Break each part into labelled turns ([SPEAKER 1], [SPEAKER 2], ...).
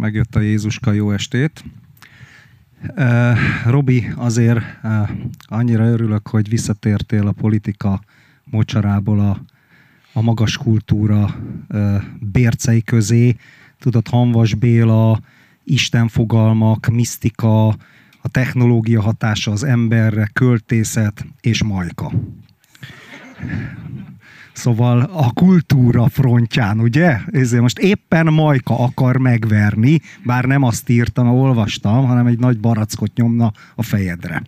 [SPEAKER 1] megjött a Jézuska jó estét. Robi, azért annyira örülök, hogy visszatértél a politika mocsarából a, a magas kultúra bércei közé. Tudod, Hanvas Béla, istenfogalmak, misztika, a technológia hatása az emberre, költészet és majka. Szóval a kultúra frontján, ugye? Ezért most éppen Majka akar megverni, bár nem azt írtam, olvastam, hanem egy nagy barackot nyomna a fejedre.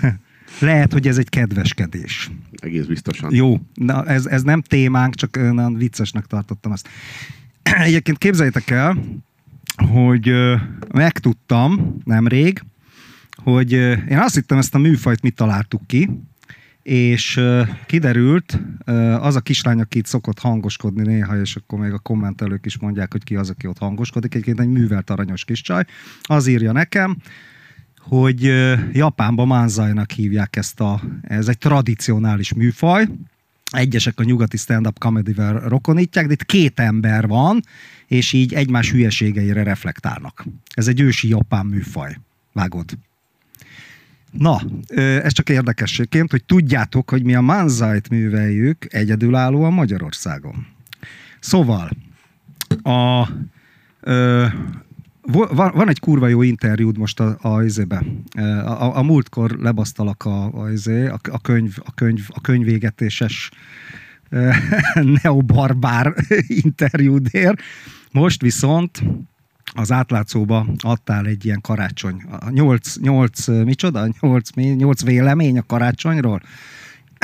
[SPEAKER 1] Lehet, hogy ez egy kedveskedés.
[SPEAKER 2] Egész biztosan.
[SPEAKER 1] Jó, na ez, ez nem témánk, csak na, viccesnek tartottam azt. Egyébként képzeljétek el, hogy megtudtam nemrég, hogy én azt hittem, ezt a műfajt mit találtuk ki, és kiderült, az a kislány, aki itt szokott hangoskodni néha, és akkor még a kommentelők is mondják, hogy ki az, aki ott hangoskodik, egyébként egy művelt aranyos kis csaj, az írja nekem, hogy Japánban manzai hívják ezt a, ez egy tradicionális műfaj, egyesek a nyugati stand-up comedy-vel rokonítják, de itt két ember van, és így egymás hülyeségeire reflektálnak. Ez egy ősi japán műfaj. Vágod? Na, ez csak érdekességként, hogy tudjátok, hogy mi a manzait műveljük egyedülállóan Magyarországon. Szóval, a, ö, van, egy kurva jó interjúd most a, a, a, a, a múltkor lebasztalak a, a, a, a, könyv, a, könyv, a könyvégetéses neobarbár interjúdért. Most viszont az átlátszóba adtál egy ilyen karácsony. A nyolc, nyolc micsoda? Nyolc, nyolc vélemény a karácsonyról?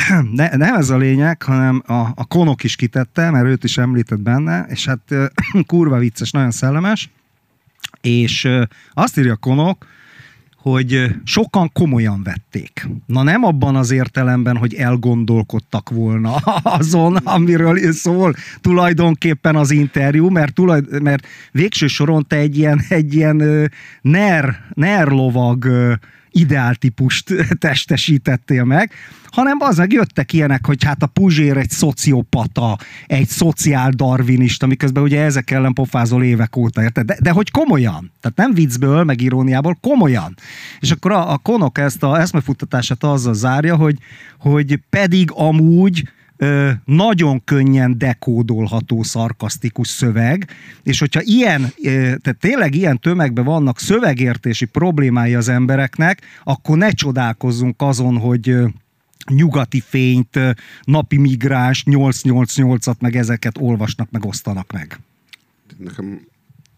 [SPEAKER 1] Ne, nem ez a lényeg, hanem a, a konok is kitette, mert őt is említett benne, és hát kurva vicces, nagyon szellemes, és azt írja konok, hogy sokan komolyan vették. Na nem abban az értelemben, hogy elgondolkodtak volna azon, amiről szól tulajdonképpen az interjú, mert, tulaj, mert végső soron te egy ilyen, egy ilyen ner, ner lovag ideáltípust testesítettél meg, hanem az meg jöttek ilyenek, hogy hát a Puzsér egy szociopata, egy szociál darwinista, miközben ugye ezek ellen pofázol évek óta, érted? De, de hogy komolyan, tehát nem viccből, meg iróniából, komolyan. És akkor a, a konok ezt a eszmefuttatását azzal zárja, hogy, hogy pedig amúgy nagyon könnyen dekódolható szarkasztikus szöveg, és hogyha ilyen, tehát tényleg ilyen tömegben vannak szövegértési problémái az embereknek, akkor ne csodálkozzunk azon, hogy nyugati fényt, napi migráns, 888-at, meg ezeket olvasnak, meg osztanak meg.
[SPEAKER 2] Nekem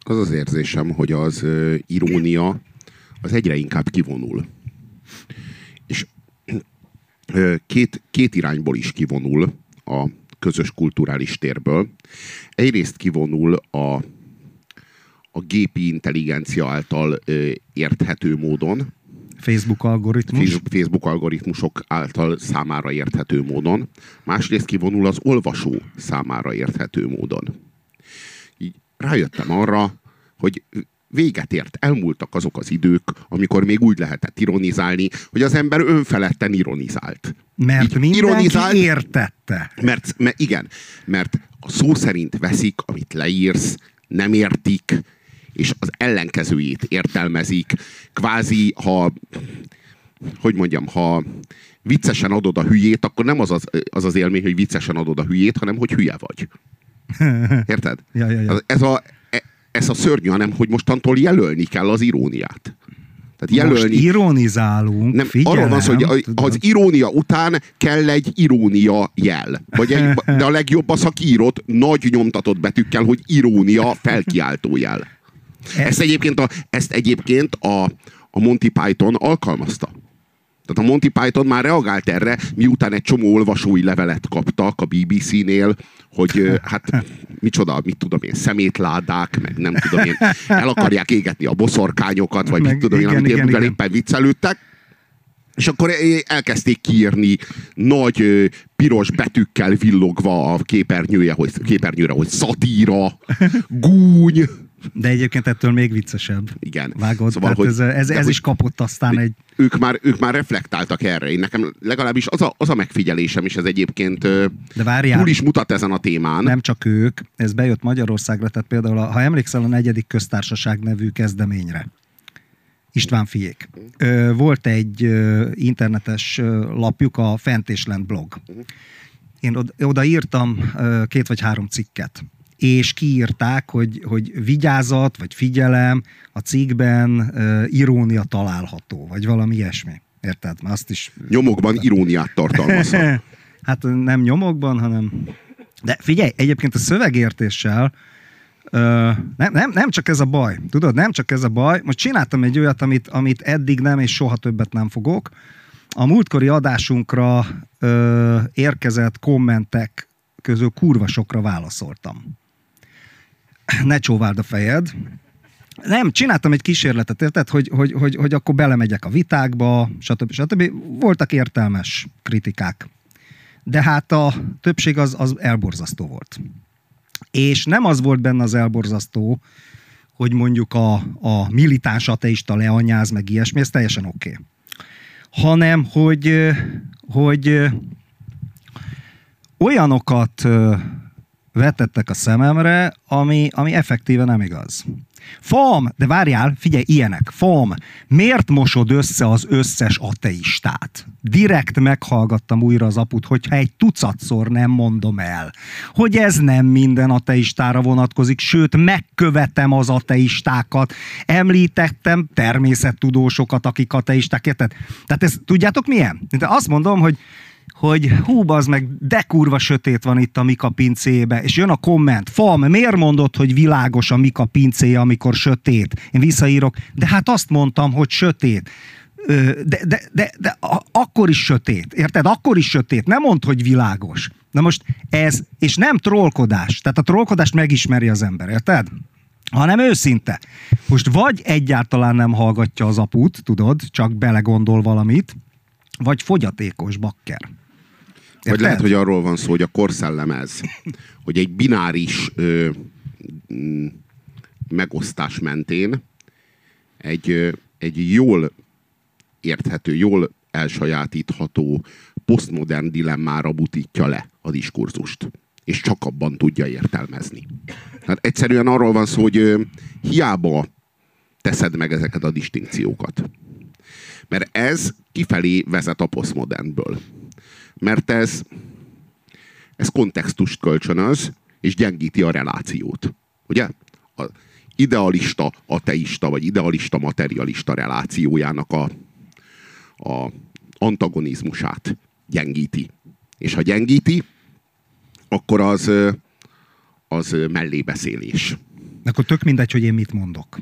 [SPEAKER 2] az az érzésem, hogy az irónia az egyre inkább kivonul. Két, két irányból is kivonul a közös kulturális térből. Egyrészt kivonul a, a gépi intelligencia által ö, érthető módon,
[SPEAKER 1] Facebook algoritmus.
[SPEAKER 2] Facebook algoritmusok által számára érthető módon. Másrészt kivonul az olvasó számára érthető módon. Így rájöttem arra, hogy véget ért, elmúltak azok az idők, amikor még úgy lehetett ironizálni, hogy az ember önfeledten ironizált.
[SPEAKER 1] Mert Így mindenki ironizált, értette.
[SPEAKER 2] Mert, mert igen, mert a szó szerint veszik, amit leírsz, nem értik, és az ellenkezőjét értelmezik. Kvázi, ha hogy mondjam, ha viccesen adod a hülyét, akkor nem az az, az, az élmény, hogy viccesen adod a hülyét, hanem hogy hülye vagy. Érted?
[SPEAKER 1] ja, ja, ja.
[SPEAKER 2] Ez a, ez a szörnyű, hanem hogy mostantól jelölni kell az iróniát.
[SPEAKER 1] Tehát jelölni... Most ironizálunk,
[SPEAKER 2] nem, figyelem, Arról van szó, hogy az irónia után kell egy irónia jel. Vagy egy, de a legjobb az, ha kiírod nagy nyomtatott betűkkel, hogy irónia felkiáltó jel. Ezt egyébként a, ezt egyébként a, a Monty Python alkalmazta. Tehát a Monty Python már reagált erre, miután egy csomó olvasói levelet kaptak a BBC-nél, hogy hát micsoda, mit tudom én, szemétládák, meg nem tudom én, el akarják égetni a boszorkányokat, vagy meg, mit tudom igen, én, amit igen, igen. éppen viccelődtek. És akkor elkezdték kiírni nagy piros betűkkel villogva a képernyője, hogy, képernyőre, hogy szatíra, gúny,
[SPEAKER 1] De egyébként ettől még viccesebb.
[SPEAKER 2] Igen.
[SPEAKER 1] Vágod, szóval, hogy, ez, ez, ez is kapott aztán egy...
[SPEAKER 2] Ők már, ők már reflektáltak erre. Én nekem legalábbis az a, az a megfigyelésem, és ez egyébként De várjál, túl is mutat ezen a témán.
[SPEAKER 1] Nem csak ők, ez bejött Magyarországra, tehát például, ha emlékszel a negyedik köztársaság nevű kezdeményre, István fiék. Volt egy internetes lapjuk, a Fent és Lent blog. Én oda írtam két vagy három cikket és kiírták, hogy, hogy vigyázat, vagy figyelem, a cikkben irónia található, vagy valami ilyesmi. Érted? Mert azt is...
[SPEAKER 2] Nyomokban iróniát tartalmaz.
[SPEAKER 1] hát nem nyomokban, hanem... De figyelj, egyébként a szövegértéssel Uh, nem, nem, nem csak ez a baj, tudod, nem csak ez a baj. Most csináltam egy olyat, amit, amit eddig nem, és soha többet nem fogok. A múltkori adásunkra uh, érkezett kommentek közül kurva sokra válaszoltam ne csóváld a fejed. Nem, csináltam egy kísérletet, érted, hogy, hogy, hogy, hogy akkor belemegyek a vitákba, stb. stb. Voltak értelmes kritikák. De hát a többség az, az elborzasztó volt. És nem az volt benne az elborzasztó, hogy mondjuk a, a militáns ateista leanyáz, meg ilyesmi, ez teljesen oké. Okay. Hanem, hogy, hogy olyanokat vetettek a szememre, ami, ami effektíve nem igaz. Fam, de várjál, figyelj, ilyenek. Fam, miért mosod össze az összes ateistát? Direkt meghallgattam újra az aput, hogyha egy tucatszor nem mondom el, hogy ez nem minden ateistára vonatkozik, sőt, megkövetem az ateistákat. Említettem természettudósokat, akik ateisták, érted? Tehát ez, tudjátok milyen? De azt mondom, hogy hogy hú, az meg, de kurva sötét van itt a Mika pincébe, és jön a komment, Fam, miért mondod, hogy világos a Mika pincéje, amikor sötét? Én visszaírok, de hát azt mondtam, hogy sötét. De, de, de, de akkor is sötét, érted? Akkor is sötét, nem mond, hogy világos. Na most ez, és nem trollkodás, tehát a trollkodást megismeri az ember, érted? hanem őszinte. Most vagy egyáltalán nem hallgatja az aput, tudod, csak belegondol valamit, vagy fogyatékos bakker.
[SPEAKER 2] Érted? Vagy lehet, hogy arról van szó, hogy a korszellem ez, hogy egy bináris ö, mm, megosztás mentén egy, egy jól érthető, jól elsajátítható posztmodern dilemmára butítja le a diskurzust. És csak abban tudja értelmezni. Hát egyszerűen arról van szó, hogy ö, hiába teszed meg ezeket a distinkciókat. Mert ez kifelé vezet a posztmodernből mert ez, ez kontextust kölcsönöz, és gyengíti a relációt. Ugye? A idealista, ateista, vagy idealista, materialista relációjának a, a antagonizmusát gyengíti. És ha gyengíti, akkor az, az mellébeszélés.
[SPEAKER 1] Akkor tök mindegy, hogy én mit mondok.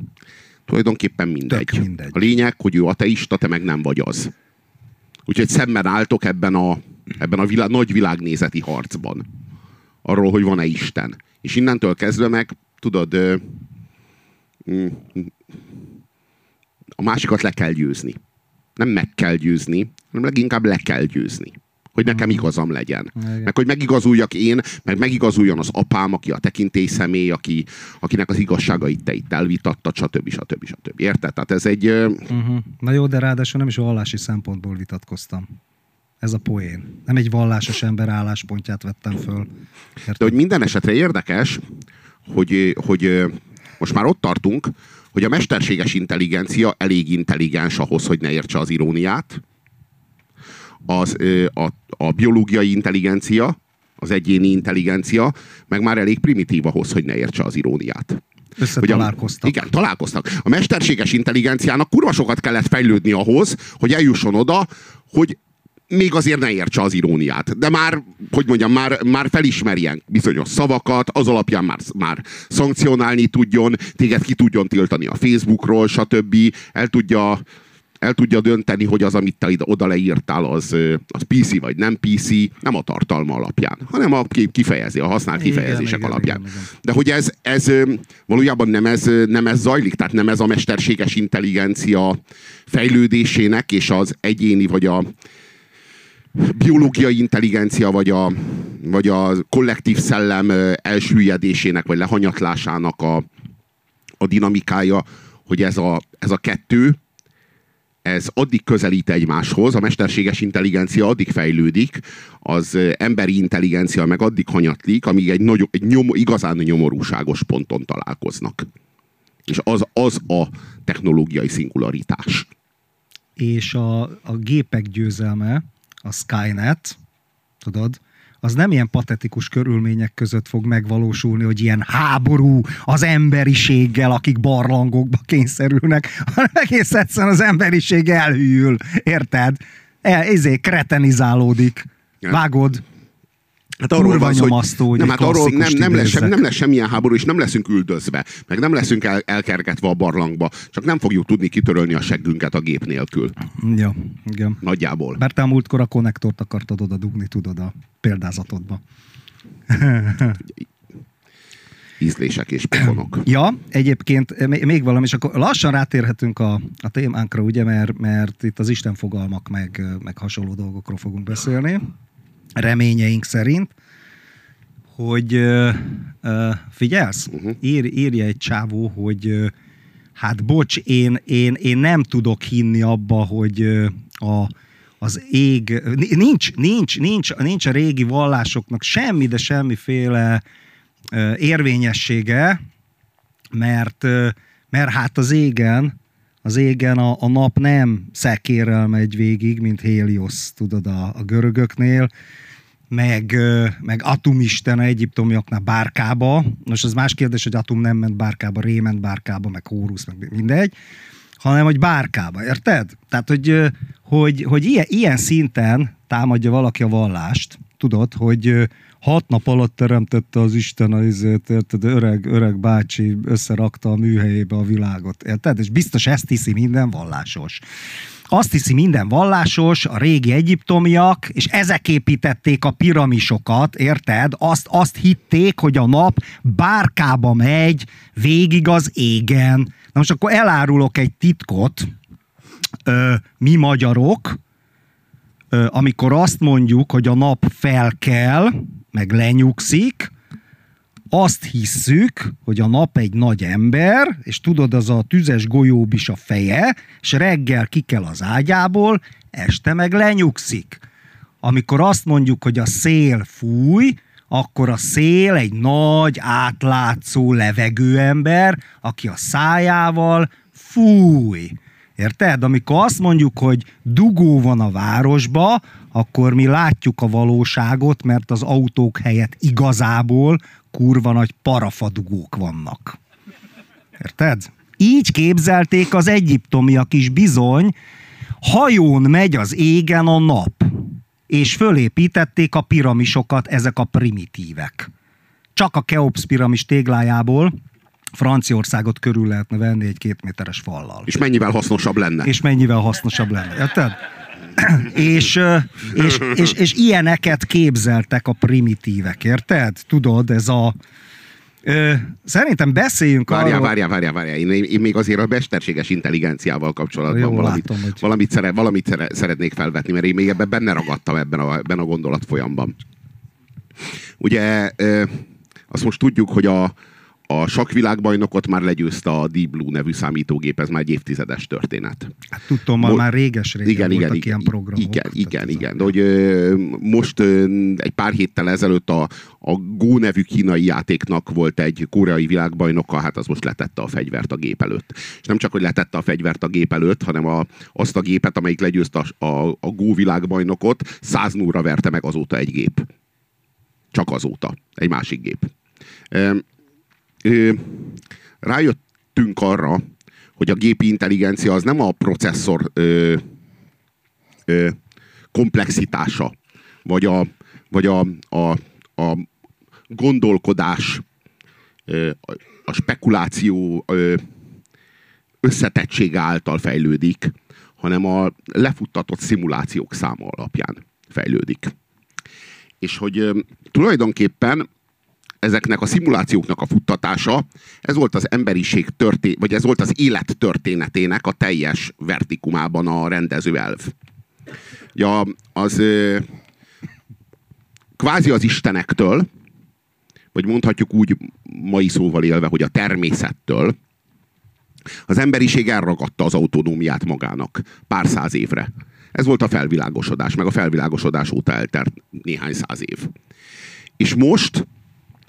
[SPEAKER 2] Tulajdonképpen mindegy. mindegy. A lényeg, hogy ő ateista, te meg nem vagy az. Úgyhogy szemben álltok ebben a, ebben a világ, nagy világnézeti harcban. Arról, hogy van-e Isten. És innentől kezdve meg, tudod, mm, a másikat le kell győzni. Nem meg kell győzni, hanem leginkább le kell győzni. Hogy nekem igazam legyen. Igen. Meg hogy megigazuljak én, meg megigazuljon az apám, aki a tekintély személy, aki, akinek az igazságait te itt elvitatta, stb. stb. stb. Érted? Tehát ez egy... Uh-huh.
[SPEAKER 1] Na jó, de ráadásul nem is vallási szempontból vitatkoztam. Ez a poén. Nem egy vallásos ember álláspontját vettem föl.
[SPEAKER 2] Érted? De hogy minden esetre érdekes, hogy, hogy most már ott tartunk, hogy a mesterséges intelligencia elég intelligens ahhoz, hogy ne értse az iróniát. Az, a, a biológiai intelligencia, az egyéni intelligencia, meg már elég primitív ahhoz, hogy ne értse az iróniát.
[SPEAKER 1] Összetalálkoztak.
[SPEAKER 2] Igen, találkoztak. A mesterséges intelligenciának kurva sokat kellett fejlődni ahhoz, hogy eljusson oda, hogy még azért ne értse az iróniát, de már, hogy mondjam, már, már felismerjen bizonyos szavakat, az alapján már, már szankcionálni tudjon, téged ki tudjon tiltani a Facebookról, stb. El tudja, el tudja dönteni, hogy az, amit te oda leírtál, az, az PC vagy nem PC, nem a tartalma alapján, hanem a kifejezi, a használt kifejezések igen, alapján. Igen, igen. De hogy ez, ez valójában nem ez, nem ez zajlik, tehát nem ez a mesterséges intelligencia fejlődésének és az egyéni vagy a biológiai intelligencia, vagy a, vagy a kollektív szellem elsüllyedésének, vagy lehanyatlásának a, a dinamikája, hogy ez a, ez a kettő, ez addig közelít egymáshoz, a mesterséges intelligencia addig fejlődik, az emberi intelligencia meg addig hanyatlik, amíg egy, nagy, egy nyom, igazán nyomorúságos ponton találkoznak. És az, az a technológiai szingularitás.
[SPEAKER 1] És a, a gépek győzelme, a Skynet, tudod, az nem ilyen patetikus körülmények között fog megvalósulni, hogy ilyen háború az emberiséggel, akik barlangokba kényszerülnek, hanem egész egyszerűen az emberiség elhűl, érted? El, ezé kretenizálódik. Vágod?
[SPEAKER 2] Hát arról van szó, hogy nem, hát arról nem, nem, lesz, sem, nem lesz semmilyen háború, és nem leszünk üldözve, meg nem leszünk el, elkergetve a barlangba, csak nem fogjuk tudni kitörölni a seggünket a gép nélkül.
[SPEAKER 1] Ja, igen.
[SPEAKER 2] Nagyjából.
[SPEAKER 1] Mert te a múltkor a konnektort akartad oda dugni, tudod, a példázatodba.
[SPEAKER 2] ízlések és pofonok.
[SPEAKER 1] Ja, egyébként még valami, és akkor lassan rátérhetünk a, a témánkra, ugye, mert, mert itt az Isten fogalmak meg, meg hasonló dolgokról fogunk beszélni reményeink szerint, hogy uh, uh, figyelsz, uh-huh. Ír, írja egy csávó, hogy uh, hát bocs, én, én, én nem tudok hinni abba, hogy uh, a, az ég, nincs, nincs, nincs, nincs a régi vallásoknak semmi, de semmiféle uh, érvényessége, mert, uh, mert hát az égen, az égen a, a nap nem szekérrel megy végig, mint Helios, tudod, a, a görögöknél, meg, meg Atumisten egyiptomiaknál bárkába. Most az más kérdés, hogy Atum nem ment bárkába, Ré ment bárkába, meg Hórusz, meg mindegy, hanem hogy bárkába, érted? Tehát, hogy, hogy, hogy ilyen, ilyen szinten támadja valaki a vallást, tudod, hogy hat nap alatt teremtette az Isten az izét, érted, öreg, öreg bácsi összerakta a műhelyébe a világot, érted? És biztos ezt hiszi minden vallásos. Azt hiszi minden vallásos, a régi egyiptomiak, és ezek építették a piramisokat, érted? Azt, azt hitték, hogy a nap bárkába megy végig az égen. Na most akkor elárulok egy titkot, ö, mi magyarok, ö, amikor azt mondjuk, hogy a nap fel kell, meg lenyugszik, azt hisszük, hogy a nap egy nagy ember, és tudod, az a tüzes golyóbis a feje, és reggel kikel az ágyából, este meg lenyugszik. Amikor azt mondjuk, hogy a szél fúj, akkor a szél egy nagy, átlátszó levegőember, aki a szájával fúj. Érted? Amikor azt mondjuk, hogy dugó van a városba, akkor mi látjuk a valóságot, mert az autók helyett igazából kurva nagy parafadugók vannak. Érted? Így képzelték az egyiptomiak is bizony, hajón megy az égen a nap, és fölépítették a piramisokat ezek a primitívek. Csak a Keops piramis téglájából Franciaországot körül lehetne venni egy két méteres fallal.
[SPEAKER 2] És mennyivel hasznosabb lenne.
[SPEAKER 1] És mennyivel hasznosabb lenne. Érted? És, és, és, és ilyeneket képzeltek a primitívek, érted? Tudod, ez a, Ö, szerintem beszéljünk
[SPEAKER 2] várjál, arról... Várjál, várjál, várjál. Én, én még azért a mesterséges intelligenciával kapcsolatban Jó, valamit, látom, hogy... valamit, szere, valamit szere, szeretnék felvetni, mert én még ebben benne ragadtam ebben a, ebben a gondolat folyamban. Ugye ö, azt most tudjuk, hogy a, a sakvilágbajnokot már legyőzte a Deep Blue nevű számítógép, ez már egy évtizedes történet.
[SPEAKER 1] Hát tudtam, Mo- már réges régen igen, voltak igen, ilyen programok.
[SPEAKER 2] Igen, igen, igen. De hogy ö, most ö, egy pár héttel ezelőtt a, a Go nevű kínai játéknak volt egy koreai világbajnoka, hát az most letette a fegyvert a gép előtt. És nem csak, hogy letette a fegyvert a gép előtt, hanem a, azt a gépet, amelyik legyőzte a, a, a Go világbajnokot, száz núra verte meg azóta egy gép. Csak azóta. Egy másik gép ö, rájöttünk arra, hogy a gépi intelligencia az nem a processzor ö, ö, komplexitása, vagy a, vagy a, a, a gondolkodás, ö, a spekuláció ö, összetettsége által fejlődik, hanem a lefuttatott szimulációk száma alapján fejlődik. És hogy ö, tulajdonképpen ezeknek a szimulációknak a futtatása, ez volt az emberiség történet, vagy ez volt az élet történetének a teljes vertikumában a rendező elv. Ja, az kvázi az istenektől, vagy mondhatjuk úgy mai szóval élve, hogy a természettől, az emberiség elragadta az autonómiát magának pár száz évre. Ez volt a felvilágosodás, meg a felvilágosodás óta eltert néhány száz év. És most,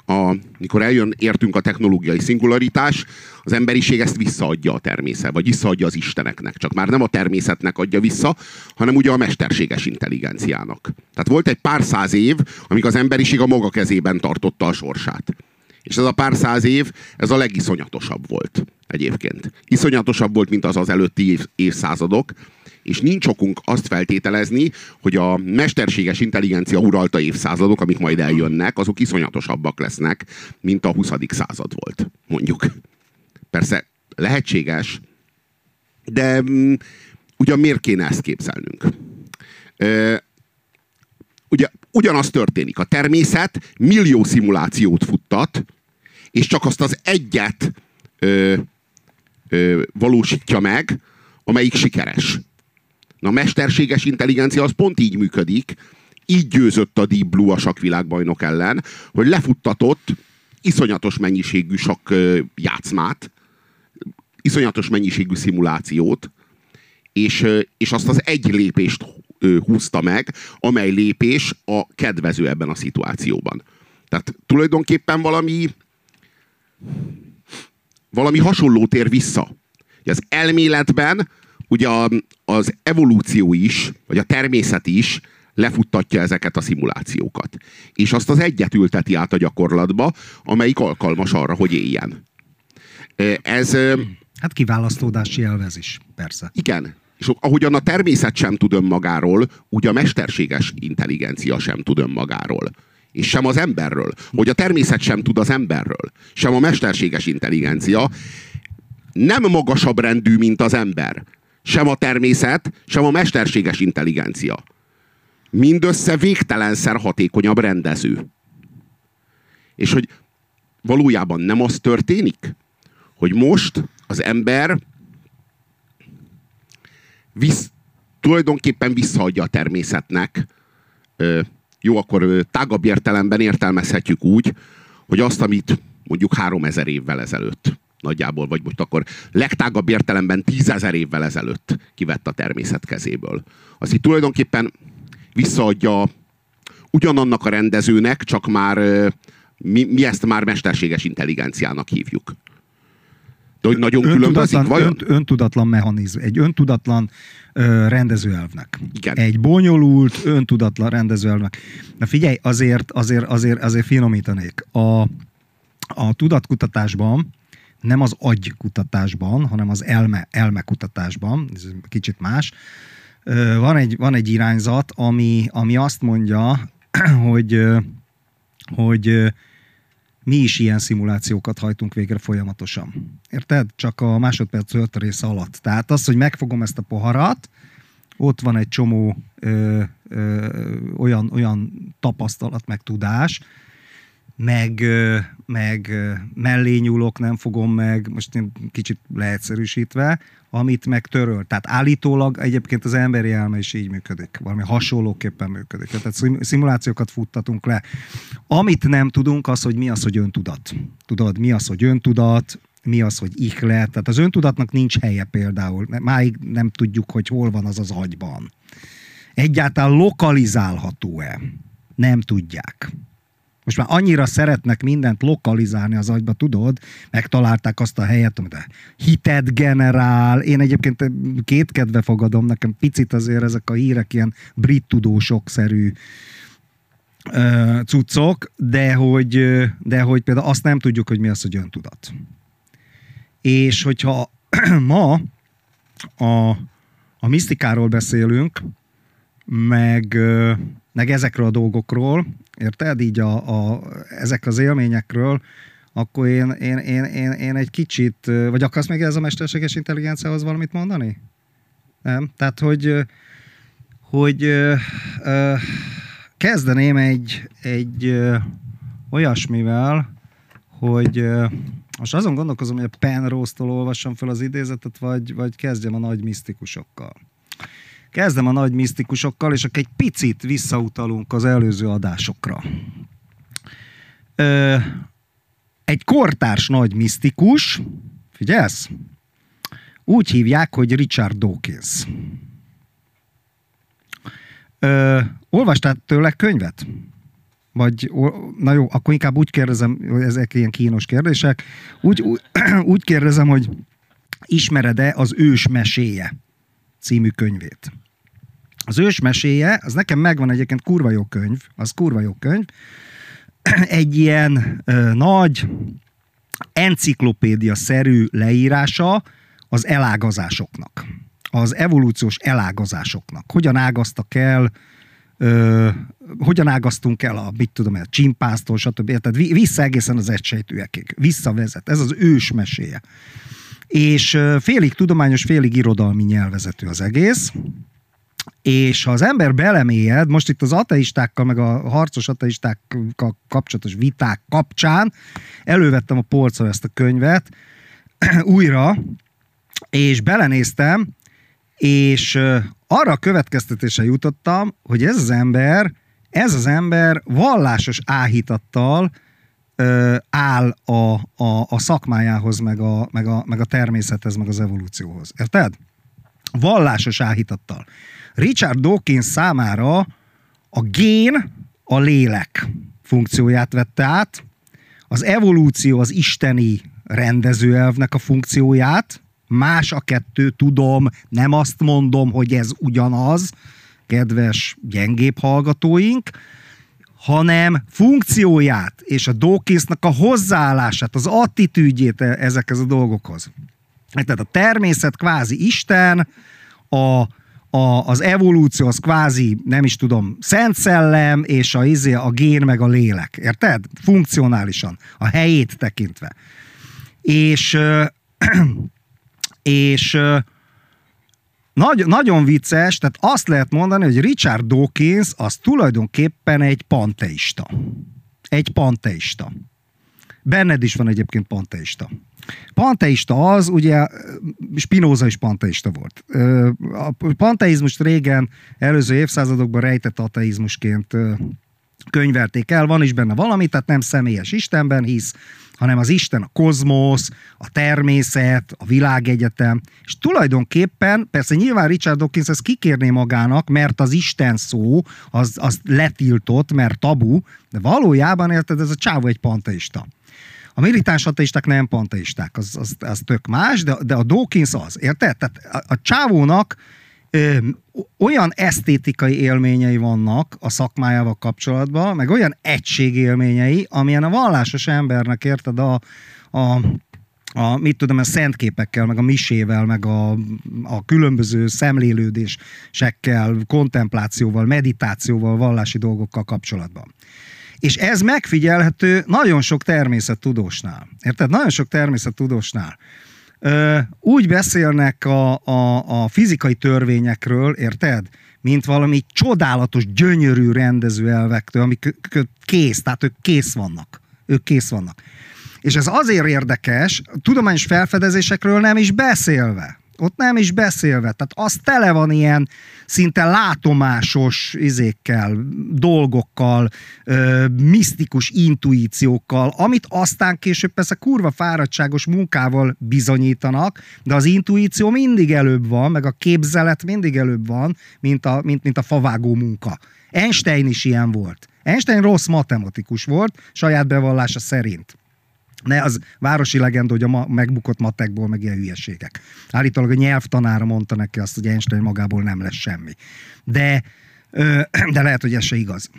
[SPEAKER 2] a, mikor eljön, értünk a technológiai szingularitás, az emberiség ezt visszaadja a természet, vagy visszaadja az isteneknek. Csak már nem a természetnek adja vissza, hanem ugye a mesterséges intelligenciának. Tehát volt egy pár száz év, amíg az emberiség a maga kezében tartotta a sorsát. És ez a pár száz év, ez a legiszonyatosabb volt egyébként. Iszonyatosabb volt, mint az az előtti év, évszázadok, és nincs okunk azt feltételezni, hogy a mesterséges intelligencia uralta évszázadok, amik majd eljönnek, azok iszonyatosabbak lesznek, mint a 20. század volt, mondjuk. Persze lehetséges, de um, ugyan miért kéne ezt képzelnünk? Ugye ugyanaz történik. A természet millió szimulációt futtat, és csak azt az egyet ö, ö, valósítja meg, amelyik sikeres. Na, mesterséges intelligencia az pont így működik, így győzött a Deep Blue a sakvilágbajnok ellen, hogy lefuttatott iszonyatos mennyiségű sak játszmát, iszonyatos mennyiségű szimulációt, és, és azt az egy lépést húzta meg, amely lépés a kedvező ebben a szituációban. Tehát tulajdonképpen valami valami hasonló tér vissza. Az elméletben ugye az evolúció is, vagy a természet is lefuttatja ezeket a szimulációkat. És azt az egyet ülteti át a gyakorlatba, amelyik alkalmas arra, hogy éljen. Ez...
[SPEAKER 1] Hát kiválasztódási élvezés, persze.
[SPEAKER 2] Igen. És ahogyan a természet sem tud önmagáról, úgy a mesterséges intelligencia sem tud önmagáról. És sem az emberről. Hogy a természet sem tud az emberről. Sem a mesterséges intelligencia. Nem magasabb rendű, mint az ember. Sem a természet, sem a mesterséges intelligencia. Mindössze végtelenszer hatékonyabb rendező. És hogy valójában nem az történik, hogy most az ember visz, tulajdonképpen visszaadja a természetnek. Ö, jó, akkor tágabb értelemben értelmezhetjük úgy, hogy azt, amit mondjuk három ezer évvel ezelőtt nagyjából, vagy most akkor legtágabb értelemben tízezer évvel ezelőtt kivett a természet kezéből. Az itt tulajdonképpen visszaadja ugyanannak a rendezőnek, csak már mi, mi ezt már mesterséges intelligenciának hívjuk. De hogy nagyon különbözik, vajon? Ön,
[SPEAKER 1] öntudatlan mechanizm, egy öntudatlan ö, rendezőelvnek. Igen. Egy bonyolult, öntudatlan rendezőelvnek. Na figyelj, azért, azért, azért, azért finomítanék. A, a tudatkutatásban nem az agykutatásban, hanem az elme, elmekutatásban, ez kicsit más, van egy, van egy irányzat, ami, ami azt mondja, hogy, hogy mi is ilyen szimulációkat hajtunk végre folyamatosan. Érted? Csak a másodperc öt rész alatt. Tehát az, hogy megfogom ezt a poharat, ott van egy csomó ö, ö, olyan, olyan tapasztalat, meg tudás, meg, meg mellé nyúlok, nem fogom meg, most én kicsit leegyszerűsítve, amit meg. Tehát állítólag egyébként az emberi elme is így működik, valami hasonlóképpen működik. Tehát szimulációkat futtatunk le. Amit nem tudunk, az, hogy mi az, hogy öntudat. Tudod, mi az, hogy öntudat, mi az, hogy ihlet. Tehát az öntudatnak nincs helye például. Máig nem tudjuk, hogy hol van az az agyban. Egyáltalán lokalizálható-e? Nem tudják. Most már annyira szeretnek mindent lokalizálni az agyba, tudod? Megtalálták azt a helyet, amit a hitet generál. Én egyébként két kedve fogadom, nekem picit azért ezek a hírek ilyen brit tudósok-szerű cuccok, de hogy, de hogy például azt nem tudjuk, hogy mi az, hogy öntudat. És hogyha ma a, a misztikáról beszélünk, meg, meg ezekről a dolgokról, érted? Így a, a, ezek az élményekről, akkor én, én, én, én, én egy kicsit, vagy akarsz még ez a mesterséges intelligenciához valamit mondani? Nem? Tehát, hogy, hogy ö, ö, kezdeném egy, egy ö, olyasmivel, hogy ö, most azon gondolkozom, hogy a Penrose-tól olvassam fel az idézetet, vagy, vagy kezdjem a nagy misztikusokkal. Kezdem a nagy misztikusokkal, és akkor egy picit visszautalunk az előző adásokra. Ö, egy kortárs nagy misztikus, figyelsz? Úgy hívják, hogy Richard Dawkins. Ö, olvastál tőle könyvet? Vagy, na jó, akkor inkább úgy kérdezem, ezek ilyen kínos kérdések, úgy, úgy, úgy kérdezem, hogy ismered-e az ős meséje című könyvét? Az ős meséje, az nekem megvan egyébként kurva jó könyv, az kurva jó könyv, egy ilyen ö, nagy enciklopédia-szerű leírása az elágazásoknak, az evolúciós elágazásoknak. Hogyan ágaztak el ö, hogyan ágaztunk el a, mit tudom, a csimpásztól, stb. Tehát vissza egészen az egysejtőekig. Visszavezet. Ez az ős meséje. És félig tudományos, félig irodalmi nyelvezető az egész. És ha az ember belemélyed, most itt az ateistákkal, meg a harcos ateistákkal kapcsolatos viták kapcsán, elővettem a polcra ezt a könyvet újra, és belenéztem, és arra a következtetése jutottam, hogy ez az ember, ez az ember vallásos áhítattal ö, áll a, a, a szakmájához, meg a, meg, a, meg a természethez, meg az evolúcióhoz. Érted? Vallásos áhítattal. Richard Dawkins számára a gén a lélek funkcióját vette át, az evolúció az isteni rendezőelvnek a funkcióját, más a kettő, tudom, nem azt mondom, hogy ez ugyanaz, kedves gyengébb hallgatóink, hanem funkcióját és a Dawkinsnak a hozzáállását, az attitűdjét e- ezekhez a dolgokhoz. Tehát a természet kvázi Isten, a, a, az evolúció az kvázi, nem is tudom, szent szellem, és a, izé, a gén meg a lélek. Érted? Funkcionálisan, a helyét tekintve. És, és nagy, nagyon vicces, tehát azt lehet mondani, hogy Richard Dawkins az tulajdonképpen egy panteista. Egy panteista. Benned is van egyébként panteista. Panteista az, ugye Spinoza is panteista volt. A panteizmust régen, előző évszázadokban rejtett ateizmusként könyvelték el, van is benne valami, tehát nem személyes Istenben hisz, hanem az Isten, a kozmosz, a természet, a világegyetem, és tulajdonképpen, persze nyilván Richard Dawkins ezt kikérné magának, mert az Isten szó, az, az letiltott, mert tabu, de valójában érted, ez a csávó egy panteista. A militáns ateisták nem panteisták, az, az, az tök más, de, de a Dawkins az, érted? Tehát a, a csávónak ö, olyan esztétikai élményei vannak a szakmájával kapcsolatban, meg olyan egységélményei, amilyen a vallásos embernek, érted, a, a a, mit tudom, a szentképekkel, meg a misével, meg a, a különböző szemlélődésekkel, kontemplációval, meditációval, vallási dolgokkal kapcsolatban. És ez megfigyelhető nagyon sok természettudósnál. Érted? Nagyon sok természettudósnál úgy beszélnek a, a, a fizikai törvényekről, érted? Mint valami csodálatos, gyönyörű rendezőelvektől, amik kész, tehát ők kész vannak. Ők kész vannak. És ez azért érdekes, tudományos felfedezésekről nem is beszélve ott nem is beszélve, tehát az tele van ilyen szinte látomásos izékkel, dolgokkal, ö, misztikus intuíciókkal, amit aztán később persze kurva fáradtságos munkával bizonyítanak, de az intuíció mindig előbb van, meg a képzelet mindig előbb van, mint a, mint, mint a favágó munka. Einstein is ilyen volt. Einstein rossz matematikus volt, saját bevallása szerint. Ne, az városi legenda, hogy a ma, megbukott matekból meg ilyen hülyeségek. Állítólag a nyelvtanára mondta neki azt, hogy Einstein magából nem lesz semmi. De, de lehet, hogy ez se igaz.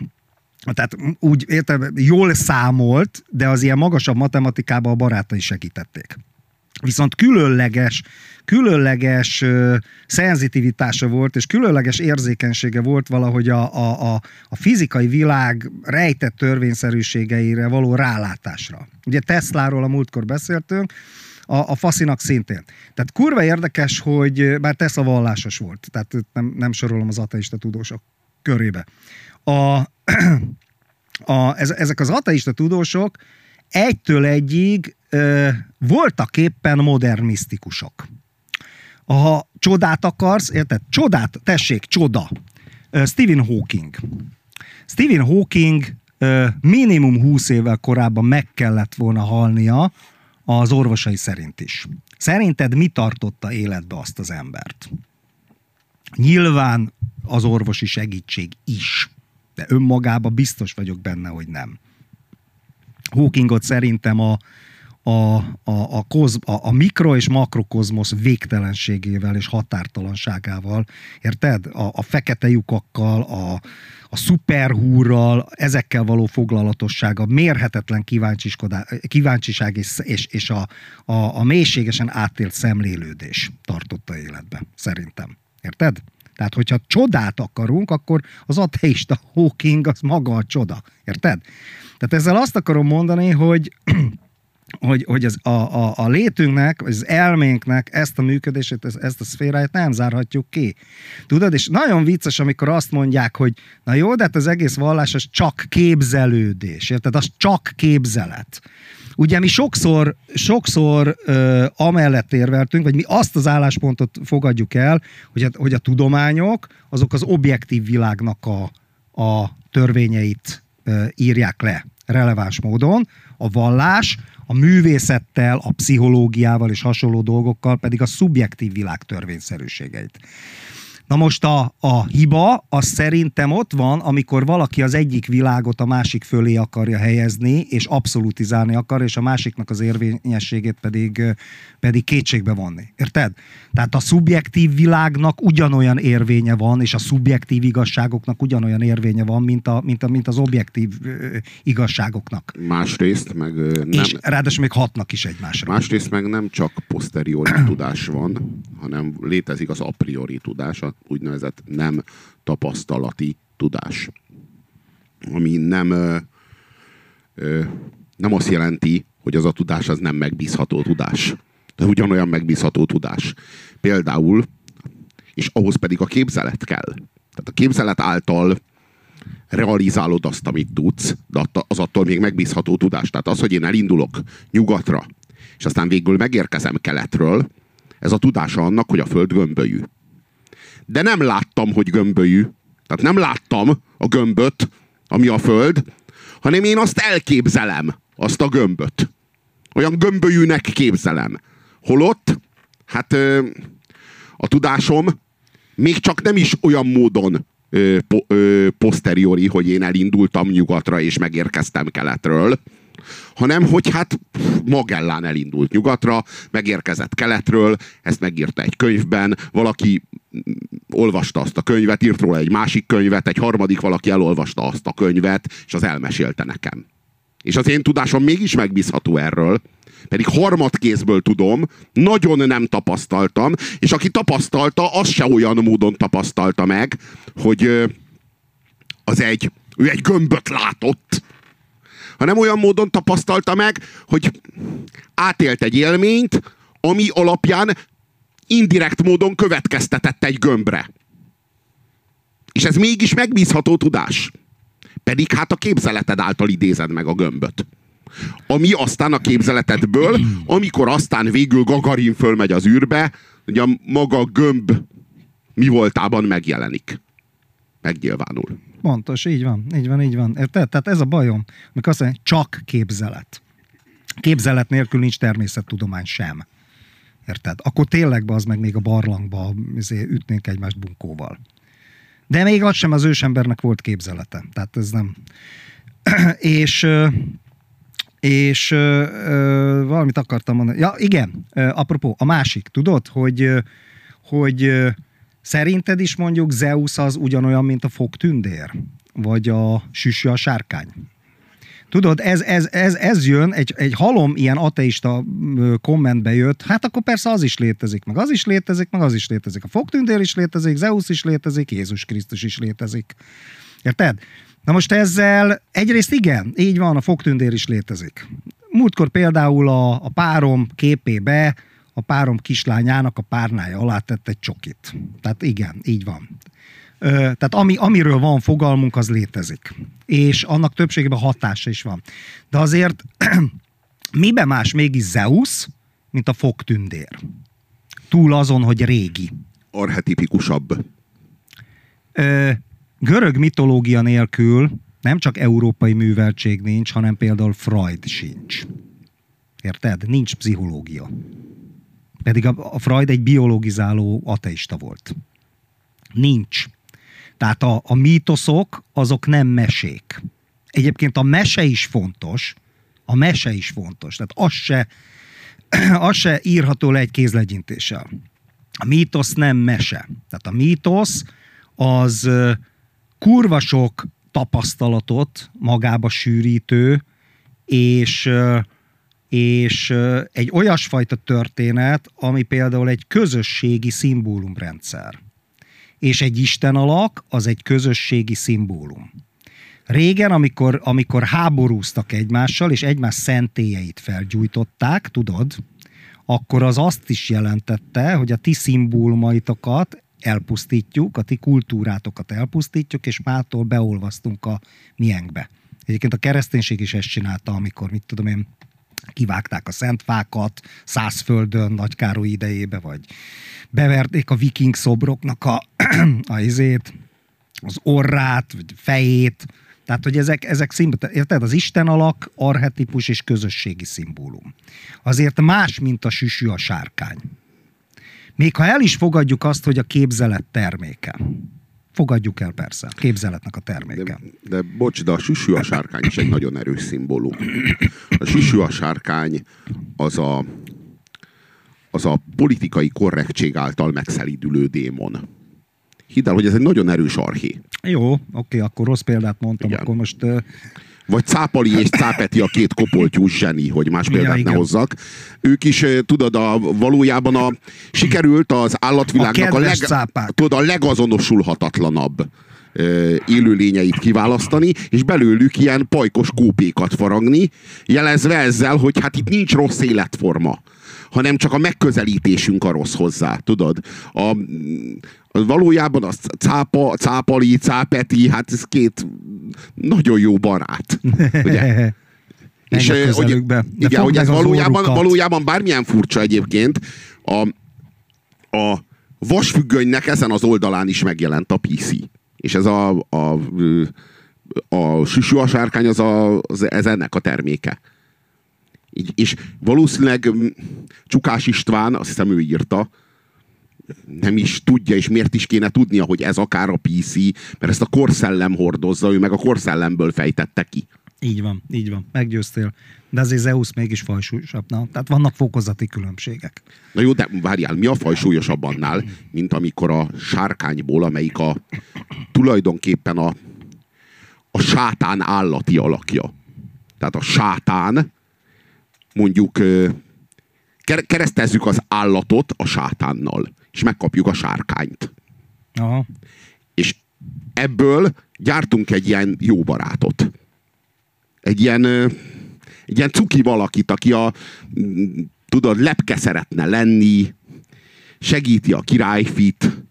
[SPEAKER 1] Tehát úgy értem, jól számolt, de az ilyen magasabb matematikában a barátai segítették. Viszont különleges különleges szenzitivitása volt, és különleges érzékenysége volt valahogy a, a, a, a fizikai világ rejtett törvényszerűségeire való rálátásra. Ugye Tesláról a múltkor beszéltünk, a, a faszinak szintén. Tehát kurva érdekes, hogy bár Tesla vallásos volt, tehát nem, nem sorolom az ateista tudósok körébe. A, a, ez, ezek az ateista tudósok egytől egyig ö, voltak éppen modern misztikusok. Ha csodát akarsz, érted? Csodát, tessék, csoda. Stephen Hawking. Stephen Hawking minimum 20 évvel korábban meg kellett volna halnia az orvosai szerint is. Szerinted mi tartotta életbe azt az embert? Nyilván az orvosi segítség is, de önmagában biztos vagyok benne, hogy nem. Hawkingot szerintem a, a, a, a, koz, a, a mikro és makrokozmosz végtelenségével és határtalanságával, érted? A, a fekete lyukakkal, a, a szuperhúrral, ezekkel való foglalatossága, mérhetetlen kíváncsiság és, és, és a, a, a mélységesen átélt szemlélődés tartotta életbe, szerintem. Érted? Tehát, hogyha csodát akarunk, akkor az ateista Hawking az maga a csoda. Érted? Tehát ezzel azt akarom mondani, hogy hogy, hogy az, a, a, a létünknek, az elménknek ezt a működését, ezt, a szféráját nem zárhatjuk ki. Tudod, és nagyon vicces, amikor azt mondják, hogy na jó, de hát az egész vallás az csak képzelődés, érted? Az csak képzelet. Ugye mi sokszor, sokszor ö, amellett érveltünk, vagy mi azt az álláspontot fogadjuk el, hogy hogy a tudományok azok az objektív világnak a, a törvényeit ö, írják le releváns módon, a vallás a művészettel, a pszichológiával és hasonló dolgokkal pedig a szubjektív világ törvényszerűségeit. Na most a, a hiba, az szerintem ott van, amikor valaki az egyik világot a másik fölé akarja helyezni, és abszolutizálni akar, és a másiknak az érvényességét pedig, pedig kétségbe vonni. Érted? Tehát a szubjektív világnak ugyanolyan érvénye van, és a szubjektív igazságoknak ugyanolyan érvénye van, mint, a, mint, a, mint az objektív igazságoknak.
[SPEAKER 2] Másrészt meg nem...
[SPEAKER 1] És ráadásul még hatnak is egymásra.
[SPEAKER 2] Másrészt meg nem csak posteriori tudás van, hanem létezik az a priori tudás, úgynevezett nem tapasztalati tudás. Ami nem, ö, ö, nem azt jelenti, hogy az a tudás az nem megbízható tudás. De ugyanolyan megbízható tudás. Például, és ahhoz pedig a képzelet kell. Tehát a képzelet által realizálod azt, amit tudsz, de az attól még megbízható tudás. Tehát az, hogy én elindulok nyugatra, és aztán végül megérkezem keletről, ez a tudása annak, hogy a föld gömbölyű de nem láttam, hogy gömbölyű. Tehát nem láttam a gömböt, ami a föld, hanem én azt elképzelem, azt a gömböt. Olyan gömbölyűnek képzelem. Holott, hát a tudásom még csak nem is olyan módon po, posteriori, hogy én elindultam nyugatra és megérkeztem keletről, hanem hogy hát Magellán elindult nyugatra, megérkezett keletről, ezt megírta egy könyvben, valaki olvasta azt a könyvet, írt róla egy másik könyvet, egy harmadik valaki elolvasta azt a könyvet, és az elmesélte nekem. És az én tudásom mégis megbízható erről, pedig harmadkézből tudom, nagyon nem tapasztaltam, és aki tapasztalta, az se olyan módon tapasztalta meg, hogy az egy, ő egy gömböt látott, hanem olyan módon tapasztalta meg, hogy átélt egy élményt, ami alapján indirekt módon következtetett egy gömbre. És ez mégis megbízható tudás. Pedig hát a képzeleted által idézed meg a gömböt. Ami aztán a képzeletedből, amikor aztán végül Gagarin fölmegy az űrbe, ugye maga gömb mi voltában megjelenik. Megnyilvánul.
[SPEAKER 1] Pontos, így van, így van, így van. Érted? Tehát ez a bajom, amikor azt mondja, csak képzelet. Képzelet nélkül nincs természettudomány sem. Érted? Akkor tényleg az meg még a barlangba izé, ütnénk egymást bunkóval. De még az sem az ősembernek volt képzelete. Tehát ez nem... és és valamit akartam mondani. Ja, igen, apropó, a másik, tudod, hogy, hogy szerinted is mondjuk Zeus az ugyanolyan, mint a fogtündér? Vagy a süsű a sárkány? Tudod, ez, ez, ez, ez jön, egy, egy halom ilyen ateista kommentbe jött, hát akkor persze az is létezik, meg az is létezik, meg az is létezik. A fogtündér is létezik, Zeus is létezik, Jézus Krisztus is létezik. Érted? Na most ezzel egyrészt igen, így van, a fogtündér is létezik. Múltkor például a, a párom képébe a párom kislányának a párnája alá tett egy csokit. Tehát igen, így van. Tehát ami, amiről van fogalmunk, az létezik. És annak többségében hatása is van. De azért miben más mégis Zeus, mint a fogtündér? Túl azon, hogy régi.
[SPEAKER 2] Arhetipikusabb.
[SPEAKER 1] Ö, görög mitológia nélkül nem csak európai műveltség nincs, hanem például Freud sincs. Érted? Nincs pszichológia. Pedig a, a Freud egy biologizáló ateista volt. Nincs. Tehát a, a mítoszok azok nem mesék. Egyébként a mese is fontos, a mese is fontos. Tehát az se, az se írható le egy kézlegyintéssel. A mítosz nem mese. Tehát a mítosz az kurva sok tapasztalatot magába sűrítő, és, és egy olyasfajta történet, ami például egy közösségi szimbólumrendszer. És egy Isten alak az egy közösségi szimbólum. Régen, amikor, amikor háborúztak egymással, és egymás szentélyeit felgyújtották, tudod, akkor az azt is jelentette, hogy a ti szimbólumaitokat elpusztítjuk, a ti kultúrátokat elpusztítjuk, és mától beolvasztunk a miénkbe. Egyébként a kereszténység is ezt csinálta, amikor, mit tudom én, kivágták a szentfákat Százföldön, Nagykároly idejébe, vagy beverték a viking szobroknak a, a izét, az orrát, vagy fejét, tehát, hogy ezek, ezek szimbólum, érted? Az Isten alak, arhetipus és közösségi szimbólum. Azért más, mint a süsű a sárkány. Még ha el is fogadjuk azt, hogy a képzelet terméke. Fogadjuk el persze, képzeletnek a terméke.
[SPEAKER 2] De, de bocs, de a süsű a sárkány is egy nagyon erős szimbólum. A süsű a sárkány az a, az a politikai korrektség által megszelidülő démon. Hidd el, hogy ez egy nagyon erős arché.
[SPEAKER 1] Jó, oké, akkor rossz példát mondtam, igen. akkor most...
[SPEAKER 2] Vagy Cápali és Cápeti a két kopoltyú zseni, hogy más példát ja, ne hozzak. Ők is, tudod, a, valójában a, sikerült az állatvilágnak a, a, leg, tudod, a legazonosulhatatlanabb élőlényeit kiválasztani, és belőlük ilyen pajkos kópékat faragni, jelezve ezzel, hogy hát itt nincs rossz életforma hanem csak a megközelítésünk a rossz hozzá, tudod? A valójában az cápa, cápali, cápeti, hát ez két nagyon jó barát. Ugye?
[SPEAKER 1] és hogy,
[SPEAKER 2] igen, hogy ez valójában, valójában bármilyen furcsa egyébként, a, a vasfüggönynek ezen az oldalán is megjelent a PC. És ez a, a, a, a süsű a sárkány az, a, az ez ennek a terméke. Így, és valószínűleg mm, Csukás István, azt hiszem ő írta, nem is tudja, és miért is kéne tudnia, hogy ez akár a PC, mert ezt a korszellem hordozza, ő meg a korszellemből fejtette ki.
[SPEAKER 1] Így van, így van, meggyőztél. De azért Zeus mégis fajsúlyosabb. Na? Tehát vannak fokozati különbségek.
[SPEAKER 2] Na jó, de várjál, mi a fajsúlyosabb annál, mint amikor a sárkányból, amelyik a tulajdonképpen a, a sátán állati alakja. Tehát a sátán mondjuk keresztezzük az állatot a sátánnal, és megkapjuk a sárkányt.
[SPEAKER 1] Aha.
[SPEAKER 2] És ebből gyártunk egy ilyen jó barátot. Egy ilyen, egy ilyen cuki valakit, aki a, tudod, lepke szeretne lenni, segíti a királyfit,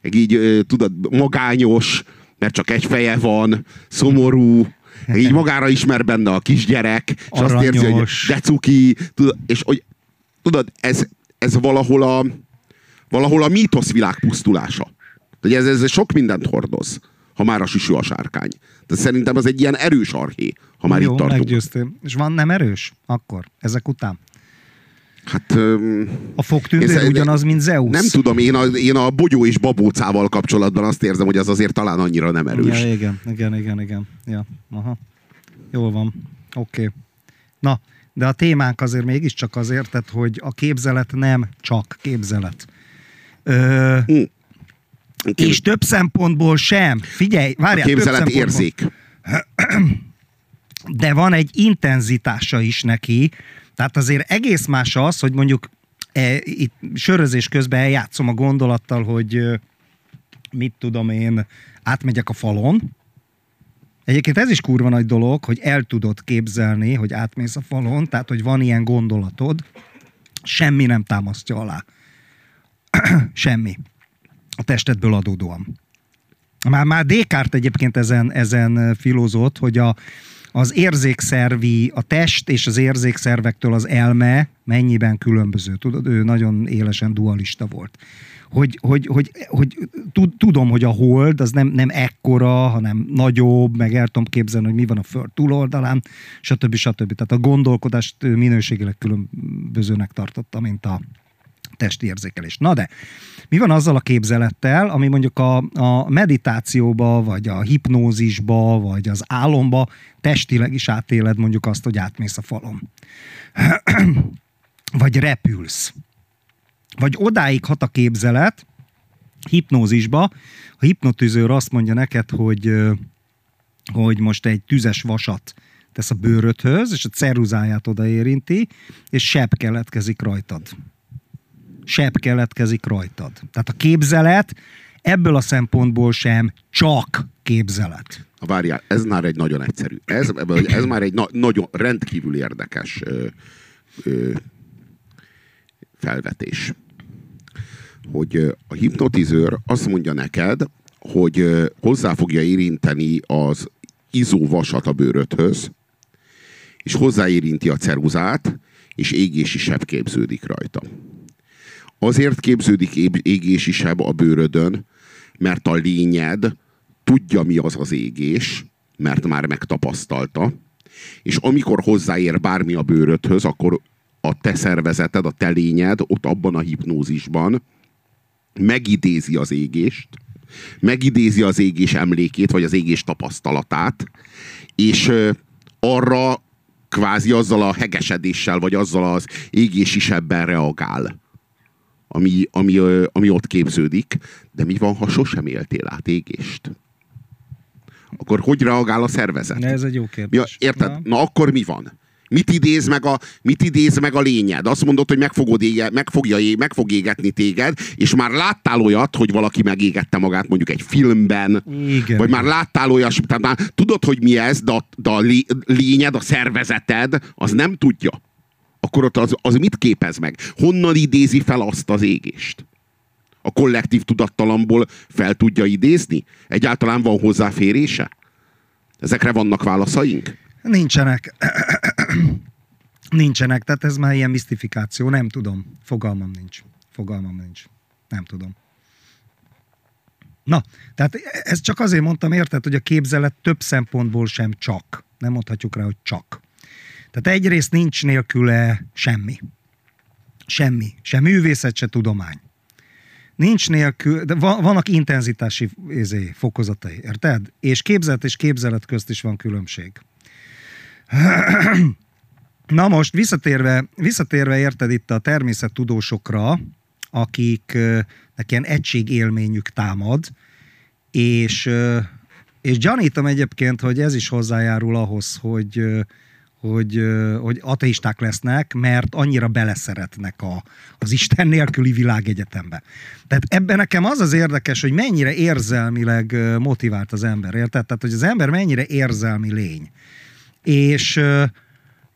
[SPEAKER 2] egy így, tudod, magányos, mert csak egy feje van, szomorú, így magára ismer benne a kisgyerek, és Aranyos. azt érzi, hogy de cuki, tudod, és hogy tudod, ez, ez valahol a valahol a mítoszvilág pusztulása. Hogy ez, ez sok mindent hordoz, ha már a süsű a sárkány. De szerintem az egy ilyen erős arché, ha már Jó, itt tartunk.
[SPEAKER 1] meggyőztél. És van nem erős? Akkor, ezek után?
[SPEAKER 2] Hát,
[SPEAKER 1] a fogtündér ugyanaz, mint Zeus.
[SPEAKER 2] Nem tudom, én a, én a bogyó és babócával kapcsolatban azt érzem, hogy az azért talán annyira nem erős.
[SPEAKER 1] Ja, igen, igen, igen, igen. Ja, aha. Jól van. Oké. Okay. Na, de a témánk azért mégiscsak azért, tehát, hogy a képzelet nem csak képzelet. Ö, hm. És több szempontból sem. Figyelj, várjál,
[SPEAKER 2] a képzelet érzék.
[SPEAKER 1] De van egy intenzitása is neki, tehát azért egész más az, hogy mondjuk e, itt sörözés közben eljátszom a gondolattal, hogy mit tudom én, átmegyek a falon. Egyébként ez is kurva nagy dolog, hogy el tudod képzelni, hogy átmész a falon, tehát hogy van ilyen gondolatod, semmi nem támasztja alá. semmi. A testedből adódóan. Már, már Descartes egyébként ezen, ezen filózott, hogy a, az érzékszervi, a test és az érzékszervektől az elme mennyiben különböző. Tudod, ő nagyon élesen dualista volt. Hogy, hogy, hogy, hogy tudom, hogy a hold az nem, nem ekkora, hanem nagyobb, meg el tudom képzelni, hogy mi van a föld túloldalán, stb. stb. Tehát a gondolkodást minőségileg különbözőnek tartotta, mint a, testi érzékelés. Na de, mi van azzal a képzelettel, ami mondjuk a, a meditációba, vagy a hipnózisba, vagy az álomba testileg is átéled mondjuk azt, hogy átmész a falon. vagy repülsz. Vagy odáig hat a képzelet, hipnózisba, a hipnotizőr azt mondja neked, hogy, hogy most egy tüzes vasat tesz a bőrödhöz, és a ceruzáját odaérinti, és sebb keletkezik rajtad. Sebb keletkezik rajtad. Tehát a képzelet ebből a szempontból sem csak képzelet.
[SPEAKER 2] A várjál, ez már egy nagyon egyszerű. Ez, ez már egy na, nagyon rendkívül érdekes ö, ö, felvetés. Hogy a hipnotizőr azt mondja neked, hogy hozzá fogja érinteni az izóvasat a bőrödhöz, és hozzáérinti a ceruzát, és égési sebb képződik rajta. Azért képződik égési sebb a bőrödön, mert a lényed tudja, mi az az égés, mert már megtapasztalta, és amikor hozzáér bármi a bőrödhöz, akkor a te szervezeted, a te lényed ott abban a hipnózisban megidézi az égést, megidézi az égés emlékét, vagy az égés tapasztalatát, és arra kvázi azzal a hegesedéssel, vagy azzal az égési sebben reagál, ami, ami, ami ott képződik. De mi van, ha sosem éltél át égést? Akkor hogy reagál a szervezet?
[SPEAKER 1] Ne, ez egy jó kérdés.
[SPEAKER 2] Ja, érted? Na. Na akkor mi van? Mit idéz meg a, mit idéz meg a lényed? Azt mondod, hogy meg, fogod ége, meg, fogja, meg fog égetni téged, és már láttál olyat, hogy valaki megégette magát mondjuk egy filmben,
[SPEAKER 1] Igen.
[SPEAKER 2] vagy már láttál olyas, tehát már tudod, hogy mi ez, de a, de a lényed, a szervezeted, az nem tudja. Akkor ott az, az mit képez meg? Honnan idézi fel azt az égést? A kollektív tudattalamból fel tudja idézni? Egyáltalán van hozzáférése? Ezekre vannak válaszaink?
[SPEAKER 1] Nincsenek. Nincsenek, tehát ez már ilyen misztifikáció, nem tudom. Fogalmam nincs. Fogalmam nincs. Nem tudom. Na, tehát ez csak azért mondtam, érted, hogy a képzelet több szempontból sem csak. Nem mondhatjuk rá, hogy csak. Tehát egyrészt nincs nélküle semmi. Semmi. Se művészet, se tudomány. Nincs nélkül, de vannak intenzitási izé, fokozatai, érted? És képzet és képzelet közt is van különbség. Na most visszatérve, visszatérve érted itt a természettudósokra, akiknek ilyen egységélményük támad, és, és gyanítom egyébként, hogy ez is hozzájárul ahhoz, hogy, hogy, hogy ateisták lesznek, mert annyira beleszeretnek a, az Isten nélküli világegyetembe. Tehát ebben nekem az az érdekes, hogy mennyire érzelmileg motivált az ember, érted? Tehát, hogy az ember mennyire érzelmi lény. És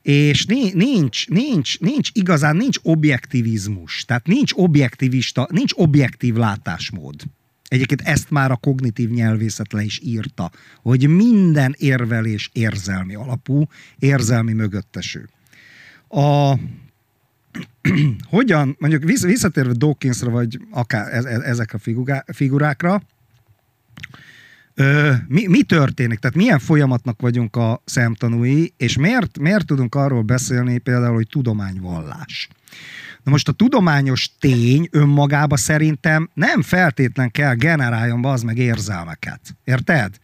[SPEAKER 1] és nincs, nincs, nincs igazán, nincs objektivizmus, tehát nincs objektivista, nincs objektív látásmód. Egyébként ezt már a kognitív nyelvészet le is írta, hogy minden érvelés érzelmi alapú, érzelmi mögötteső. A, hogyan, mondjuk visszatérve Dawkinsra, vagy akár e, e, ezekre a figurákra, mi, mi történik? Tehát milyen folyamatnak vagyunk a szemtanúi, és miért, miért tudunk arról beszélni például, hogy tudományvallás? Na most a tudományos tény önmagába szerintem nem feltétlen kell generáljon az meg érzelmeket. Érted?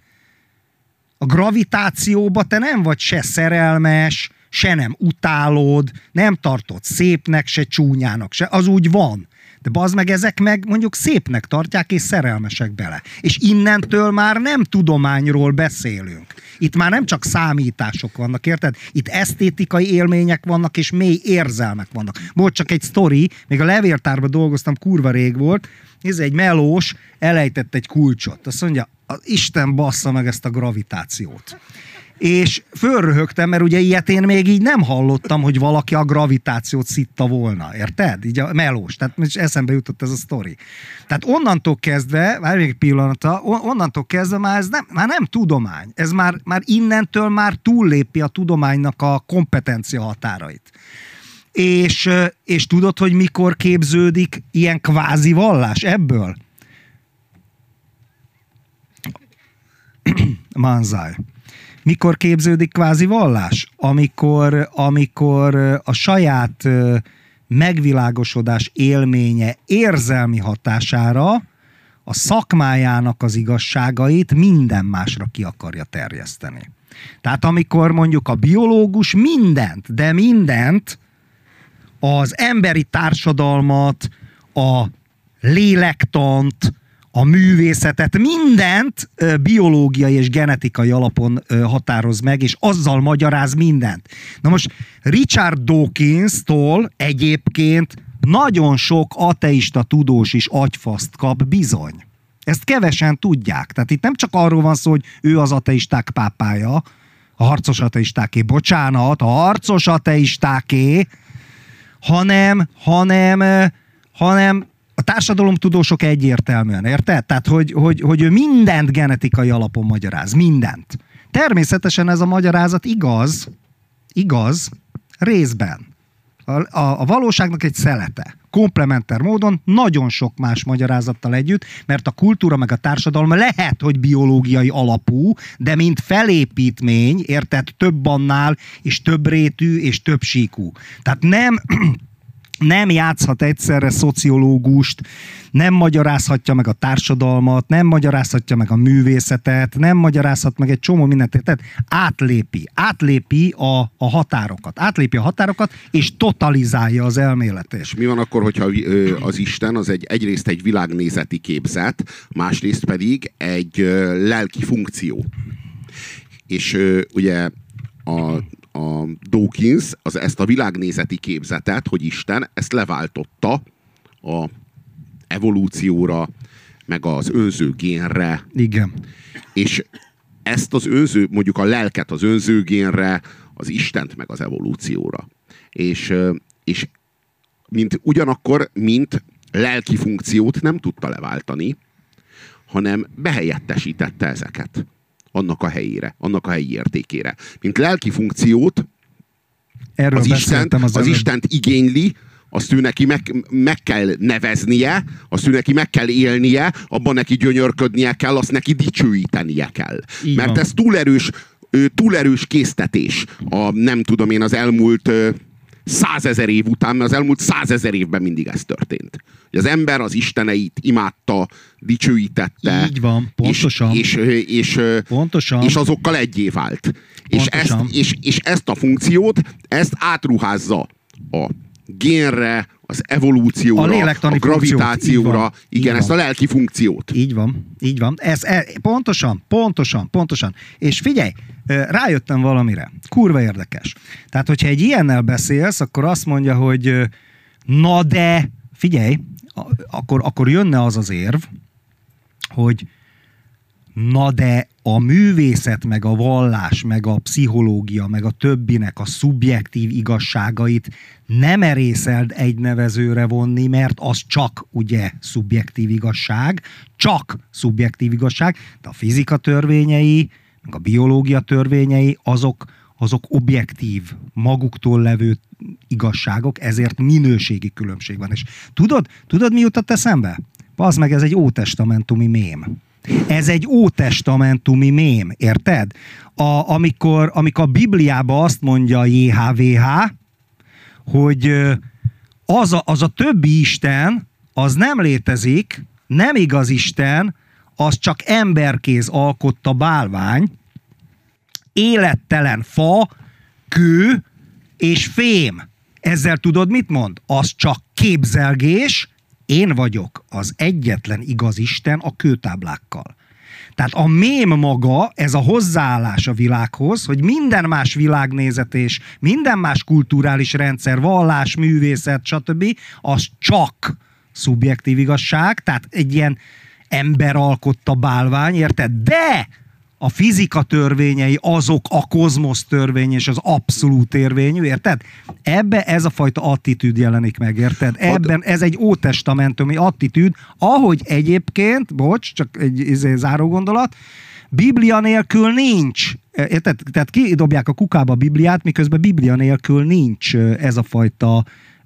[SPEAKER 1] A gravitációba te nem vagy se szerelmes, se nem utálod, nem tartod szépnek, se csúnyának, se az úgy van. De bazd meg, ezek meg mondjuk szépnek tartják, és szerelmesek bele. És innentől már nem tudományról beszélünk. Itt már nem csak számítások vannak, érted? Itt esztétikai élmények vannak, és mély érzelmek vannak. Volt csak egy sztori, még a levéltárban dolgoztam, kurva rég volt, ez egy melós elejtett egy kulcsot. Azt mondja, Isten bassza meg ezt a gravitációt és fölröhögtem, mert ugye ilyet én még így nem hallottam, hogy valaki a gravitációt szitta volna, érted? Így a melós, tehát eszembe jutott ez a sztori. Tehát onnantól kezdve, már még pillanata, onnantól kezdve már ez nem, már nem tudomány, ez már, már innentől már túllépi a tudománynak a kompetencia határait. És, és tudod, hogy mikor képződik ilyen kvázi vallás ebből? Manzai mikor képződik kvázi vallás? Amikor, amikor a saját megvilágosodás élménye érzelmi hatására a szakmájának az igazságait minden másra ki akarja terjeszteni. Tehát amikor mondjuk a biológus mindent, de mindent az emberi társadalmat, a lélektant, a művészetet, mindent biológiai és genetikai alapon határoz meg, és azzal magyaráz mindent. Na most Richard Dawkins-tól egyébként nagyon sok ateista tudós is agyfaszt kap bizony. Ezt kevesen tudják. Tehát itt nem csak arról van szó, hogy ő az ateisták pápája, a harcos ateistáké, bocsánat, a harcos ateistáké, hanem, hanem, hanem a társadalomtudósok egyértelműen, érted? Tehát, hogy, hogy, hogy ő mindent genetikai alapon magyaráz, mindent. Természetesen ez a magyarázat igaz, igaz, részben. A, a, a valóságnak egy szelete. Komplementer módon, nagyon sok más magyarázattal együtt, mert a kultúra meg a társadalom lehet, hogy biológiai alapú, de mint felépítmény, érted, több annál, és több rétű, és több síkú. Tehát nem nem játszhat egyszerre szociológust, nem magyarázhatja meg a társadalmat, nem magyarázhatja meg a művészetet, nem magyarázhat meg egy csomó mindent. Tehát átlépi, átlépi a, a határokat, átlépi a határokat, és totalizálja az elméletet. És
[SPEAKER 2] mi van akkor, hogyha az Isten az egy, egyrészt egy világnézeti képzet, másrészt pedig egy lelki funkció. És ugye a, a Dawkins az ezt a világnézeti képzetet, hogy Isten ezt leváltotta a evolúcióra, meg az önző génre.
[SPEAKER 1] Igen.
[SPEAKER 2] És ezt az önző, mondjuk a lelket az önző génre, az Istent meg az evolúcióra. És, és mint ugyanakkor, mint lelki funkciót nem tudta leváltani, hanem behelyettesítette ezeket annak a helyére, annak a helyi értékére. Mint lelki funkciót Erről az, Istent, az, az Istent igényli, azt ő neki meg, meg kell neveznie, azt ő neki meg kell élnie, abban neki gyönyörködnie kell, azt neki dicsőítenie kell. Így Mert van. ez túl erős, túl erős késztetés a nem tudom én az elmúlt százezer év után, mert az elmúlt százezer évben mindig ez történt. Hogy az ember az isteneit imádta, dicsőítette.
[SPEAKER 1] Így van, pontosan.
[SPEAKER 2] És, és, és, pontosan. és azokkal egyé vált. És ezt, és, és ezt a funkciót, ezt átruházza a génre, az evolúcióra, a, a gravitációra, igen, ezt a lelki funkciót.
[SPEAKER 1] Így van, így van. Ez, e, pontosan, pontosan, pontosan. És figyelj, rájöttem valamire. Kurva érdekes. Tehát, hogyha egy ilyennel beszélsz, akkor azt mondja, hogy na de, figyelj, akkor, akkor jönne az az érv, hogy na de a művészet, meg a vallás, meg a pszichológia, meg a többinek a szubjektív igazságait nem erészeld egy nevezőre vonni, mert az csak ugye szubjektív igazság, csak szubjektív igazság, de a fizika törvényei, meg a biológia törvényei, azok, azok objektív, maguktól levő igazságok, ezért minőségi különbség van. És tudod, tudod mi jutott eszembe? Az meg ez egy ótestamentumi mém. Ez egy ótestamentumi mém, érted? A, amikor, amikor a Bibliában azt mondja JHVH, hogy az a, az a többi Isten, az nem létezik, nem igaz Isten, az csak emberkéz alkotta bálvány, élettelen fa, kő és fém. Ezzel tudod, mit mond? Az csak képzelgés, én vagyok az egyetlen igaz Isten a kőtáblákkal. Tehát a mém maga, ez a hozzáállás a világhoz, hogy minden más világnézet és minden más kulturális rendszer, vallás, művészet, stb. az csak szubjektív igazság, tehát egy ilyen ember alkotta bálvány, érted? De a fizika törvényei azok a kozmosz törvény és az abszolút érvényű, érted? Ebbe ez a fajta attitűd jelenik meg, érted? Ebben ez egy ótestamentumi attitűd, ahogy egyébként, bocs, csak egy izé, záró gondolat, Biblia nélkül nincs. Érted? Tehát kidobják a kukába a Bibliát, miközben Biblia nélkül nincs ez a fajta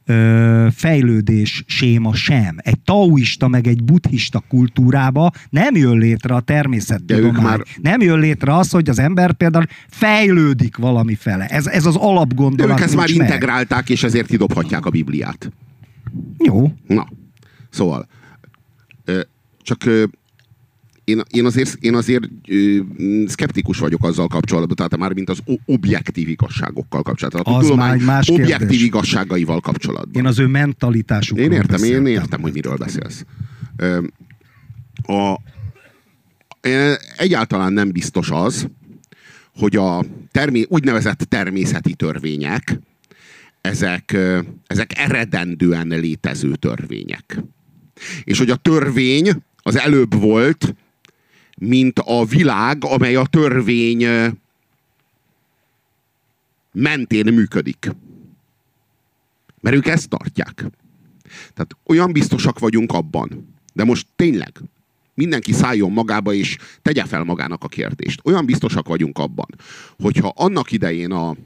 [SPEAKER 1] ö, fejlődés séma sem. Egy taoista meg egy buddhista kultúrába nem jön létre a természettudomány. Már... Nem jön létre az, hogy az ember például fejlődik valami fele. Ez, ez az alapgondolat.
[SPEAKER 2] Ők ezt már meg. integrálták, és ezért kidobhatják a Bibliát.
[SPEAKER 1] Jó.
[SPEAKER 2] Na, szóval csak én, én azért, én azért ö, szkeptikus vagyok azzal kapcsolatban, tehát már mint az objektív igazságokkal kapcsolatban.
[SPEAKER 1] Az tudomány már más
[SPEAKER 2] objektív kérdés. igazságaival kapcsolatban.
[SPEAKER 1] Én az ő mentalitásukról
[SPEAKER 2] Én értem, én értem, hogy miről beszélsz. A, egyáltalán nem biztos az, hogy a termé, úgynevezett természeti törvények, ezek, ezek eredendően létező törvények. És hogy a törvény az előbb volt, mint a világ, amely a törvény mentén működik. Mert ők ezt tartják. Tehát olyan biztosak vagyunk abban, de most tényleg, mindenki szálljon magába, és tegye fel magának a kérdést. Olyan biztosak vagyunk abban, hogyha annak idején a,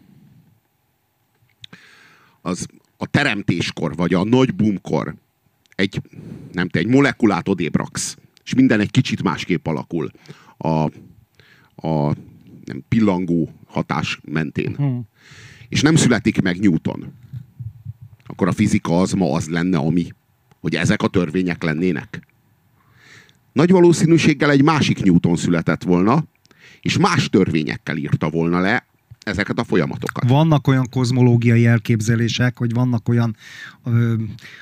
[SPEAKER 2] az, a teremtéskor, vagy a nagy boomkor egy, nem te, egy molekulát odébraksz, és minden egy kicsit másképp alakul a, a nem, pillangó hatás mentén. Hmm. És nem születik meg Newton. Akkor a fizika az ma az lenne, ami, hogy ezek a törvények lennének. Nagy valószínűséggel egy másik Newton született volna, és más törvényekkel írta volna le ezeket a folyamatokat.
[SPEAKER 1] Vannak olyan kozmológiai elképzelések, hogy vannak olyan ö,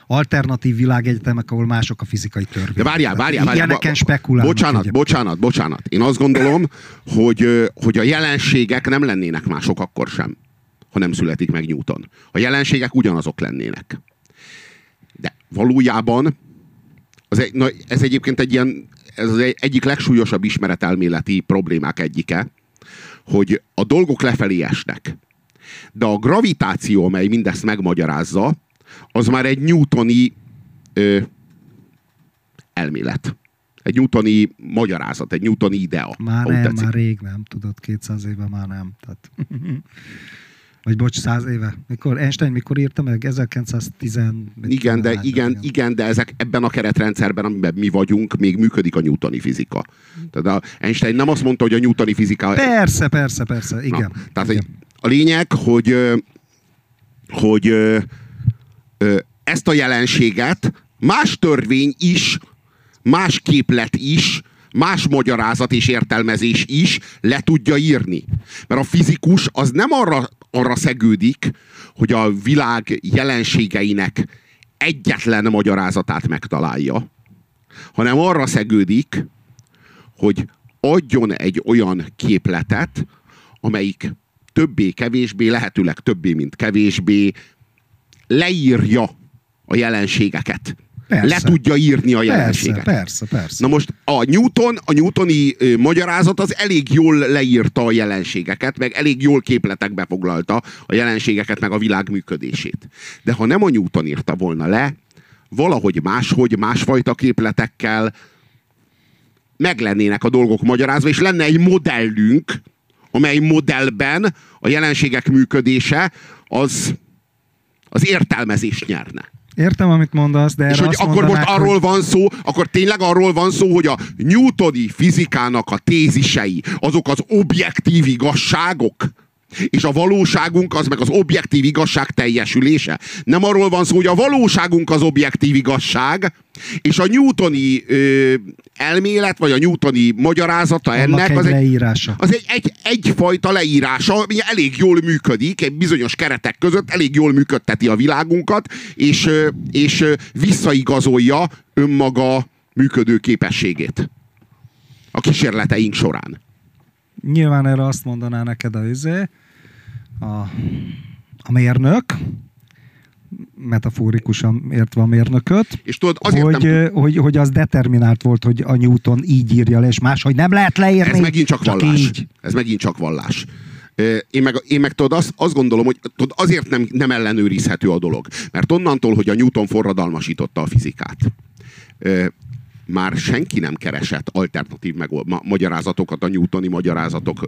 [SPEAKER 1] alternatív világegyetemek, ahol mások a fizikai törvények.
[SPEAKER 2] De várjál, várjál, várjál.
[SPEAKER 1] Ilyeneken spekulálnak.
[SPEAKER 2] Bocsánat, ugye. bocsánat, bocsánat. Én azt gondolom, hogy, hogy a jelenségek nem lennének mások akkor sem, ha nem születik meg Newton. A jelenségek ugyanazok lennének. De valójában az egy, na, ez egyébként egy ilyen, ez az egyik legsúlyosabb ismeretelméleti problémák egyike, hogy a dolgok lefelé esnek. De a gravitáció, amely mindezt megmagyarázza, az már egy newtoni ö, elmélet. Egy newtoni magyarázat, egy newtoni idea.
[SPEAKER 1] Már nem, tetszik. már rég nem, tudod, 200 éve már nem. Tehát vagy bocs, száz éve. Mikor, Einstein mikor írta meg? 1910...
[SPEAKER 2] Igen, de, igen, igen, de ezek ebben a keretrendszerben, amiben mi vagyunk, még működik a newtoni fizika. Tehát a Einstein nem azt mondta, hogy a newtoni fizika...
[SPEAKER 1] Persze, persze, persze, igen. Na,
[SPEAKER 2] tehát
[SPEAKER 1] igen.
[SPEAKER 2] a lényeg, hogy, hogy ezt a jelenséget más törvény is, más képlet is, más magyarázat és értelmezés is le tudja írni. Mert a fizikus az nem arra arra szegődik, hogy a világ jelenségeinek egyetlen magyarázatát megtalálja, hanem arra szegődik, hogy adjon egy olyan képletet, amelyik többé-kevésbé, lehetőleg többé, mint kevésbé leírja a jelenségeket. Persze. le tudja írni a jelenséget.
[SPEAKER 1] Persze, persze, persze.
[SPEAKER 2] Na most a Newton, a Newtoni ö, magyarázat az elég jól leírta a jelenségeket, meg elég jól képletekbe foglalta a jelenségeket, meg a világ működését. De ha nem a Newton írta volna le, valahogy máshogy, másfajta képletekkel meglennének a dolgok magyarázva, és lenne egy modellünk, amely modellben a jelenségek működése az, az értelmezést nyerne.
[SPEAKER 1] Értem, amit mondasz, de
[SPEAKER 2] És hogy akkor most hogy... arról van szó, akkor tényleg arról van szó, hogy a newtoni fizikának a tézisei, azok az objektív igazságok? És a valóságunk az meg az objektív igazság teljesülése. Nem arról van szó, hogy a valóságunk az objektív igazság, és a newtoni ö, elmélet, vagy a newtoni magyarázata Annak ennek
[SPEAKER 1] az egy, leírása.
[SPEAKER 2] az egy, egy, egyfajta leírása, ami elég jól működik, egy bizonyos keretek között elég jól működteti a világunkat, és, és visszaigazolja önmaga működő képességét a kísérleteink során.
[SPEAKER 1] Nyilván erre azt mondaná neked a izé, a, a mérnök, metaforikusan értve a mérnököt,
[SPEAKER 2] és tudod, azért
[SPEAKER 1] hogy, nem... hogy, hogy az determinált volt, hogy a Newton így írja le, és máshogy nem lehet leírni.
[SPEAKER 2] Ez megint csak, csak vallás. Így. Ez megint csak vallás. Én meg, én meg tudod, azt, azt gondolom, hogy tudod, azért nem, nem ellenőrizhető a dolog. Mert onnantól, hogy a Newton forradalmasította a fizikát, már senki nem keresett alternatív meg, ma, magyarázatokat a newtoni magyarázatok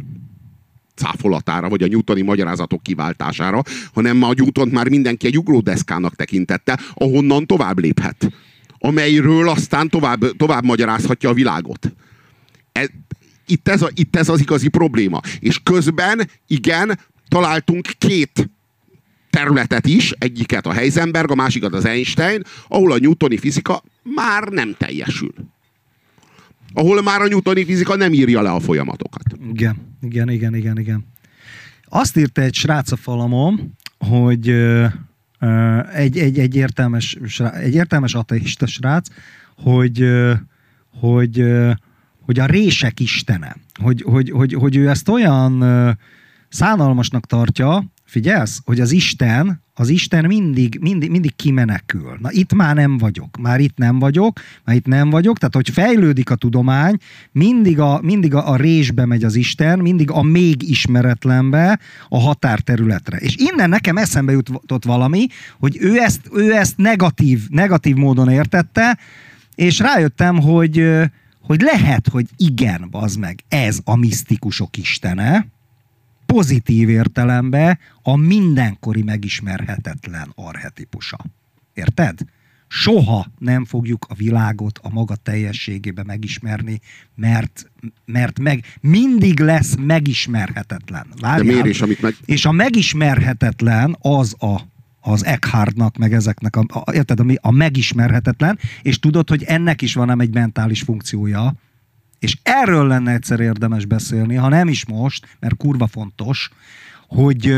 [SPEAKER 2] cáfolatára, vagy a newtoni magyarázatok kiváltására, hanem a Newton már mindenki egy ugródeszkának tekintette, ahonnan tovább léphet. Amelyről aztán tovább, tovább magyarázhatja a világot. E, itt, ez a, itt ez az igazi probléma. És közben, igen, találtunk két területet is, egyiket a Heisenberg, a másikat az Einstein, ahol a newtoni fizika már nem teljesül. Ahol már a newtoni fizika nem írja le a folyamatokat.
[SPEAKER 1] Igen, igen, igen, igen, igen. Azt írta egy srác a falamon, hogy egy, egy, egy, értelmes, egy értelmes ateista srác, hogy, hogy, hogy a rések istene. Hogy, hogy, hogy, hogy ő ezt olyan szánalmasnak tartja, figyelsz, hogy az Isten, az Isten mindig, mindig, mindig kimenekül. Na itt már nem vagyok, már itt nem vagyok, már itt nem vagyok, tehát hogy fejlődik a tudomány, mindig a, mindig a, a résbe megy az Isten, mindig a még ismeretlenbe, a határterületre. És innen nekem eszembe jutott valami, hogy ő ezt, ő ezt negatív, negatív módon értette, és rájöttem, hogy, hogy lehet, hogy igen, az meg, ez a misztikusok istene, pozitív értelemben a mindenkori megismerhetetlen arhetipusa. Érted? Soha nem fogjuk a világot a maga teljességébe megismerni, mert, mert meg mindig lesz megismerhetetlen.
[SPEAKER 2] Várjál? De miért is, amit meg...
[SPEAKER 1] És a megismerhetetlen az a az Eckhartnak, meg ezeknek, a, a, érted, a, a megismerhetetlen, és tudod, hogy ennek is van egy mentális funkciója, és erről lenne egyszer érdemes beszélni, ha nem is most, mert kurva fontos, hogy,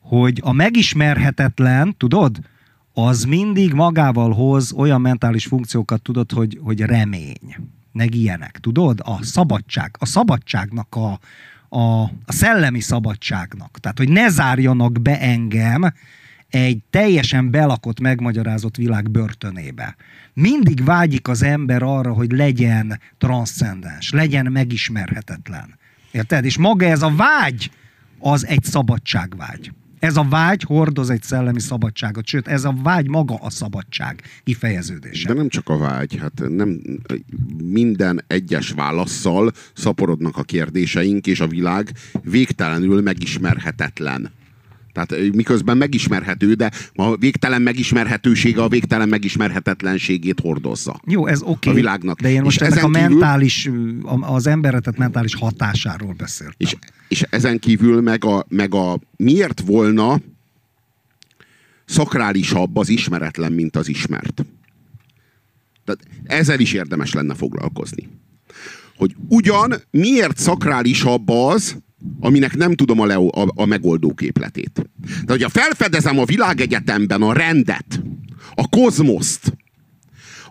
[SPEAKER 1] hogy a megismerhetetlen, tudod, az mindig magával hoz olyan mentális funkciókat, tudod, hogy, hogy remény, meg ilyenek, tudod? A szabadság, a szabadságnak a, a, a szellemi szabadságnak. Tehát, hogy ne zárjanak be engem egy teljesen belakott, megmagyarázott világ börtönébe. Mindig vágyik az ember arra, hogy legyen transzcendens, legyen megismerhetetlen. Érted? És maga ez a vágy, az egy szabadságvágy. Ez a vágy hordoz egy szellemi szabadságot, sőt, ez a vágy maga a szabadság kifejeződése.
[SPEAKER 2] De nem csak a vágy, hát nem minden egyes válaszsal szaporodnak a kérdéseink, és a világ végtelenül megismerhetetlen. Tehát miközben megismerhető, de a végtelen megismerhetősége a végtelen megismerhetetlenségét hordozza.
[SPEAKER 1] Jó, ez oké. Okay, a világnak. De én most és ennek a kívül, mentális, az emberetet mentális hatásáról beszéltem.
[SPEAKER 2] És, és ezen kívül meg a, meg a miért volna szakrálisabb az ismeretlen, mint az ismert. Tehát ezzel is érdemes lenne foglalkozni. Hogy ugyan miért szakrálisabb az, aminek nem tudom a, leo, a, a megoldó képletét. De hogyha felfedezem a világegyetemben a rendet, a kozmoszt,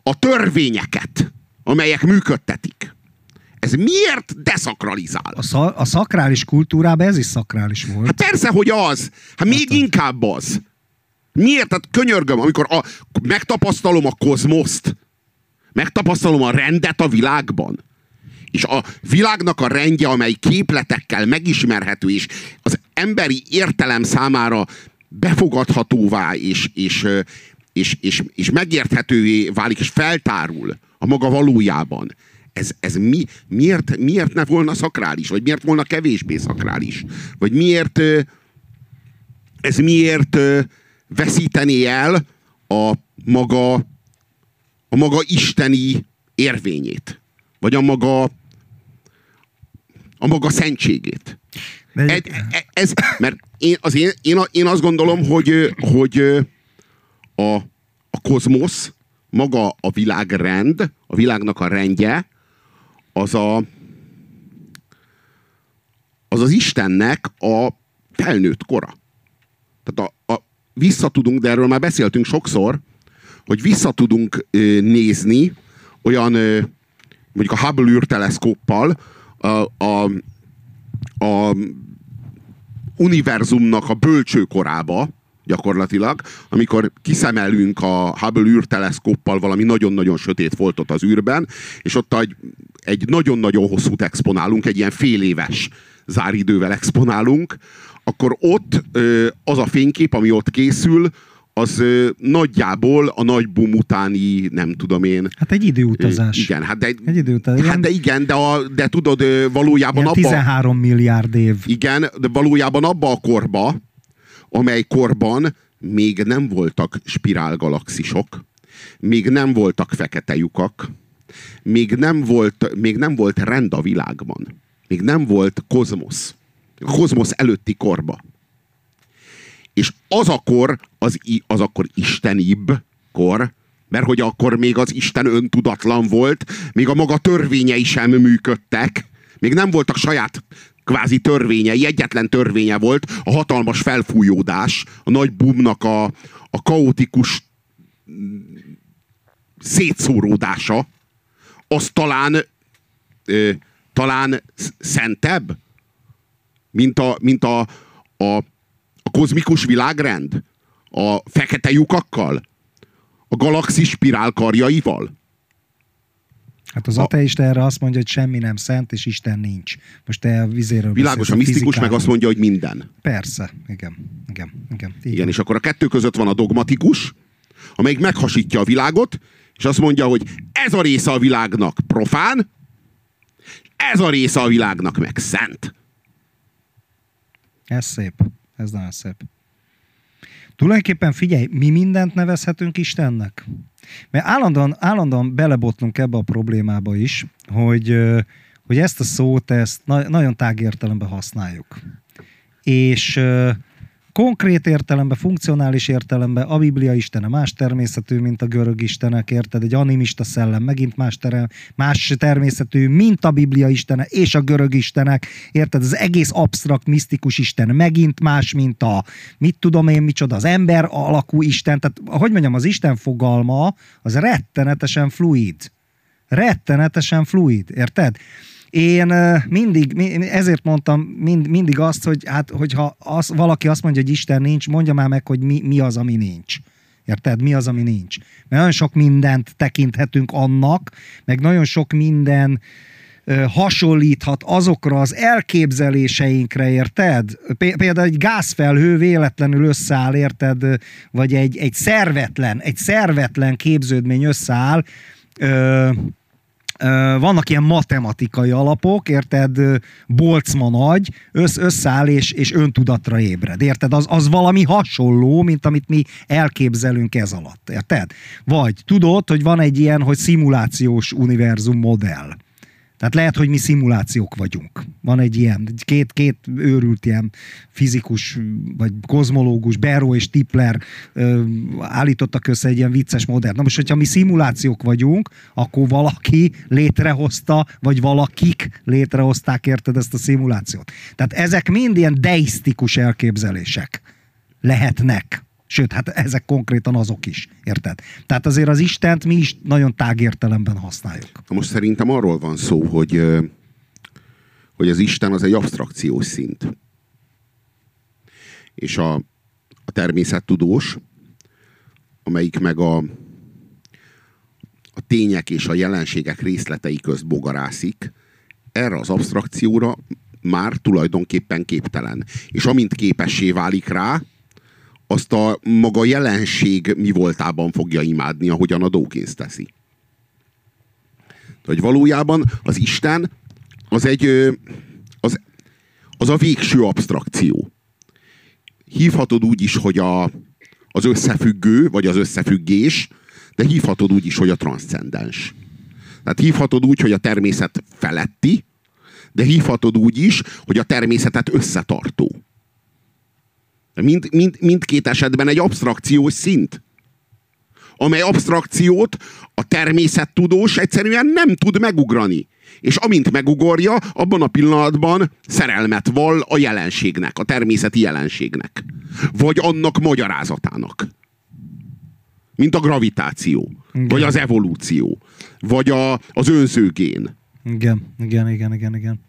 [SPEAKER 2] a törvényeket, amelyek működtetik, ez miért deszakralizál?
[SPEAKER 1] A, szak, a szakrális kultúrában ez is szakrális volt.
[SPEAKER 2] Hát persze, hogy az. Hát még hát inkább az. Miért? Tehát könyörgöm, amikor a, megtapasztalom a kozmoszt, megtapasztalom a rendet a világban, és a világnak a rendje, amely képletekkel megismerhető, és az emberi értelem számára befogadhatóvá, és, és, és, és, és megérthetővé válik, és feltárul a maga valójában. Ez, ez mi, miért, miért ne volna szakrális? Vagy miért volna kevésbé szakrális? Vagy miért ez miért veszítené el a maga, a maga isteni érvényét? Vagy a maga a maga szentségét. Ez, e, ez, mert én, az én, én, én azt gondolom, hogy, hogy a, a kozmosz, maga a világrend, a világnak a rendje, az a, az az Istennek a felnőtt kora. Tehát a, a, vissza tudunk, de erről már beszéltünk sokszor, hogy vissza tudunk ö, nézni olyan, ö, mondjuk a Hubble űrteleszkóppal, a, a, a univerzumnak a bölcsőkorába, gyakorlatilag, amikor kiszemelünk a Hubble űrteleszkóppal valami nagyon-nagyon sötét foltot az űrben, és ott egy, egy nagyon-nagyon hosszút exponálunk, egy ilyen fél éves záridővel exponálunk, akkor ott az a fénykép, ami ott készül, az ö, nagyjából a nagy boom utáni, nem tudom én.
[SPEAKER 1] Hát egy időutazás.
[SPEAKER 2] Ö, igen, hát de,
[SPEAKER 1] egy időutazás.
[SPEAKER 2] Hát de igen, de, a, de tudod, ö, valójában
[SPEAKER 1] abban... 13 milliárd év.
[SPEAKER 2] Igen, de valójában abba a korba, amely korban még nem voltak spirálgalaxisok, még nem voltak fekete lyukak, még nem volt, még nem volt rend a világban. Még nem volt kozmosz. A kozmosz előtti korba. És az a kor, az, az akkor istenibb kor, mert hogy akkor még az Isten öntudatlan volt, még a maga törvényei sem működtek, még nem voltak saját kvázi törvényei, egyetlen törvénye volt a hatalmas felfújódás, a nagy bumnak a, a kaotikus szétszóródása, az talán ö, talán szentebb, mint a, mint a, a, kozmikus világrend, a fekete lyukakkal, a galaxis spirálkarjaival.
[SPEAKER 1] Hát az ateista erre azt mondja, hogy semmi nem szent, és Isten nincs. Most te vizéről
[SPEAKER 2] Világos, a misztikus meg azt mondja, hogy minden.
[SPEAKER 1] Persze, igen, igen, igen.
[SPEAKER 2] Igen, és akkor a kettő között van a dogmatikus, amelyik meghasítja a világot, és azt mondja, hogy ez a része a világnak profán, ez a része a világnak meg szent.
[SPEAKER 1] Ez szép. Ez nagyon szép. Tulajdonképpen figyelj, mi mindent nevezhetünk Istennek? Mert állandóan, állandóan belebotlunk ebbe a problémába is, hogy, hogy ezt a szót ezt na- nagyon tág értelemben használjuk. És konkrét értelemben, funkcionális értelemben a Biblia istene más természetű, mint a görög istenek, érted? Egy animista szellem megint más, tere, más természetű, mint a Biblia istene és a görög istenek, érted? Az egész absztrakt, misztikus isten megint más, mint a, mit tudom én, micsoda, az ember alakú isten. Tehát, hogy mondjam, az isten fogalma az rettenetesen fluid. Rettenetesen fluid, érted? Én mindig, ezért mondtam mind, mindig azt, hogy hát, hogyha az, valaki azt mondja, hogy Isten nincs, mondja már meg, hogy mi, mi az, ami nincs. Érted? Mi az, ami nincs? Mert nagyon sok mindent tekinthetünk annak, meg nagyon sok minden hasonlíthat azokra az elképzeléseinkre, érted? Például egy gázfelhő véletlenül összeáll, érted? Vagy egy, egy szervetlen, egy szervetlen képződmény összeáll, vannak ilyen matematikai alapok, érted, Boltzmann agy, össz, összeáll és, és öntudatra ébred, érted? Az, az valami hasonló, mint amit mi elképzelünk ez alatt, érted? Vagy tudod, hogy van egy ilyen, hogy szimulációs univerzum modell. Tehát lehet, hogy mi szimulációk vagyunk. Van egy ilyen, két, két őrült ilyen fizikus, vagy kozmológus, Beró és Tipler ö, állítottak össze egy ilyen vicces modell. Na most, hogyha mi szimulációk vagyunk, akkor valaki létrehozta, vagy valakik létrehozták, érted ezt a szimulációt. Tehát ezek mind ilyen deisztikus elképzelések lehetnek. Sőt, hát ezek konkrétan azok is, érted? Tehát azért az Istent mi is nagyon tág értelemben használjuk.
[SPEAKER 2] Most szerintem arról van szó, hogy, hogy az Isten az egy abstrakciós szint. És a, a természettudós, amelyik meg a, a tények és a jelenségek részletei közt bogarászik, erre az abstrakcióra már tulajdonképpen képtelen. És amint képessé válik rá, azt a maga jelenség mi voltában fogja imádni, ahogyan a Dawkins teszi. Hogy valójában az Isten az egy az, az a végső abstrakció. Hívhatod úgy is, hogy a, az összefüggő, vagy az összefüggés, de hívhatod úgy is, hogy a transzcendens. Tehát hívhatod úgy, hogy a természet feletti, de hívhatod úgy is, hogy a természetet összetartó. Mind, mind, mindkét esetben egy abstrakciós szint, amely abstrakciót a természettudós egyszerűen nem tud megugrani. És amint megugorja, abban a pillanatban szerelmet vall a jelenségnek, a természeti jelenségnek. Vagy annak magyarázatának. Mint a gravitáció. Igen. Vagy az evolúció. Vagy a, az önzőgén.
[SPEAKER 1] Igen, igen, igen, igen, igen.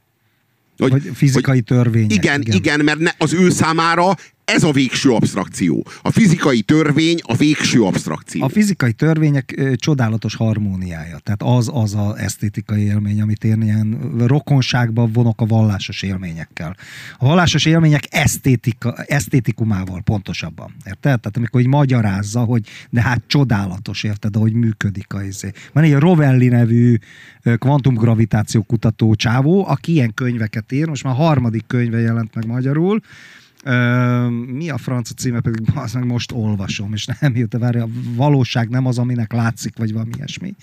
[SPEAKER 1] Hogy, hogy fizikai hogy, törvények.
[SPEAKER 2] Igen, igen, igen mert ne, az ő számára ez a végső abstrakció. A fizikai törvény a végső abstrakció.
[SPEAKER 1] A fizikai törvények ö, csodálatos harmóniája. Tehát az az a esztétikai élmény, amit én ilyen rokonságban vonok a vallásos élményekkel. A vallásos élmények esztétika, esztétikumával pontosabban. Érted? Tehát amikor így magyarázza, hogy de hát csodálatos, érted, ahogy működik a izé. Van egy Rovelli nevű kvantumgravitáció kutató csávó, aki ilyen könyveket ír, most már harmadik könyve jelent meg magyarul, Ö, mi a francia címe, pedig azt meg most olvasom, és nem jött, várja, a valóság nem az, aminek látszik, vagy valami ilyesmi.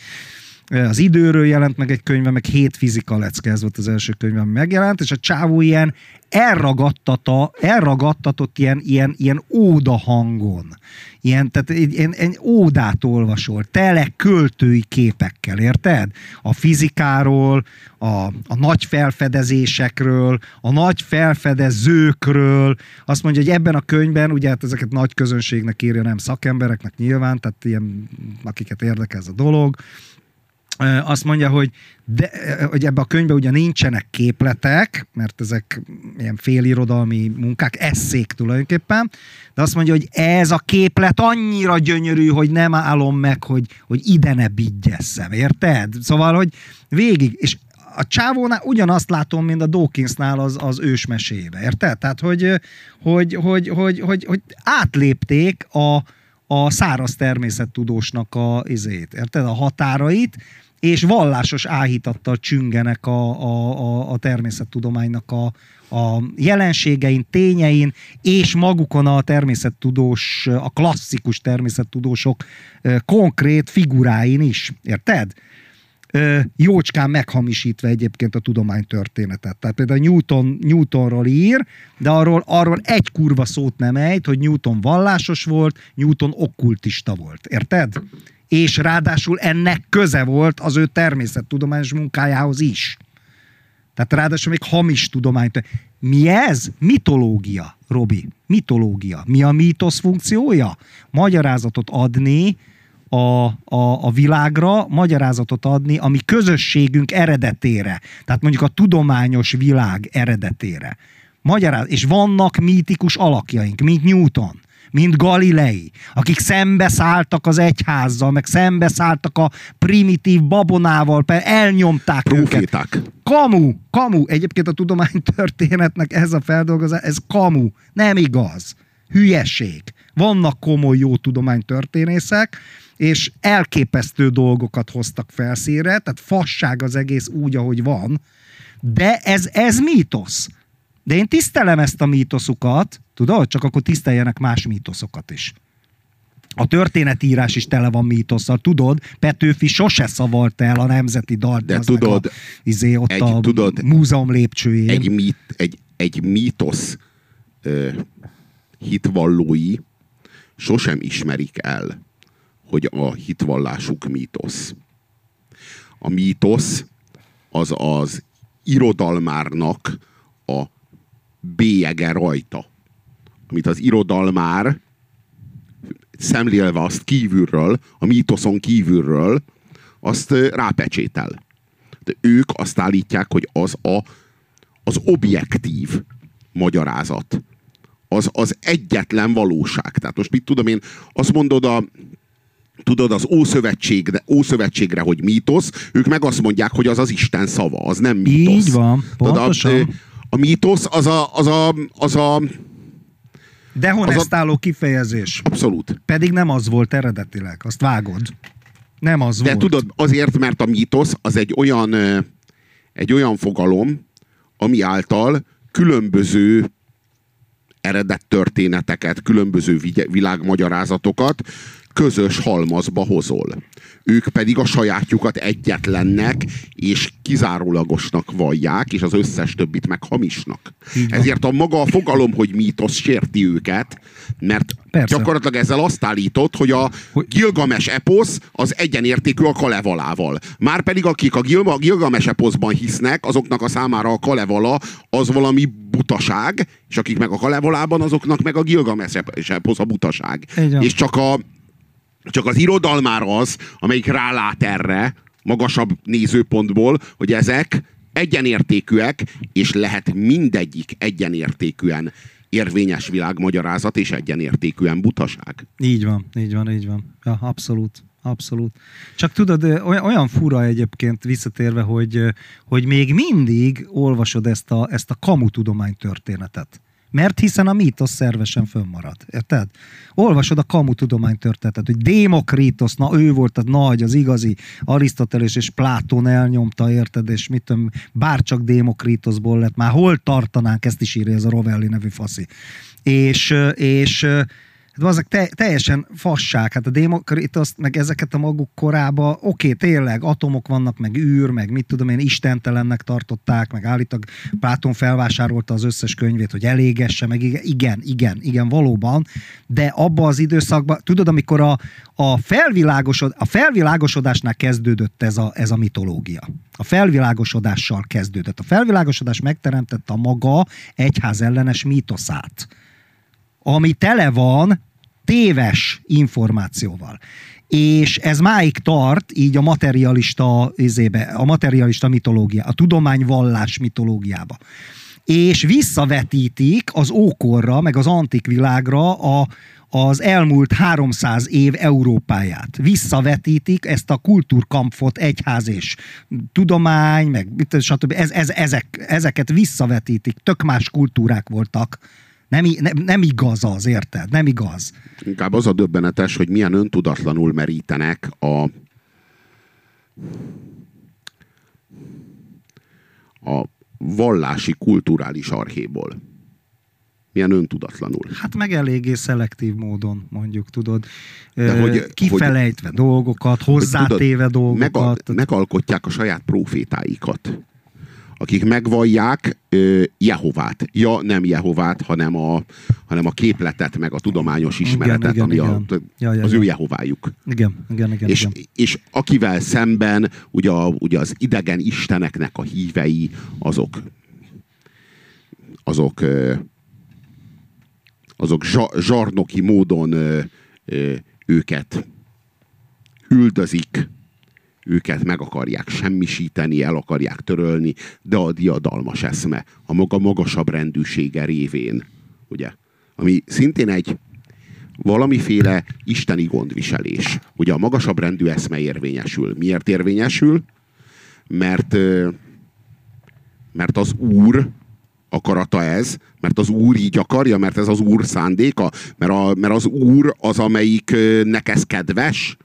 [SPEAKER 1] Az időről jelent meg egy könyve, meg hét fizika lecke, ez volt az első könyv, ami megjelent, és a csávó ilyen elragadtata, elragadtatott ilyen, ilyen, ilyen óda hangon. Ilyen, tehát egy, ilyen, egy ódát olvasol, tele költői képekkel, érted? A fizikáról, a, a nagy felfedezésekről, a nagy felfedezőkről. Azt mondja, hogy ebben a könyvben, ugye hát ezeket nagy közönségnek írja, nem szakembereknek nyilván, tehát ilyen, akiket érdekel ez a dolog, azt mondja, hogy, de, hogy ebben a könyvben ugye nincsenek képletek, mert ezek ilyen félirodalmi munkák, eszék tulajdonképpen, de azt mondja, hogy ez a képlet annyira gyönyörű, hogy nem állom meg, hogy, hogy ide ne bigyesszem, érted? Szóval, hogy végig, és a csávónál ugyanazt látom, mint a Dawkinsnál az, az ősmesébe, érted? Tehát, hogy, hogy, hogy, hogy, hogy, hogy átlépték a, a száraz természettudósnak a izét, érted? A határait, és vallásos áhítattal csüngenek a, a, a, a természettudománynak a, a jelenségein, tényein, és magukon a természettudós, a klasszikus természettudósok konkrét figuráin is. Érted? Jócskán meghamisítva egyébként a tudománytörténetet. Tehát például Newton, Newtonról ír, de arról, arról egy kurva szót nem ejt, hogy Newton vallásos volt, Newton okkultista volt. Érted? És ráadásul ennek köze volt az ő természettudományos munkájához is. Tehát ráadásul még hamis tudományt. Mi ez? Mitológia, Robi. Mitológia. Mi a mítosz funkciója? Magyarázatot adni a, a, a világra, magyarázatot adni a mi közösségünk eredetére. Tehát mondjuk a tudományos világ eredetére. Magyaráz, és vannak mítikus alakjaink, mint Newton mint Galilei, akik szembeszálltak az egyházzal, meg szembeszálltak a primitív babonával, elnyomták őket.
[SPEAKER 2] Proféták.
[SPEAKER 1] Kamu, kamu. Egyébként a tudománytörténetnek ez a feldolgozás, ez kamu. Nem igaz. Hülyeség. Vannak komoly jó tudománytörténészek, és elképesztő dolgokat hoztak felszínre, tehát fasság az egész úgy, ahogy van, de ez, ez mítosz. De én tisztelem ezt a mítoszukat, tudod? Csak akkor tiszteljenek más mítoszokat is. A történetírás is tele van mítosszal. Tudod, Petőfi sose szavalt el a nemzeti dalt.
[SPEAKER 2] De tudod,
[SPEAKER 1] a, izé, ott
[SPEAKER 2] egy-
[SPEAKER 1] a
[SPEAKER 2] tudod,
[SPEAKER 1] múzeum lépcsőjén.
[SPEAKER 2] Egy, mit, egy, egy mítosz ö, hitvallói sosem ismerik el, hogy a hitvallásuk mítosz. A mítosz az az irodalmárnak a bélyege rajta. Amit az irodalmár szemlélve azt kívülről, a mítoszon kívülről, azt rápecsétel. De ők azt állítják, hogy az a, az objektív magyarázat. Az, az egyetlen valóság. Tehát most mit tudom én, azt mondod a, tudod, az Ószövetségre, Ószövetségre, hogy mítosz, ők meg azt mondják, hogy az az Isten szava, az nem mítosz.
[SPEAKER 1] Így van,
[SPEAKER 2] Tudod,
[SPEAKER 1] pontosan.
[SPEAKER 2] A, a mítosz az a, az a, az a
[SPEAKER 1] Dehonestáló kifejezés.
[SPEAKER 2] abszolút.
[SPEAKER 1] Pedig nem az volt eredetileg. Azt vágod. Nem az
[SPEAKER 2] De
[SPEAKER 1] volt.
[SPEAKER 2] tudod, azért, mert a mítosz az egy olyan, egy olyan fogalom, ami által különböző eredet történeteket, különböző világmagyarázatokat közös halmazba hozol. Ők pedig a sajátjukat egyetlennek és kizárólagosnak vallják, és az összes többit meg hamisnak. Ezért a maga a fogalom, hogy mítosz sérti őket, mert
[SPEAKER 1] Persze.
[SPEAKER 2] gyakorlatilag ezzel azt állított, hogy a Gilgames eposz az egyenértékű a Kalevalával. Márpedig akik a Gil- a Gilgames eposzban hisznek, azoknak a számára a Kalevala az valami butaság, és akik meg a Kalevalában, azoknak meg a Gilgames ep- eposz a butaság. És csak, a, csak az irodalmár az, amelyik rálát erre, magasabb nézőpontból, hogy ezek egyenértékűek, és lehet mindegyik egyenértékűen érvényes világmagyarázat és egyenértékűen butaság.
[SPEAKER 1] Így van, így van, így van. Ja, abszolút. Abszolút. Csak tudod, olyan fura egyébként visszatérve, hogy, hogy még mindig olvasod ezt a, ezt a kamu történetet. Mert hiszen a mítosz szervesen fönnmarad. Érted? Olvasod a kamu történetet, hogy Démokritos, na ő volt az nagy, az igazi Arisztoteles és Plátón elnyomta, érted? És mit tudom, bárcsak Démokritosból lett. Már hol tartanánk, ezt is írja ez a Rovelli nevű faszi. És, és Hát azok te, teljesen fasság. Hát a Démokritos, meg ezeket a maguk korába, oké, tényleg, atomok vannak, meg űr, meg mit tudom én, istentelennek tartották, meg állítólag Pláton felvásárolta az összes könyvét, hogy elégesse, meg igen, igen, igen, valóban, de abba az időszakban, tudod, amikor a, a, felvilágosod, a felvilágosodásnál kezdődött ez a, ez a mitológia. A felvilágosodással kezdődött. A felvilágosodás megteremtette a maga egyház ellenes mítoszát ami tele van téves információval. És ez máig tart, így a materialista, izébe, a materialista mitológia, a tudományvallás mitológiába. És visszavetítik az ókorra, meg az antik világra a, az elmúlt 300 év Európáját. Visszavetítik ezt a kultúrkampfot, egyház és tudomány, meg stb. Ez, ez, ezek, ezeket visszavetítik. Tök más kultúrák voltak nem, nem, nem igaz az, érted? Nem igaz.
[SPEAKER 2] Inkább az a döbbenetes, hogy milyen öntudatlanul merítenek a a vallási kulturális archéból. Milyen öntudatlanul.
[SPEAKER 1] Hát meg eléggé szelektív módon, mondjuk, tudod. De hogy, kifelejtve hogy, dolgokat, hozzátéve tudod, dolgokat.
[SPEAKER 2] Megal, megalkotják a saját profétáikat akik megvallják Jehovát. Ja, nem Jehovát, hanem a, hanem a képletet, meg a tudományos ismeretet, igen, igen, ami igen. A, ja, ja, az ja. ő Jehovájuk.
[SPEAKER 1] Igen, igen, igen.
[SPEAKER 2] És,
[SPEAKER 1] igen.
[SPEAKER 2] és akivel szemben ugye, ugye az idegen isteneknek a hívei, azok azok azok zsarnoki módon őket üldözik, őket meg akarják semmisíteni, el akarják törölni, de a diadalmas eszme, a maga magasabb rendűsége révén, ugye? Ami szintén egy valamiféle isteni gondviselés. Ugye a magasabb rendű eszme érvényesül. Miért érvényesül? Mert, mert az Úr akarata ez, mert az Úr így akarja, mert ez az Úr szándéka, mert, a, mert az Úr az, amelyiknek ez kedves,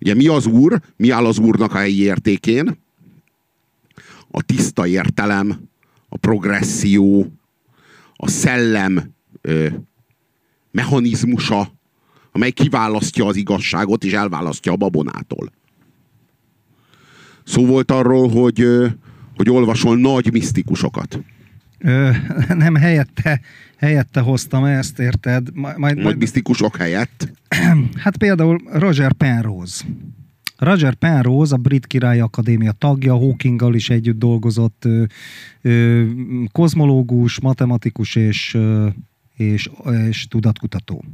[SPEAKER 2] Ugye mi az úr? Mi áll az úrnak a helyi értékén? A tiszta értelem, a progresszió, a szellem ö, mechanizmusa, amely kiválasztja az igazságot és elválasztja a babonától. Szó volt arról, hogy, hogy olvasol nagy misztikusokat.
[SPEAKER 1] Ö, nem helyette, helyette hoztam ezt, érted?
[SPEAKER 2] Majd, majd, majd misztikusok helyett?
[SPEAKER 1] Hát például Roger Penrose. Roger Penrose, a Brit Király Akadémia tagja, Hawkinggal is együtt dolgozott, ö, ö, kozmológus, matematikus és, ö, és, és tudatkutató.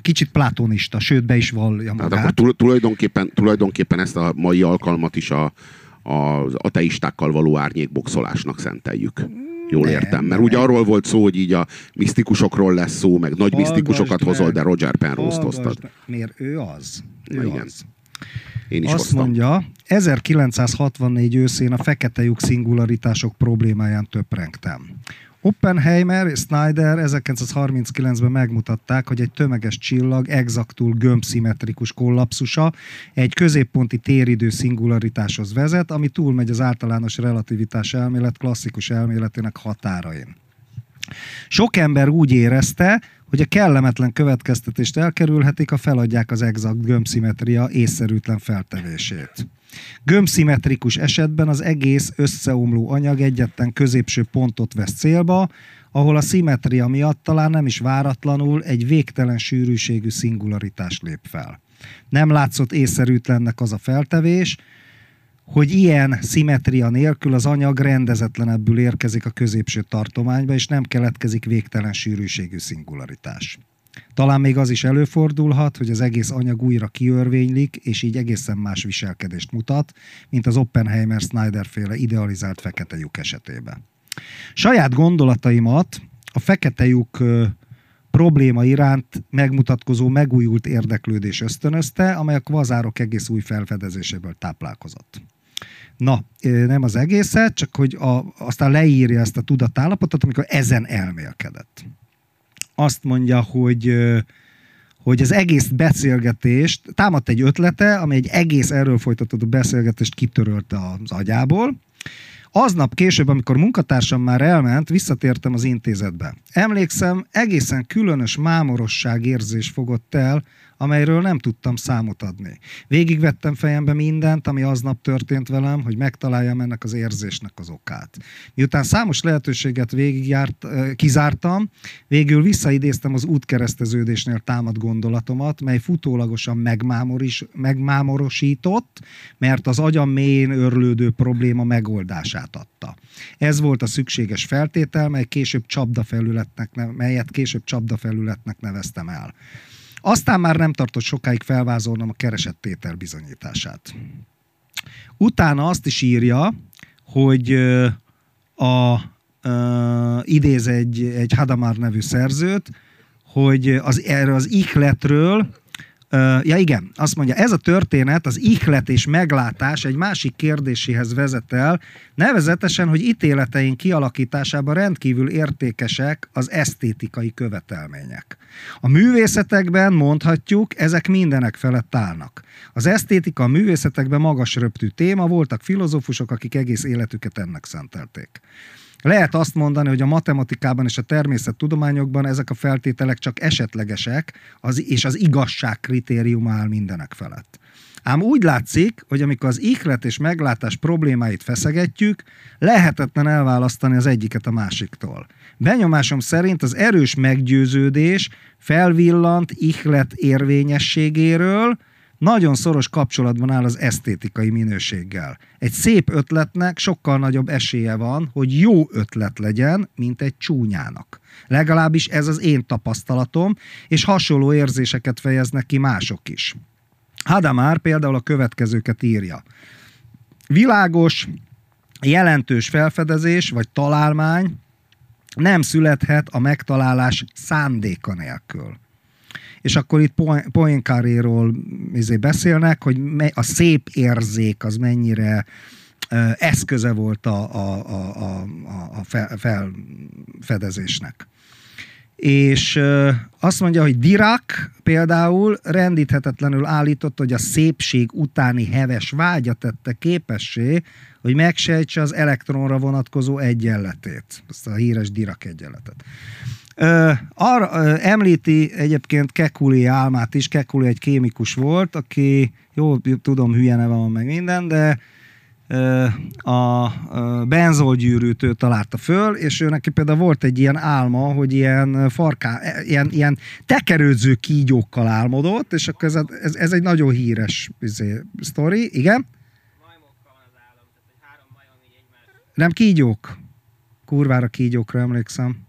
[SPEAKER 1] Kicsit platonista, sőt be is vallja magát.
[SPEAKER 2] Hát akkor tulajdonképpen, tulajdonképpen ezt a mai alkalmat is a, az ateistákkal való árnyékboxolásnak szenteljük. Jól nem, értem. Mert nem. ugye arról volt szó, hogy így a misztikusokról lesz szó, meg nagy Hallgassd misztikusokat meg. hozol, de Roger Penrose-t hoztad.
[SPEAKER 1] Miért ő az? Ő
[SPEAKER 2] igen.
[SPEAKER 1] az.
[SPEAKER 2] Én is
[SPEAKER 1] Azt
[SPEAKER 2] hoztam.
[SPEAKER 1] mondja, 1964 őszén a fekete lyuk szingularitások problémáján töprengtem. Oppenheimer és Snyder 1939-ben megmutatták, hogy egy tömeges csillag exaktul gömbszimmetrikus kollapsusa egy középponti téridő szingularitáshoz vezet, ami túlmegy az általános relativitás elmélet klasszikus elméletének határain. Sok ember úgy érezte, hogy a kellemetlen következtetést elkerülhetik, ha feladják az exakt gömbszimetria észszerűtlen feltevését. Gömbszimmetrikus esetben az egész összeomló anyag egyetlen középső pontot vesz célba, ahol a szimetria miatt talán nem is váratlanul egy végtelen sűrűségű szingularitás lép fel. Nem látszott észszerűtlennek az a feltevés, hogy ilyen szimetria nélkül az anyag rendezetlenebbül érkezik a középső tartományba, és nem keletkezik végtelen sűrűségű szingularitás. Talán még az is előfordulhat, hogy az egész anyag újra kiörvénylik, és így egészen más viselkedést mutat, mint az Oppenheimer-Snyder féle idealizált fekete lyuk esetében. Saját gondolataimat a fekete lyuk probléma iránt megmutatkozó megújult érdeklődés ösztönözte, amely a kvazárok egész új felfedezéséből táplálkozott. Na, nem az egészet, csak hogy a, aztán leírja ezt a tudatállapotot, amikor ezen elmélkedett. Azt mondja, hogy hogy az egész beszélgetést, támadt egy ötlete, ami egy egész erről folytatott beszélgetést kitörölte az agyából, Aznap később, amikor munkatársam már elment, visszatértem az intézetbe. Emlékszem, egészen különös mámorosság érzés fogott el, amelyről nem tudtam számot adni. Végigvettem fejembe mindent, ami aznap történt velem, hogy megtaláljam ennek az érzésnek az okát. Miután számos lehetőséget végigjárt, kizártam, végül visszaidéztem az útkereszteződésnél támad gondolatomat, mely futólagosan megmámoris, megmámorosított, mert az agyam mélyén örlődő probléma megoldását adta. Ez volt a szükséges feltétel, mely később csapdafelületnek, melyet később csapdafelületnek neveztem el. Aztán már nem tartott sokáig felvázolnom a keresett tétel bizonyítását. Utána azt is írja, hogy a, a, idéz egy, egy Hadamar nevű szerzőt, hogy az, erről az ihletről ja igen, azt mondja, ez a történet, az ihlet és meglátás egy másik kérdéséhez vezet el, nevezetesen, hogy ítéleteink kialakításában rendkívül értékesek az esztétikai követelmények. A művészetekben mondhatjuk, ezek mindenek felett állnak. Az esztétika a művészetekben magas röptű téma, voltak filozófusok, akik egész életüket ennek szentelték. Lehet azt mondani, hogy a matematikában és a természettudományokban ezek a feltételek csak esetlegesek, az, és az igazság kritérium áll mindenek felett. Ám úgy látszik, hogy amikor az ihlet és meglátás problémáit feszegetjük, lehetetlen elválasztani az egyiket a másiktól. Benyomásom szerint az erős meggyőződés felvillant ihlet érvényességéről, nagyon szoros kapcsolatban áll az esztétikai minőséggel. Egy szép ötletnek sokkal nagyobb esélye van, hogy jó ötlet legyen, mint egy csúnyának. Legalábbis ez az én tapasztalatom, és hasonló érzéseket fejeznek ki mások is. Hadamár például a következőket írja. Világos, jelentős felfedezés vagy találmány nem születhet a megtalálás szándéka nélkül és akkor itt Poincaréról izé beszélnek, hogy a szép érzék az mennyire eszköze volt a, a, a, a, a felfedezésnek. És azt mondja, hogy Dirac például rendíthetetlenül állított, hogy a szépség utáni heves vágya tette képessé, hogy megsejtse az elektronra vonatkozó egyenletét. Ezt a híres Dirac egyenletet. Arra említi egyébként Kekuli álmát is. Kekuli egy kémikus volt, aki, jó, tudom, hülye neve van meg minden, de a benzolgyűrűt ő találta föl, és ő neki például volt egy ilyen álma, hogy ilyen farká, e, ilyen, ilyen tekerődző kígyókkal álmodott, és akkor ez, ez, ez egy nagyon híres izé, sztori, igen? Nem kígyók. Kurvára kígyókra emlékszem.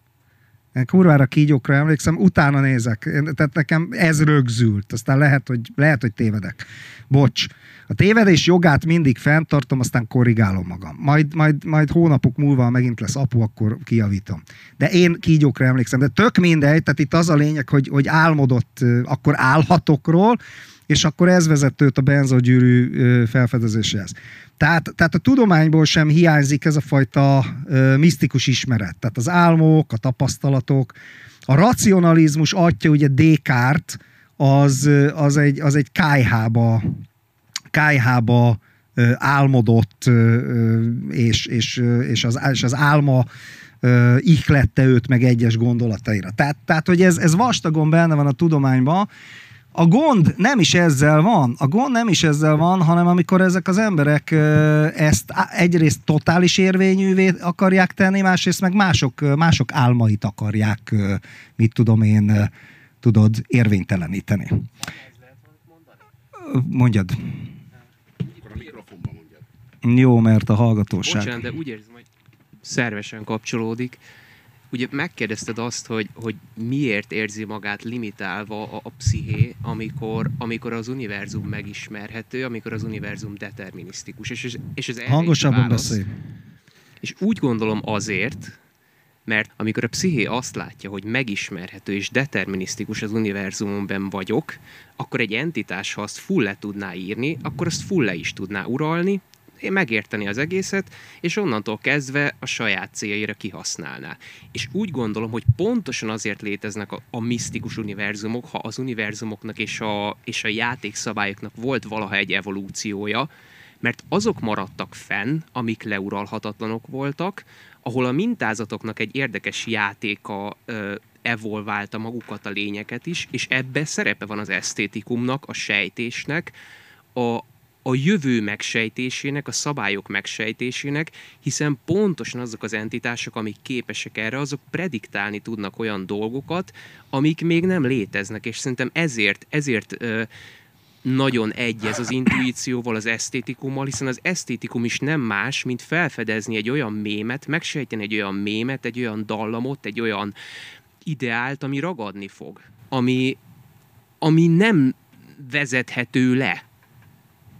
[SPEAKER 1] Én kurvára kígyókra emlékszem, utána nézek, tehát nekem ez rögzült, aztán lehet, hogy, lehet, hogy tévedek. Bocs. A tévedés jogát mindig fenntartom, aztán korrigálom magam. Majd, majd, majd hónapok múlva megint lesz apu, akkor kijavítom. De én kígyókra emlékszem. De tök mindegy, tehát itt az a lényeg, hogy, hogy álmodott, akkor álhatokról, és akkor ez vezet őt a benzogyűrű felfedezéséhez. Tehát, tehát a tudományból sem hiányzik ez a fajta ö, misztikus ismeret. Tehát az álmok, a tapasztalatok, a racionalizmus atya, ugye Descartes, az, az egy, az egy kájhába, kájhába álmodott, és, és, és, az, és az álma ihlette őt meg egyes gondolataira. Tehát, tehát hogy ez, ez vastagon benne van a tudományban, a gond nem is ezzel van, a gond nem is ezzel van, hanem amikor ezek az emberek ezt egyrészt totális érvényűvé akarják tenni, másrészt meg mások, mások álmait akarják, mit tudom én, tudod, érvényteleníteni. Mondjad. Jó, mert a hallgatóság.
[SPEAKER 3] Bocsánat, de úgy érzem, hogy szervesen kapcsolódik ugye megkérdezted azt, hogy, hogy miért érzi magát limitálva a, a psziché, amikor, amikor az univerzum megismerhető, amikor az univerzum determinisztikus. És, és ez
[SPEAKER 1] Hangosabban beszélj.
[SPEAKER 3] És úgy gondolom azért, Mert amikor a psziché azt látja, hogy megismerhető és determinisztikus az univerzumban vagyok, akkor egy entitás, ha azt full le tudná írni, akkor azt full le is tudná uralni, megérteni az egészet, és onnantól kezdve a saját céljaira kihasználná. És úgy gondolom, hogy pontosan azért léteznek a, a misztikus univerzumok, ha az univerzumoknak és a, és a játékszabályoknak volt valaha egy evolúciója, mert azok maradtak fenn, amik leuralhatatlanok voltak, ahol a mintázatoknak egy érdekes játéka ö, evolválta magukat a lényeket is, és ebbe szerepe van az esztétikumnak, a sejtésnek, a, a jövő megsejtésének, a szabályok megsejtésének, hiszen pontosan azok az entitások, amik képesek erre, azok prediktálni tudnak olyan dolgokat, amik még nem léteznek, és szerintem ezért, ezért ö, nagyon egyez az intuícióval, az esztétikummal, hiszen az esztétikum is nem más, mint felfedezni egy olyan mémet, megsejteni egy olyan mémet, egy olyan dallamot, egy olyan ideált, ami ragadni fog, ami, ami nem vezethető le,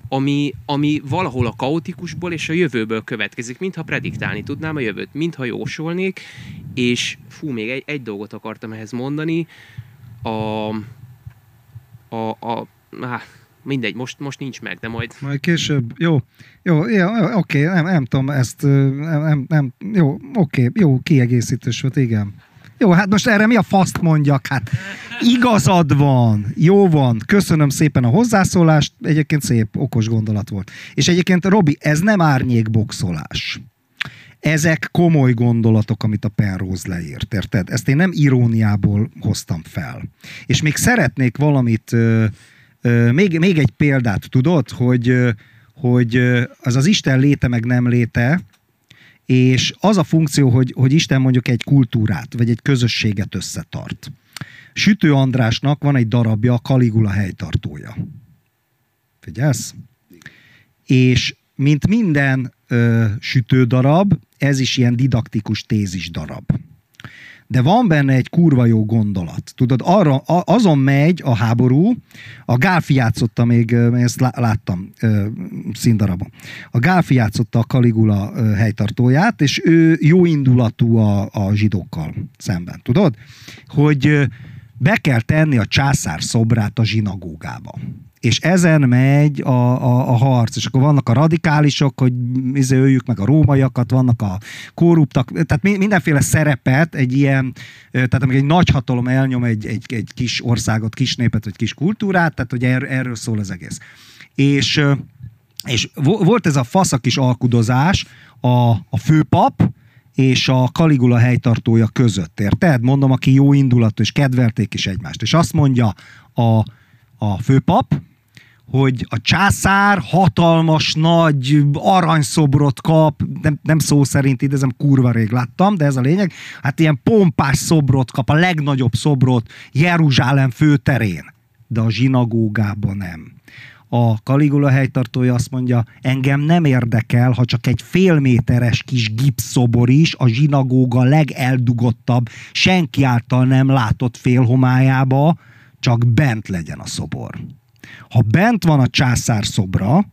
[SPEAKER 3] ami, ami valahol a kaotikusból és a jövőből következik, mintha prediktálni tudnám a jövőt, mintha jósolnék, és fú, még egy, egy dolgot akartam ehhez mondani, a, a, a á, mindegy, most, most nincs meg, de majd...
[SPEAKER 1] Majd később, jó, jó, jó oké, nem, nem tudom ezt, nem, nem jó, oké, jó, kiegészítős volt, igen. Jó, hát most erre mi a faszt mondjak? Hát igazad van, jó van, köszönöm szépen a hozzászólást, egyébként szép, okos gondolat volt. És egyébként, Robi, ez nem árnyékboxolás. Ezek komoly gondolatok, amit a Penrose leírt, érted? Ezt én nem iróniából hoztam fel. És még szeretnék valamit, még, még egy példát, tudod, hogy, hogy az az Isten léte meg nem léte, és az a funkció, hogy, hogy Isten mondjuk egy kultúrát, vagy egy közösséget összetart. Sütő Andrásnak van egy darabja, a Kaligula helytartója. Figyelsz? És mint minden ö, sütődarab, ez is ilyen didaktikus tézis darab de van benne egy kurva jó gondolat. Tudod, arra, azon megy a háború, a Gálfi játszotta még, ezt láttam színdarabon. A Gálfi játszotta a Kaligula helytartóját, és ő jó indulatú a, a zsidókkal szemben. Tudod? Hogy be kell tenni a császár szobrát a zsinagógába és ezen megy a, a, a harc, és akkor vannak a radikálisok, hogy izé, öljük meg a rómaiakat, vannak a korruptak, tehát mindenféle szerepet egy ilyen, tehát amikor egy nagy hatalom elnyom egy, egy, egy kis országot, kis népet, vagy kis kultúrát, tehát hogy er, erről szól az egész. És, és volt ez a fasz a kis alkudozás a, a főpap, és a Kaligula helytartója között, érted? Mondom, aki jó indulatú, és kedvelték is egymást. És azt mondja a, a főpap, hogy a császár hatalmas nagy aranyszobrot kap, nem, nem szó szerint idézem, kurva rég láttam, de ez a lényeg, hát ilyen pompás szobrot kap, a legnagyobb szobrot Jeruzsálem főterén, de a zsinagógában nem. A Kaligula helytartója azt mondja, engem nem érdekel, ha csak egy félméteres kis gipszobor is a zsinagóga legeldugottabb, senki által nem látott félhomályába, csak bent legyen a szobor. Ha bent van a császár szobra,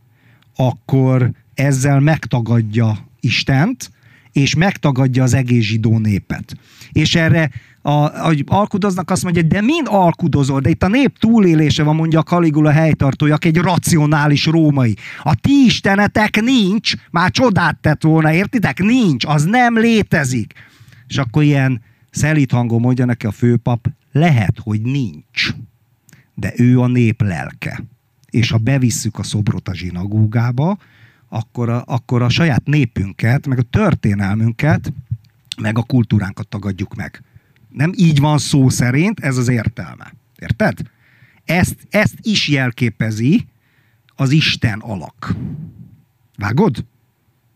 [SPEAKER 1] akkor ezzel megtagadja Istent, és megtagadja az egész zsidó népet. És erre a, ahogy alkudoznak, azt mondja, de mind alkudozol, de itt a nép túlélése van, mondja a Kaligula helytartója, egy racionális római. A ti istenetek nincs, már csodát tett volna, értitek? Nincs, az nem létezik. És akkor ilyen szelít hangon mondja neki a főpap, lehet, hogy nincs de ő a nép lelke. És ha bevisszük a szobrot a zsinagógába, akkor a, akkor a saját népünket, meg a történelmünket, meg a kultúránkat tagadjuk meg. Nem így van szó szerint, ez az értelme. Érted? Ezt, ezt is jelképezi az Isten alak. Vágod?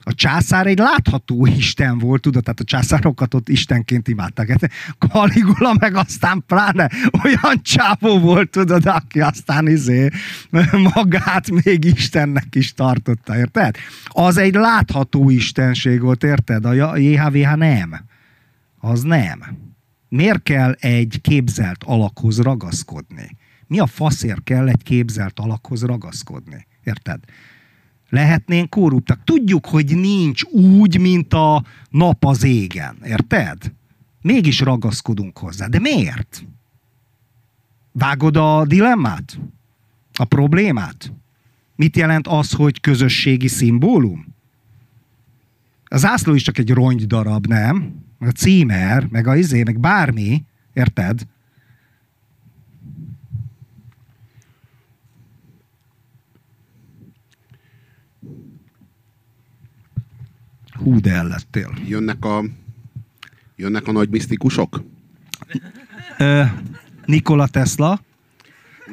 [SPEAKER 1] A császár egy látható isten volt, tudod, tehát a császárokat ott istenként imádták. Kaligula meg aztán pláne olyan csávó volt, tudod, aki aztán izé magát még istennek is tartotta, érted? Az egy látható istenség volt, érted? A JHVH nem. Az nem. Miért kell egy képzelt alakhoz ragaszkodni? Mi a faszért kell egy képzelt alakhoz ragaszkodni? Érted? Lehetnénk korruptak. Tudjuk, hogy nincs úgy, mint a nap az égen. Érted? Mégis ragaszkodunk hozzá. De miért? Vágod a dilemmát? A problémát? Mit jelent az, hogy közösségi szimbólum? A zászló is csak egy rongydarab, nem? A címer, meg a izé, meg bármi, érted? Hú, de ellettél.
[SPEAKER 2] Jönnek a, jönnek a nagy misztikusok?
[SPEAKER 1] Ö, Nikola Tesla.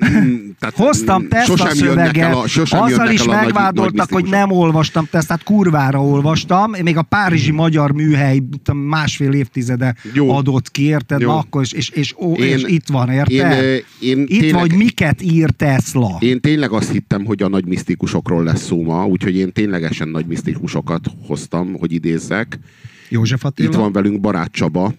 [SPEAKER 2] Mm, Tehát
[SPEAKER 1] Hoztam
[SPEAKER 2] mm,
[SPEAKER 1] Tesla
[SPEAKER 2] sosem jönnek
[SPEAKER 1] szöveget,
[SPEAKER 2] el a,
[SPEAKER 1] azzal is megvádoltak, hogy nem olvastam Teslát, kurvára olvastam. Még a Párizsi Magyar Műhely másfél évtizede
[SPEAKER 2] Jó.
[SPEAKER 1] adott ki, érted?
[SPEAKER 2] Jó.
[SPEAKER 1] Na, akkor is, és, és, ó,
[SPEAKER 2] Én-
[SPEAKER 1] és itt van, érted?
[SPEAKER 2] Én, én
[SPEAKER 1] itt
[SPEAKER 2] tényleg,
[SPEAKER 1] van, hogy miket ír Tesla.
[SPEAKER 2] Én tényleg azt hittem, hogy a nagy misztikusokról lesz szó ma, úgyhogy én ténylegesen nagy misztikusokat hoztam, hogy idézzek.
[SPEAKER 1] József Attila?
[SPEAKER 2] Itt van velünk Barát Csaba.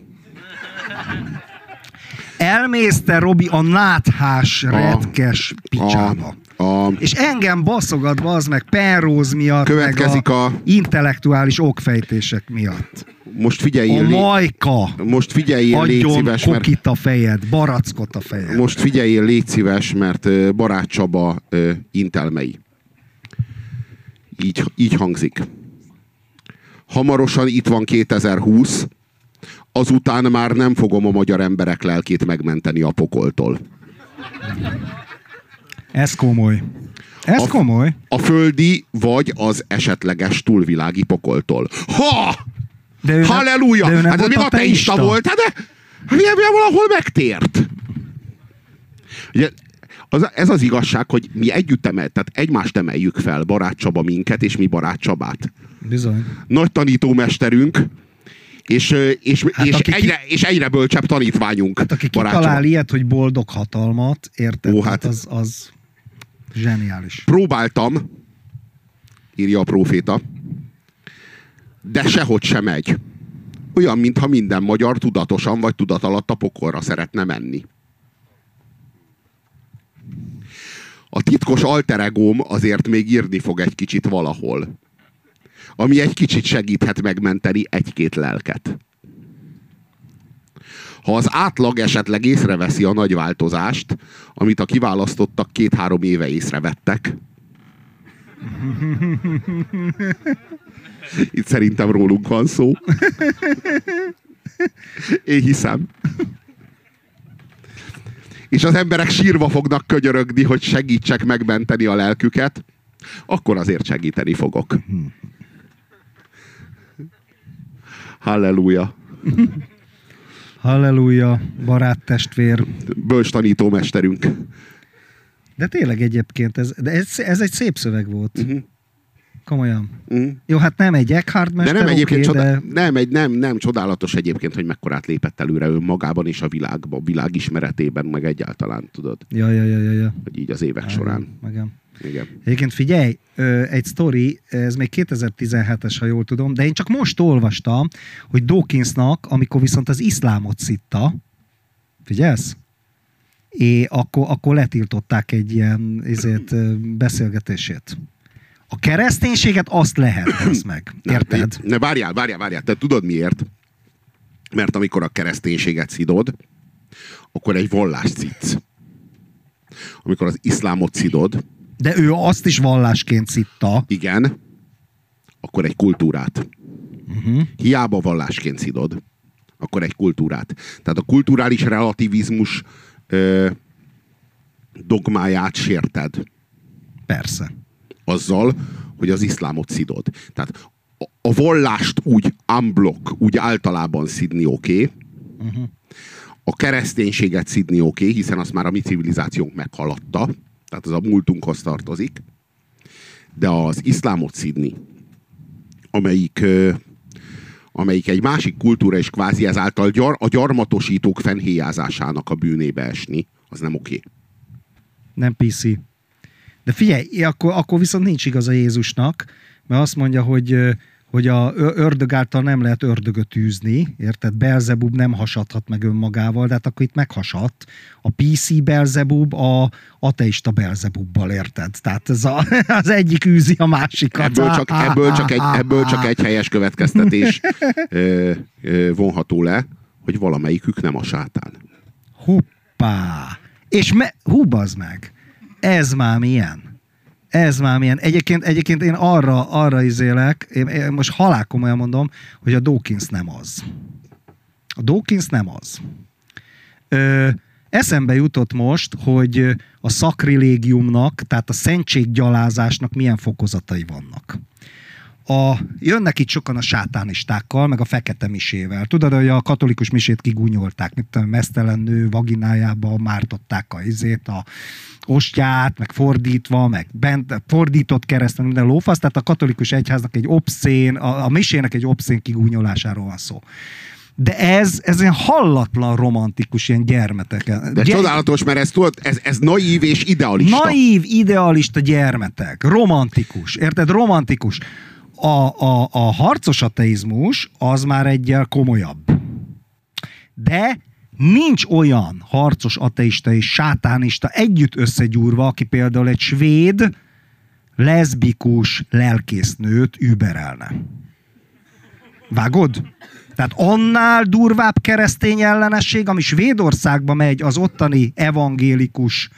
[SPEAKER 1] Elmész te, Robi, a náthás retkes picsába.
[SPEAKER 2] A, a,
[SPEAKER 1] És engem baszogat, az meg Penrose miatt,
[SPEAKER 2] Következik
[SPEAKER 1] meg a,
[SPEAKER 2] a-
[SPEAKER 1] intellektuális okfejtések miatt.
[SPEAKER 2] most
[SPEAKER 1] A
[SPEAKER 2] figyeljél, lé,
[SPEAKER 1] majka
[SPEAKER 2] most figyeljél, légy szíves, mert
[SPEAKER 1] kokit a fejed, barackot a fejed.
[SPEAKER 2] most figyeljél, légy szíves, mert Barát Csaba intelmei. Így, így hangzik. Hamarosan itt van 2020, azután már nem fogom a magyar emberek lelkét megmenteni a pokoltól.
[SPEAKER 1] Ez komoly. Ez
[SPEAKER 2] A-
[SPEAKER 1] komoly.
[SPEAKER 2] A földi vagy az esetleges túlvilági pokoltól. Ha!
[SPEAKER 1] De ő nem-
[SPEAKER 2] Halleluja!
[SPEAKER 1] de ő nem
[SPEAKER 2] Hát ez
[SPEAKER 1] volt
[SPEAKER 2] még ateista volt, hát de hát ilyen ilyen valahol megtért. Ugye, az, ez az igazság, hogy mi együtt emel, tehát egymást emeljük fel, Barát Csaba minket, és mi Barát Csabát.
[SPEAKER 1] Bizony.
[SPEAKER 2] Nagy tanítómesterünk, és, és,
[SPEAKER 1] Hát
[SPEAKER 2] és,
[SPEAKER 1] aki ki-
[SPEAKER 2] egyre, és egyre bölcsebb tanítványunk.
[SPEAKER 1] Hát aki
[SPEAKER 2] Barát
[SPEAKER 1] kitalál ilyet, hogy boldog hatalmat, érted?
[SPEAKER 2] Ó, hát-
[SPEAKER 1] hát az, az zseniális.
[SPEAKER 2] Próbáltam, írja a próféta, de sehogy sem megy. Olyan, mintha minden magyar tudatosan vagy tudatalatt a pokolra szeretne menni. A titkos alteregóm azért még írni fog egy kicsit valahol. Ami egy kicsit segíthet megmenteni egy-két lelket. Ha az átlag esetleg észreveszi a nagy változást, amit a kiválasztottak két-három éve észrevettek, itt szerintem rólunk van szó. Én hiszem. És az emberek sírva fognak könyörögni, hogy segítsek megmenteni a lelküket, akkor azért segíteni fogok. Halleluja.
[SPEAKER 1] Halleluja, barát testvér.
[SPEAKER 2] Bölcs tanítómesterünk.
[SPEAKER 1] De tényleg egyébként, ez, de ez, ez egy szép szöveg volt.
[SPEAKER 2] Mhm.
[SPEAKER 1] Komolyan.
[SPEAKER 2] Mm.
[SPEAKER 1] Jó, hát nem egy Eckhart
[SPEAKER 2] De
[SPEAKER 1] mester,
[SPEAKER 2] nem egyébként
[SPEAKER 1] oké,
[SPEAKER 2] csoda,
[SPEAKER 1] de
[SPEAKER 2] nem, egy, nem, nem csodálatos egyébként, hogy mekkorát lépett előre önmagában és a világban, világ ismeretében, meg egyáltalán, tudod,
[SPEAKER 1] Ja, ja, ja, ja, ja.
[SPEAKER 2] hogy így az évek során.
[SPEAKER 1] Igen.
[SPEAKER 2] Igen.
[SPEAKER 1] Egyébként figyelj, egy sztori, ez még 2017-es, ha jól tudom, de én csak most olvastam, hogy Dawkinsnak, amikor viszont az iszlámot szitta, figyelsz? É, akkor, akkor letiltották egy ilyen ezért, beszélgetését. A kereszténységet azt lehet, az meg. Érted?
[SPEAKER 2] Ne, várjál, várjál, várjál. Te tudod miért? Mert amikor a kereszténységet szidod, akkor egy vallást szidsz. Amikor az iszlámot szidod,
[SPEAKER 1] De ő azt is vallásként szitta.
[SPEAKER 2] igen, akkor egy kultúrát.
[SPEAKER 1] Uh-huh.
[SPEAKER 2] Hiába vallásként szidod, akkor egy kultúrát. Tehát a kulturális relativizmus ö, dogmáját sérted
[SPEAKER 1] Persze.
[SPEAKER 2] azzal, hogy az iszlámot szidod. Tehát a, a vallást úgy unblock, úgy általában szidni oké, okay,
[SPEAKER 1] Uh-huh.
[SPEAKER 2] a kereszténységet szidni oké, okay, hiszen azt már a mi civilizációnk meghaladta, tehát az a múltunkhoz tartozik, de az iszlámot szidni, amelyik, amelyik egy másik kultúra és kvázi ezáltal gyar, a gyarmatosítók fennhéjázásának a bűnébe esni, az nem oké.
[SPEAKER 1] Nem PC. De figyelj, akkor, akkor viszont nincs igaza Jézusnak, mert azt mondja, hogy, hogy a ördög által nem lehet ördögöt űzni, érted? Belzebub nem hasadhat meg önmagával, de hát akkor itt meghasadt. A PC Belzebub a ateista Belzebubbal, érted? Tehát ez a, az egyik űzi a másikat.
[SPEAKER 2] Ebből csak, ebből, csak egy, ebből csak egy helyes következtetés ö, ö, vonható le, hogy valamelyikük nem a sátán.
[SPEAKER 1] Hoppá! És me, hú, meg! Ez már milyen? Ez már milyen. Egyébként, egyébként én arra, arra izélek, én, én most halálkomolyan mondom, hogy a Dawkins nem az. A Dawkins nem az. Ö, eszembe jutott most, hogy a szakrilégiumnak, tehát a szentséggyalázásnak milyen fokozatai vannak a, jönnek itt sokan a sátánistákkal, meg a fekete misével. Tudod, hogy a katolikus misét kigúnyolták, mint a mesztelen nő vaginájába mártották a izét, a ostját, meg fordítva, meg bent, fordított keresztül, minden lófasz, tehát a katolikus egyháznak egy obszén, a, a misének egy obszén kigúnyolásáról van szó. De ez, ez ilyen hallatlan romantikus, ilyen gyermetek.
[SPEAKER 2] De Gy- csodálatos, mert ez, tudod, ez, ez naív és idealista.
[SPEAKER 1] Naív, idealista gyermetek. Romantikus. Érted? Romantikus a, a, a harcos ateizmus az már egyel komolyabb. De nincs olyan harcos ateista és sátánista együtt összegyúrva, aki például egy svéd leszbikus lelkésznőt überelne. Vágod? Tehát annál durvább keresztény ellenesség, ami Svédországba megy az ottani evangélikus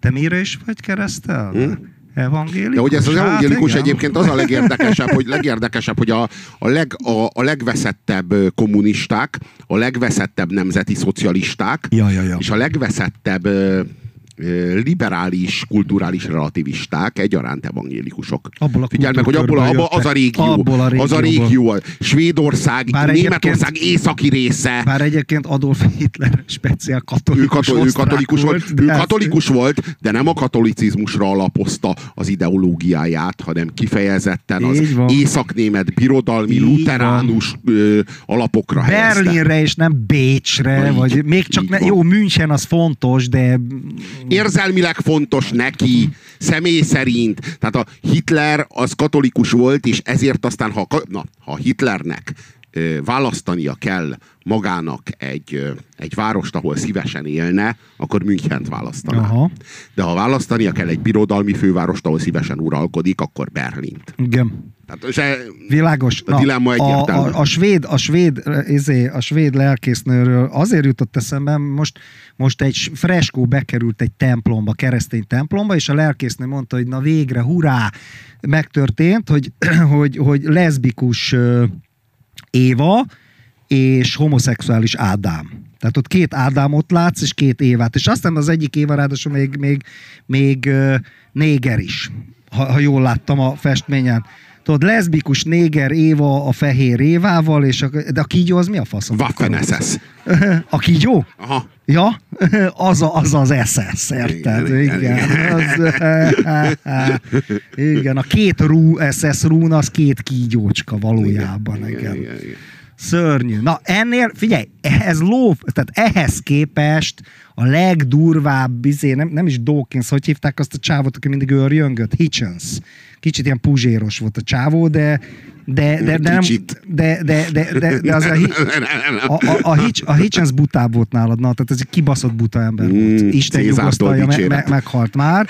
[SPEAKER 1] te mire is vagy keresztel? Hmm? Evangélikus.
[SPEAKER 2] De hogy ez az hát, evangélikus hát, egyébként az a legérdekesebb, hogy legérdekesebb, hogy a, a, leg, a, a legveszettebb kommunisták, a legveszettebb nemzeti szocialisták,
[SPEAKER 1] ja, ja, ja.
[SPEAKER 2] és a legveszettebb liberális, kulturális relativisták, egyaránt evangélikusok.
[SPEAKER 1] Abból a
[SPEAKER 2] Figyeld meg, hogy abból, abból az a régió, abból a régió az a régió, Svédország, bár Németország északi része.
[SPEAKER 1] Bár egyébként Adolf Hitler speciál katolikus ő, katol, ő
[SPEAKER 2] katolikus volt, volt ő katolikus ezt... volt, de nem a katolicizmusra alapozta az ideológiáját, hanem kifejezetten az északnémet birodalmi, Így luteránus ö, alapokra
[SPEAKER 1] Berlinre helyezte. és nem Bécsre, így, vagy még csak ne, jó, München az fontos, de
[SPEAKER 2] érzelmileg fontos neki, személy szerint. Tehát a Hitler az katolikus volt, és ezért aztán, ha, na, ha Hitlernek választania kell magának egy, egy várost, ahol szívesen élne, akkor Münchent választaná. Aha. De ha választania kell egy birodalmi fővárost, ahol szívesen uralkodik, akkor Berlint.
[SPEAKER 1] Igen.
[SPEAKER 2] Tehát se,
[SPEAKER 1] Világos.
[SPEAKER 2] A dilemma
[SPEAKER 1] a, a, a, a, svéd, a svéd, izé, a svéd lelkésznőről azért jutott eszembe, most, most egy freskó bekerült egy templomba, keresztény templomba, és a lelkésznő mondta, hogy na végre, hurrá, megtörtént, hogy, hogy, hogy leszbikus Éva és homoszexuális Ádám. Tehát ott két Ádámot látsz, és két Évát. És aztán az egyik Éva ráadásul még, még, még néger is, ha, ha jól láttam a festményen. Tudod, leszbikus néger Éva a fehér Évával, és a, de a kígyó az mi a fasz?
[SPEAKER 2] Waffen SS.
[SPEAKER 1] A kígyó?
[SPEAKER 2] Aha.
[SPEAKER 1] Ja, az, a, az az SS, érted? Igen, igen. Igen, az, igen a két rú, SS rún, az két kígyócska valójában. Igen, igen. igen, igen. Szörnyű. Na ennél, figyelj, ehhez ló, tehát ehhez képest a legdurvább, bizé, nem, nem is Dawkins, hogy hívták azt a csávot, aki mindig örjöngött? Hitchens. Kicsit ilyen puzséros volt a csávó, de de, de, de, nem, de, de, de, de, de az a, a, a, a, Hitch, a Hitchens butább volt nálad, na, tehát ez egy kibaszott buta ember volt. Mm, Isten nyugosztalja, me, me, meghalt már.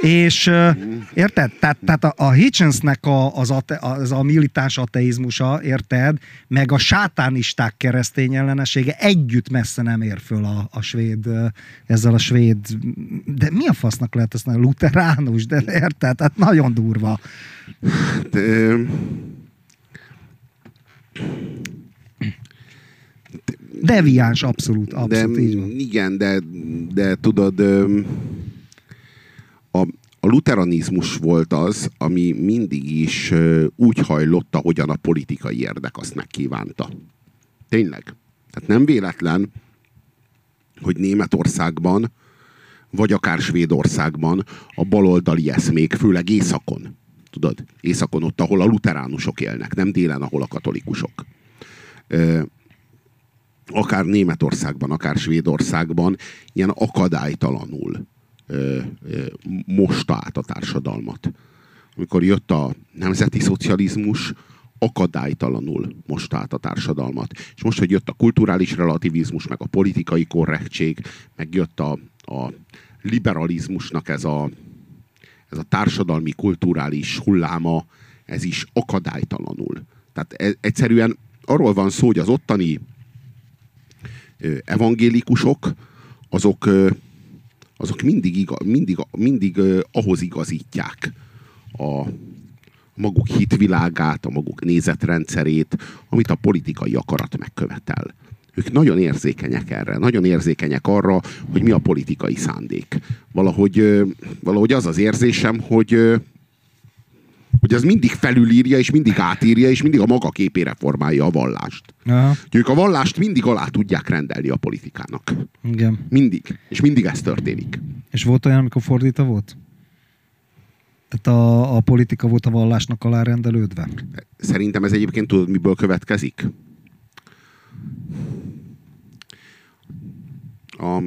[SPEAKER 1] És uh, érted? Tehát, tehát a, a Hitchensnek a, az, ate, az a militáns ateizmusa, érted? Meg a sátánisták keresztény ellenessége együtt messze nem ér föl a, a svéd, ezzel a svéd, de mi a fasznak lehet ezt luteránus, de érted? Tehát nagyon durva. De, Deviáns, abszolút, abszolút. De, így van.
[SPEAKER 2] Igen, de, de tudod, a, luteranizmus volt az, ami mindig is úgy hajlott, ahogyan a politikai érdek azt megkívánta. Tényleg. Tehát nem véletlen, hogy Németországban, vagy akár Svédországban a baloldali eszmék, főleg északon, tudod, északon ott, ahol a luteránusok élnek, nem délen, ahol a katolikusok. Akár Németországban, akár Svédországban ilyen akadálytalanul mosta át a társadalmat. Amikor jött a nemzeti szocializmus, akadálytalanul most át a társadalmat. És most, hogy jött a kulturális relativizmus, meg a politikai korrektség, meg jött a, a liberalizmusnak ez a, ez a társadalmi, kulturális hulláma, ez is akadálytalanul. Tehát e, egyszerűen arról van szó, hogy az ottani evangélikusok, azok, azok mindig, iga, mindig, mindig ahhoz igazítják a maguk hitvilágát, a maguk nézetrendszerét, amit a politikai akarat megkövetel. Ők nagyon érzékenyek erre, nagyon érzékenyek arra, hogy mi a politikai szándék. Valahogy, valahogy az az érzésem, hogy, hogy ez mindig felülírja, és mindig átírja, és mindig a maga képére formálja a vallást. Aha. Ők a vallást mindig alá tudják rendelni a politikának.
[SPEAKER 1] Igen.
[SPEAKER 2] Mindig. És mindig ez történik.
[SPEAKER 1] És volt olyan, amikor fordítva volt? Tehát a, a politika volt a vallásnak alárendelődve?
[SPEAKER 2] Szerintem ez egyébként tudod, miből következik? A,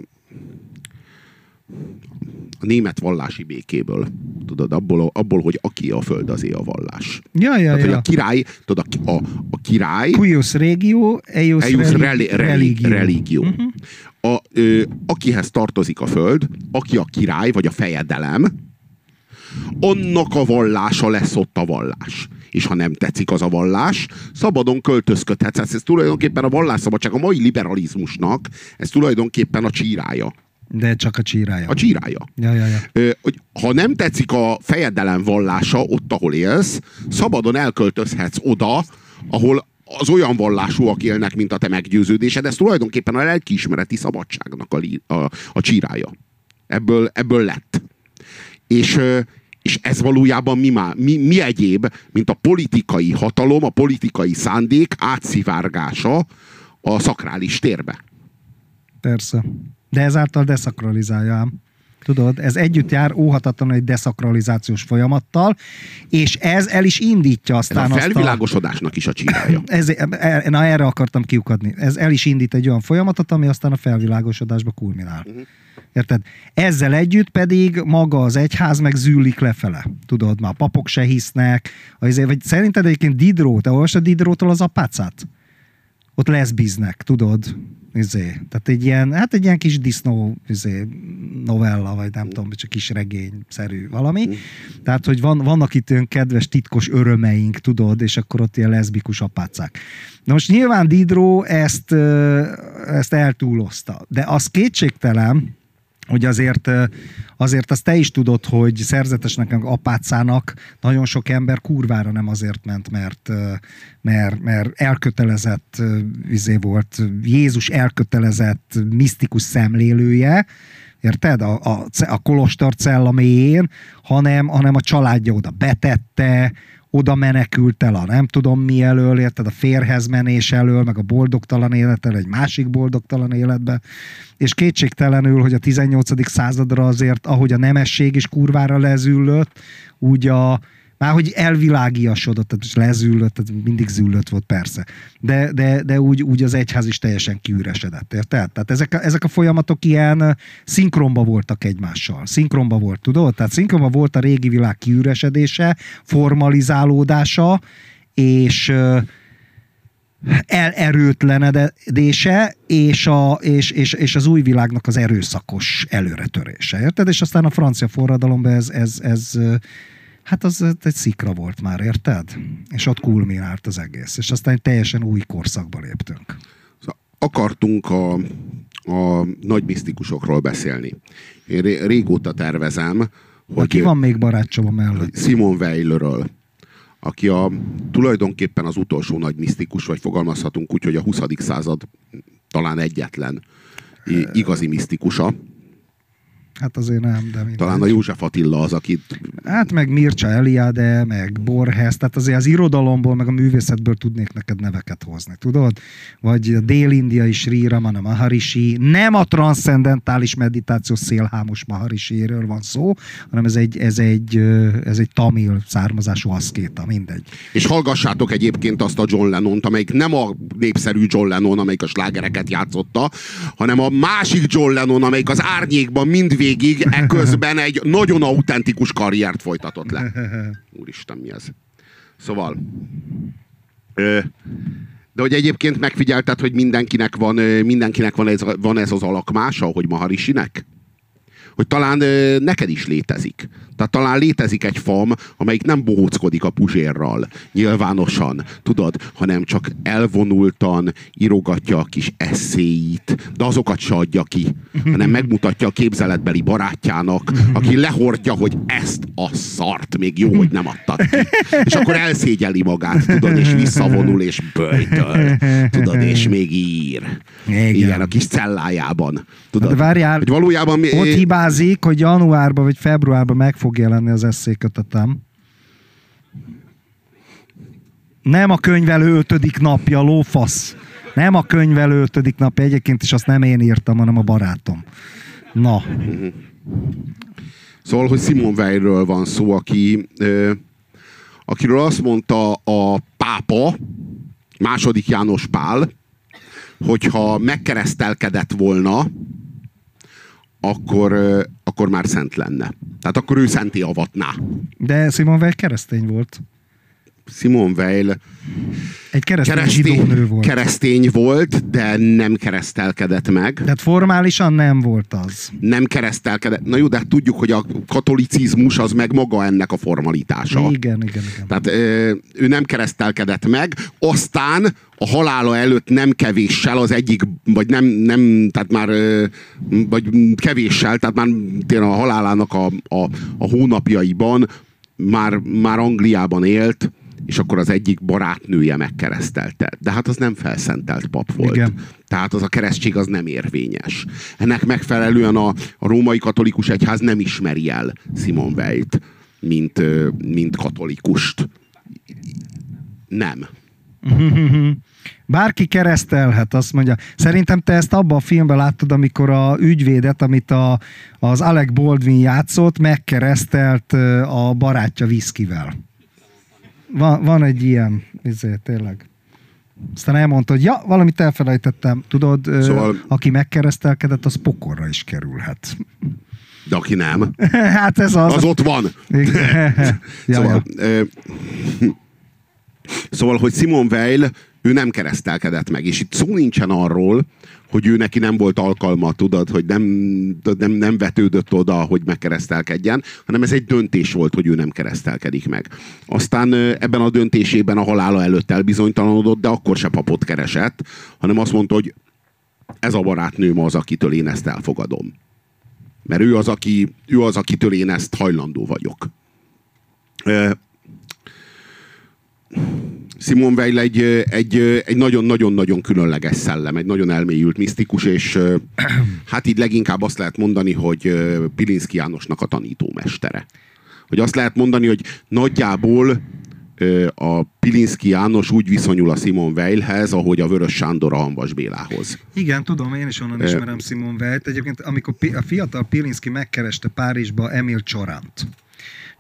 [SPEAKER 2] a német vallási békéből. Tudod, abból, abból hogy aki a föld, azé a vallás.
[SPEAKER 1] Ja, ja,
[SPEAKER 2] Tehát,
[SPEAKER 1] ja.
[SPEAKER 2] hogy a király, tudod, a, a, a király...
[SPEAKER 1] Cuius regio, eius,
[SPEAKER 2] eius
[SPEAKER 1] reli,
[SPEAKER 2] reli,
[SPEAKER 1] religio.
[SPEAKER 2] religio. Uh-huh. A, ö, akihez tartozik a föld, aki a király, vagy a fejedelem, annak a vallása lesz ott a vallás. És ha nem tetszik az a vallás, szabadon költözködhetsz. Ez, ez tulajdonképpen a vallásszabadság, a mai liberalizmusnak, ez tulajdonképpen a csírája.
[SPEAKER 1] De csak a csírája.
[SPEAKER 2] A csírája.
[SPEAKER 1] Ja, ja, ja.
[SPEAKER 2] Hogy ha nem tetszik a fejedelem vallása ott, ahol élsz, szabadon elköltözhetsz oda, ahol az olyan vallásúak élnek, mint a te meggyőződésed. Ez tulajdonképpen a lelkiismereti szabadságnak a, a, a csírája. Ebből, ebből lett. És, és ez valójában mi, má, mi, mi egyéb, mint a politikai hatalom, a politikai szándék átszivárgása a szakrális térbe.
[SPEAKER 1] Persze. De ezáltal deszakralizálja ám. Tudod, ez együtt jár óhatatlanul egy deszakralizációs folyamattal, és ez el is indítja aztán
[SPEAKER 2] ez a felvilágosodásnak is a csírája.
[SPEAKER 1] Ez, na erre akartam kiukadni. Ez el is indít egy olyan folyamatot, ami aztán a felvilágosodásba kulminál. Uh-huh. Érted? Ezzel együtt pedig maga az egyház meg zűlik lefele. Tudod, már a papok se hisznek. Azért, vagy szerinted egyébként Didró, te olvasod Didrótól az apácát? Ott leszbiznek, tudod? Izé. Tehát egy ilyen, hát egy ilyen kis disznó izé, novella, vagy nem tudom, csak kis regény-szerű valami. Tehát, hogy van, vannak itt olyan kedves, titkos örömeink, tudod, és akkor ott ilyen leszbikus apácák. Na most nyilván Didró ezt, ezt eltúlozta, de az kétségtelen, hogy azért, azért azt te is tudod, hogy szerzetesnek, apácának nagyon sok ember kurvára nem azért ment, mert, mert, mert elkötelezett izé volt, Jézus elkötelezett misztikus szemlélője, érted? A, a, a kolostor cella mélyén, hanem, hanem a családja oda betette, oda menekült el a nem tudom mi elől, érted, a férhez menés elől, meg a boldogtalan életel, egy másik boldogtalan életbe. És kétségtelenül, hogy a 18. századra azért, ahogy a nemesség is kurvára lezüllött, úgy a, már hogy elvilágiasodott, tehát lezüllött, tehát mindig züllött volt persze. De, de, de úgy, úgy az egyház is teljesen kiüresedett, érted? Tehát ezek a, ezek a folyamatok ilyen szinkronba voltak egymással. Szinkronba volt, tudod? Tehát szinkronba volt a régi világ kiüresedése, formalizálódása, és elerőtlenedése és, a, és, és, és az új világnak az erőszakos előretörése. Érted? És aztán a francia forradalomban ez, ez, ez hát az egy szikra volt már, érted? És ott kulminált az egész. És aztán teljesen új korszakba léptünk.
[SPEAKER 2] Szóval akartunk a, a nagy misztikusokról beszélni. Én régóta tervezem,
[SPEAKER 1] hogy... ki van még barátcsom mellett?
[SPEAKER 2] Simon Weilről aki a, tulajdonképpen az utolsó nagy misztikus, vagy fogalmazhatunk úgy, hogy a 20. század talán egyetlen igazi misztikusa.
[SPEAKER 1] Hát azért nem, de mindegy.
[SPEAKER 2] Talán a József Attila az, akit...
[SPEAKER 1] Hát meg Mircea Eliade, meg Borges, tehát azért az irodalomból, meg a művészetből tudnék neked neveket hozni, tudod? Vagy a dél-indiai Sri Ramana Maharishi, nem a transzcendentális meditációs szélhámos Maharishi-ről van szó, hanem ez egy, ez egy, ez egy tamil származású aszkéta, mindegy.
[SPEAKER 2] És hallgassátok egyébként azt a John Lennon-t, amelyik nem a népszerű John Lennon, amelyik a slágereket játszotta, hanem a másik John Lennon, amelyik az árnyékban mind végig eközben egy nagyon autentikus karriert folytatott le. Úristen, mi ez? Szóval... Ö, de hogy egyébként megfigyelted, hogy mindenkinek van, mindenkinek van, ez, van ez az alakmása, hogy Maharisinek? Hogy talán ö, neked is létezik. Tehát talán létezik egy fam, amelyik nem bohóckodik a puzsérral, nyilvánosan, tudod, hanem csak elvonultan írogatja a kis eszéit, de azokat se adja ki, hanem megmutatja a képzeletbeli barátjának, aki lehordja, hogy ezt a szart még jó, hogy nem adtad ki. És akkor elszégyeli magát, tudod, és visszavonul, és böjtöl, tudod, és még ír.
[SPEAKER 1] Igen.
[SPEAKER 2] Igen, a kis cellájában. Tudod,
[SPEAKER 1] De várjál,
[SPEAKER 2] hogy valójában
[SPEAKER 1] Ott hibázik, hogy januárban vagy februárban meg fog jelenni az eszékötetem. Nem a könyvelő ötödik napja, lófasz. Nem a könyvelő ötödik napja, egyébként is azt nem én írtam, hanem a barátom. Na,
[SPEAKER 2] Szóval, hogy Simon Weilről van szó, aki, ö, akiről azt mondta a pápa, második János Pál, hogyha megkeresztelkedett volna, akkor, akkor már szent lenne. Tehát akkor ő szenté avatná.
[SPEAKER 1] de Simon Weil keresztény volt.
[SPEAKER 2] Simon Weil
[SPEAKER 1] Egy keresztény,
[SPEAKER 2] keresztény,
[SPEAKER 1] volt.
[SPEAKER 2] keresztény volt, de nem keresztelkedett meg.
[SPEAKER 1] Tehát formálisan nem volt az.
[SPEAKER 2] Nem keresztelkedett. Na jó, de hát tudjuk, hogy a katolicizmus az meg maga ennek a formalitása.
[SPEAKER 1] Igen, igen, igen.
[SPEAKER 2] Tehát ö, ő nem keresztelkedett meg, aztán a halála előtt nem kevéssel az egyik, vagy nem, nem tehát már, ö, vagy kevéssel, tehát már tényleg a halálának a, a, a hónapjaiban már, már Angliában élt, és akkor az egyik barátnője megkeresztelte. De hát az nem felszentelt pap volt.
[SPEAKER 1] Igen.
[SPEAKER 2] Tehát az a keresztség az nem érvényes. Ennek megfelelően a, a római katolikus egyház nem ismeri el Simon Weil-t, mint, mint katolikust. Nem.
[SPEAKER 1] Bárki keresztelhet, azt mondja. Szerintem te ezt abban a filmben láttad, amikor a ügyvédet, amit a, az Alec Baldwin játszott, megkeresztelt a barátja viszkivel. Van, van egy ilyen, izé, tényleg. Aztán elmondta, hogy ja, valamit elfelejtettem. Tudod,
[SPEAKER 2] Szóval-
[SPEAKER 1] aki megkeresztelkedett, az pokorra is kerülhet.
[SPEAKER 2] De aki nem,
[SPEAKER 1] hát ez az.
[SPEAKER 2] az ott van.
[SPEAKER 1] Ja,
[SPEAKER 2] Szóval,
[SPEAKER 1] ja.
[SPEAKER 2] ö, szóval, hogy Simon Weil, ő nem keresztelkedett meg, és itt szó nincsen arról, hogy ő neki nem volt alkalma, tudod, hogy nem, nem, nem vetődött oda, hogy megkeresztelkedjen, hanem ez egy döntés volt, hogy ő nem keresztelkedik meg. Aztán ebben a döntésében a halála előtt elbizonytalanodott, de akkor se papot keresett, hanem azt mondta, hogy ez a barátnőm az, akitől én ezt elfogadom. Mert ő az, aki, ő az akitől én ezt hajlandó vagyok. Simon Weil egy, egy, egy nagyon-nagyon-nagyon különleges szellem, egy nagyon elmélyült misztikus, és hát így leginkább azt lehet mondani, hogy Pilinszki Jánosnak a tanítómestere. Hogy azt lehet mondani, hogy nagyjából a Pilinszki János úgy viszonyul a Simon Weilhez, ahogy a Vörös Sándor a Hanvas Bélához.
[SPEAKER 1] Igen, tudom, én is onnan ismerem Simon Weil-t. Egyébként, amikor a fiatal Pilinszki megkereste Párizsba Emil Csorant.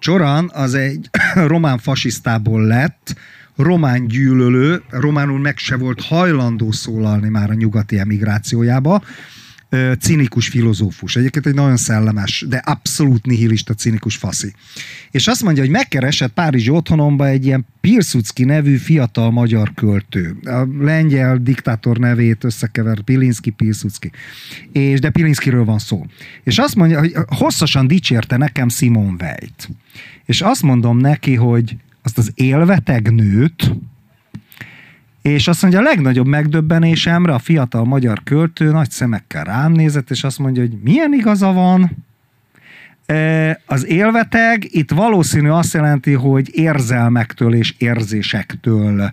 [SPEAKER 1] Csoran az egy román fasisztából lett, román gyűlölő, románul meg se volt hajlandó szólalni már a nyugati emigrációjába, cinikus filozófus. Egyébként egy nagyon szellemes, de abszolút nihilista cinikus faszi. És azt mondja, hogy megkeresett Párizsi otthonomba egy ilyen Pilsudski nevű fiatal magyar költő. A lengyel diktátor nevét összekever Pilinszki, Pilsudski. És, de Pilinszkiről van szó. És azt mondja, hogy hosszasan dicsérte nekem Simon Weil-t. És azt mondom neki, hogy azt az élveteg nőt, és azt mondja, a legnagyobb megdöbbenésemre a fiatal magyar költő nagy szemekkel rám nézett, és azt mondja, hogy milyen igaza van, E, az élveteg itt valószínű azt jelenti, hogy érzelmektől és érzésektől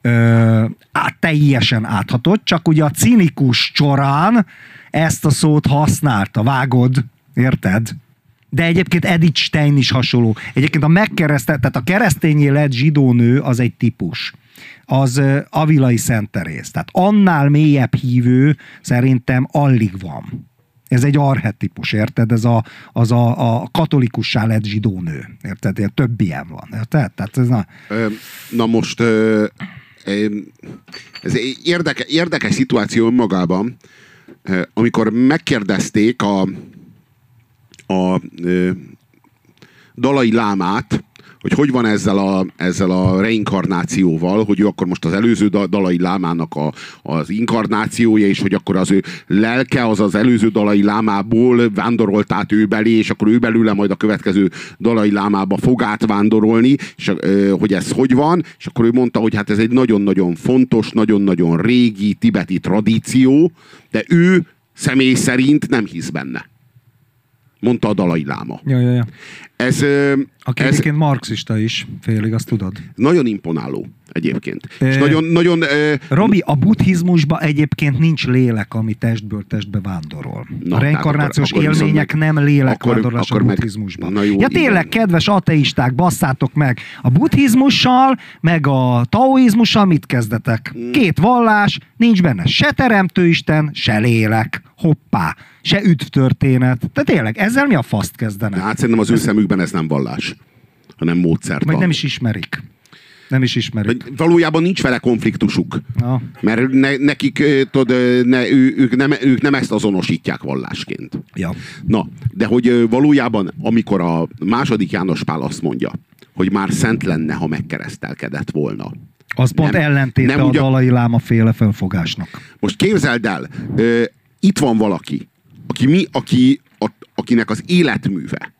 [SPEAKER 1] ö, át, teljesen áthatott, csak ugye a cinikus csorán ezt a szót használta, vágod, érted? De egyébként Edith Stein is hasonló. Egyébként a megkeresztelt, tehát a keresztényé lett zsidónő az egy típus. Az Avilai Szent. Tehát annál mélyebb hívő szerintem alig van. Ez egy arhetipus, érted? Ez a, az a, a katolikussá lett zsidónő. Érted? Ilyen több ilyen van. Érted? Tehát ez na,
[SPEAKER 2] Na most ez érdeke, érdekes szituáció önmagában, amikor megkérdezték a, a Dalai Lámát, hogy hogy van ezzel a, ezzel a reinkarnációval, hogy ő akkor most az előző Dalai Lámának a, az inkarnációja, és hogy akkor az ő lelke az az előző Dalai Lámából vándorolt át ő belé, és akkor ő belőle majd a következő Dalai Lámába fog átvándorolni, és hogy ez hogy van, és akkor ő mondta, hogy hát ez egy nagyon-nagyon fontos, nagyon-nagyon régi tibeti tradíció, de ő személy szerint nem hisz benne mondta a Dalai Láma.
[SPEAKER 1] Ja, ja, ja.
[SPEAKER 2] Ez,
[SPEAKER 1] Aki ez, egyébként marxista is, félig, azt tudod.
[SPEAKER 2] Nagyon imponáló egyébként. E, és nagyon, nagyon, e,
[SPEAKER 1] Robi, a buddhizmusban egyébként nincs lélek, ami testből testbe vándorol. Na, a reinkarnációs akkor, akkor élmények meg, nem lélekvándorlás a buddhizmusban. Meg, jó, ja tényleg, igen. kedves ateisták, basszátok meg. A buddhizmussal, meg a taoizmussal mit kezdetek? Hmm. Két vallás, nincs benne se teremtőisten, se lélek. Hoppá se üdvtörténet. Tehát tényleg, ezzel mi a faszt kezdenek?
[SPEAKER 2] Hát szerintem az ő szemükben ez nem vallás, hanem módszert.
[SPEAKER 1] Vagy nem is ismerik. Nem is ismerik.
[SPEAKER 2] Valójában nincs vele konfliktusuk. Ja. Mert ne, nekik, tudod, ne, ő, ők, nem, ők nem ezt azonosítják vallásként.
[SPEAKER 1] Ja.
[SPEAKER 2] Na, de hogy valójában, amikor a második János Pál azt mondja, hogy már szent lenne, ha megkeresztelkedett volna.
[SPEAKER 1] Az pont nem, ellentéte nem a ugyan... Dalai Láma féle felfogásnak.
[SPEAKER 2] Most képzeld el, itt van valaki, aki, mi, aki, a, akinek az életműve,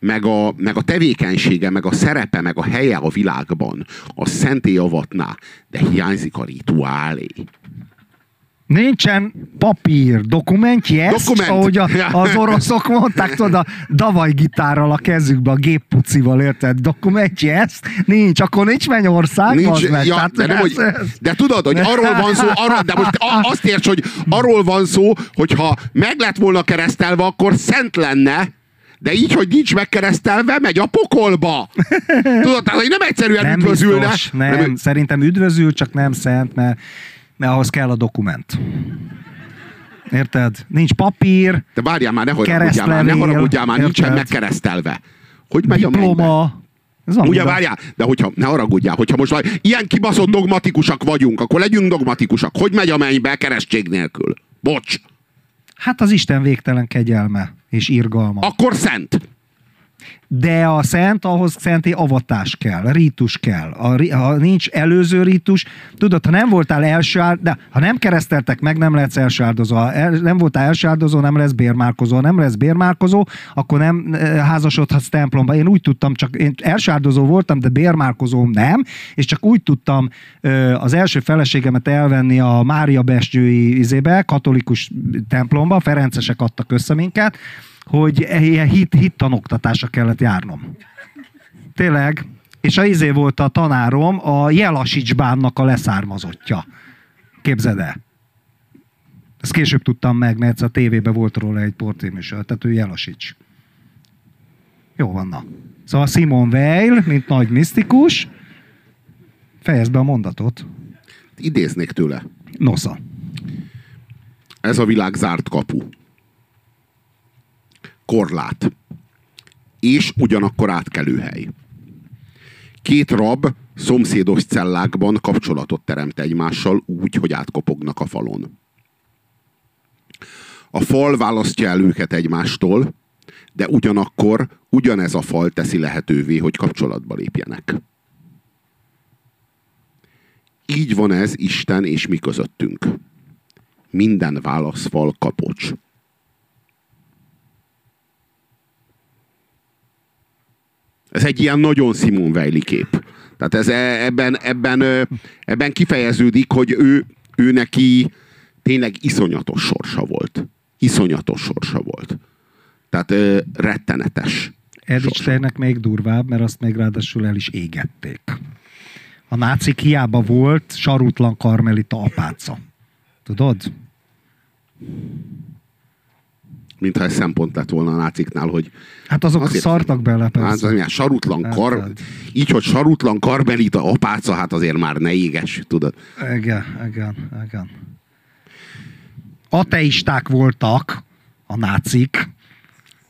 [SPEAKER 2] meg a, meg a tevékenysége, meg a szerepe, meg a helye a világban, a szenté avatná, de hiányzik a rituálé.
[SPEAKER 1] Nincsen papír, dokumentje, Dokument. ahogy a, az oroszok mondták, tudod, a davaj gitárral a kezükbe, a géppucival, érted? Dokumentje ezt? Nincs, akkor nincs mennyország, nincs, meg.
[SPEAKER 2] Ja,
[SPEAKER 1] Tehát
[SPEAKER 2] de, nem, hogy, de tudod, hogy arról van szó, arról, de most azt érts, hogy arról van szó, hogyha meg lett volna keresztelve, akkor szent lenne, de így, hogy nincs megkeresztelve, megy a pokolba. Tudod, tehát, hogy nem egyszerűen nem üdvözülne. Biztos,
[SPEAKER 1] nem, nem, szerintem üdvözül, csak nem szent, mert mert ahhoz kell a dokument. Érted? Nincs papír,
[SPEAKER 2] De várjál már, ne haragudjál már, ne haragudjál már, nincsen megkeresztelve. Hogy megy Diploma, a ez Ugye várjál, de hogyha, ne haragudjál, hogyha most ilyen kibaszott dogmatikusak vagyunk, akkor legyünk dogmatikusak. Hogy megy a mennybe keresztség nélkül? Bocs.
[SPEAKER 1] Hát az Isten végtelen kegyelme és irgalma.
[SPEAKER 2] Akkor szent
[SPEAKER 1] de a szent, ahhoz szenti avatás kell, rítus kell. A, ha nincs előző rítus, tudod, ha nem voltál első de ha nem kereszteltek meg, nem lehetsz első áldozó. Ha el, nem voltál első áldozó, nem lesz bérmálkozó. Ha nem lesz bérmálkozó, akkor nem eh, házasodhatsz templomba. Én úgy tudtam, csak én első áldozó voltam, de bérmálkozó nem, és csak úgy tudtam az első feleségemet elvenni a Mária Besgyői izébe, katolikus templomba, ferencesek adtak össze minket, hogy ilyen hit, hittanoktatásra kellett járnom. Tényleg. És a izé volt a tanárom a Jelasics bánnak a leszármazottja. Képzeld el. Ezt később tudtam meg, mert a tévében volt róla egy portréműsor, tehát ő Jelasics. Jó van, na. Szóval Simon Weil, mint nagy misztikus, fejezd be a mondatot.
[SPEAKER 2] Idéznék tőle.
[SPEAKER 1] Nosza.
[SPEAKER 2] Ez a világ zárt kapu korlát, és ugyanakkor átkelőhely. Két rab szomszédos cellákban kapcsolatot teremt egymással úgy, hogy átkopognak a falon. A fal választja el őket egymástól, de ugyanakkor ugyanez a fal teszi lehetővé, hogy kapcsolatba lépjenek. Így van ez Isten és mi közöttünk. Minden válaszfal kapocs. Ez egy ilyen nagyon Simon Weili kép. Tehát ez e, ebben, ebben, ebben kifejeződik, hogy ő, ő neki tényleg iszonyatos sorsa volt. Iszonyatos sorsa volt. Tehát rettenetes.
[SPEAKER 1] Edith még durvább, mert azt még ráadásul el is égették. A nácik hiába volt sarutlan karmelita apáca. Tudod?
[SPEAKER 2] Mintha ez szempont lett volna a náciknál, hogy...
[SPEAKER 1] Hát azok azért, szartak bele, persze. Hát
[SPEAKER 2] az, milyen sarutlan hát, kar... Hát. Így, hogy sarutlan karbelita apáca, hát azért már ne éges, tudod.
[SPEAKER 1] Igen, igen, igen. Ateisták voltak a nácik,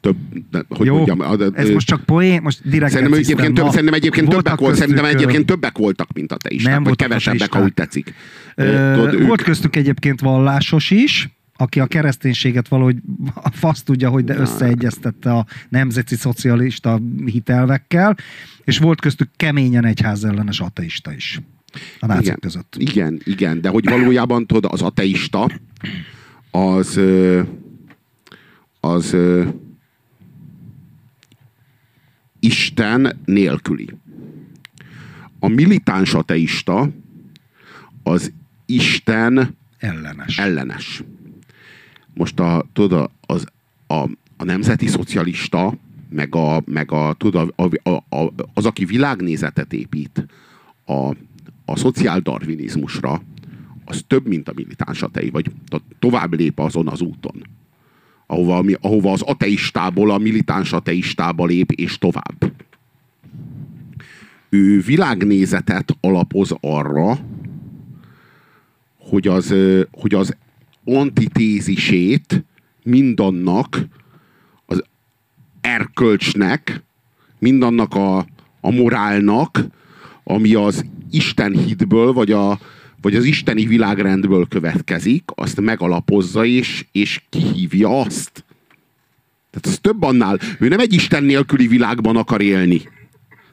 [SPEAKER 2] több, de, hogy Jó, mondjam,
[SPEAKER 1] a, de, ez most csak poén, most direkt
[SPEAKER 2] szerintem egyébként, több, szerintem egyébként többek volt, szerintem egyébként többek voltak, mint a te is. Nem vagy kevesebbek, ha úgy tetszik.
[SPEAKER 1] Ö, Tudod, volt ők... köztük egyébként vallásos is, aki a kereszténységet valahogy a fasz tudja, hogy de összeegyeztette a nemzeti szocialista hitelvekkel, és volt köztük keményen egyházellenes ateista is. A nácik
[SPEAKER 2] igen,
[SPEAKER 1] között.
[SPEAKER 2] Igen, igen, de hogy valójában tudod, az ateista az az Isten nélküli. A militáns ateista az Isten
[SPEAKER 1] Ellenes.
[SPEAKER 2] ellenes. Most a, tudod, az, a, a nemzeti szocialista, meg, a, meg a, tudod, a, a, a, az, aki világnézetet épít a, a szociáldarvinizmusra, az több, mint a militáns atei, vagy tovább lép azon az úton, ahova, ahova az ateistából a militáns ateistába lép, és tovább. Ő világnézetet alapoz arra, hogy az, hogy az antitézisét mindannak az erkölcsnek, mindannak a, a morálnak, ami az Isten hitből, vagy, a, vagy az isteni világrendből következik, azt megalapozza, és, és kihívja azt. Tehát ez több annál. Ő nem egy Isten nélküli világban akar élni.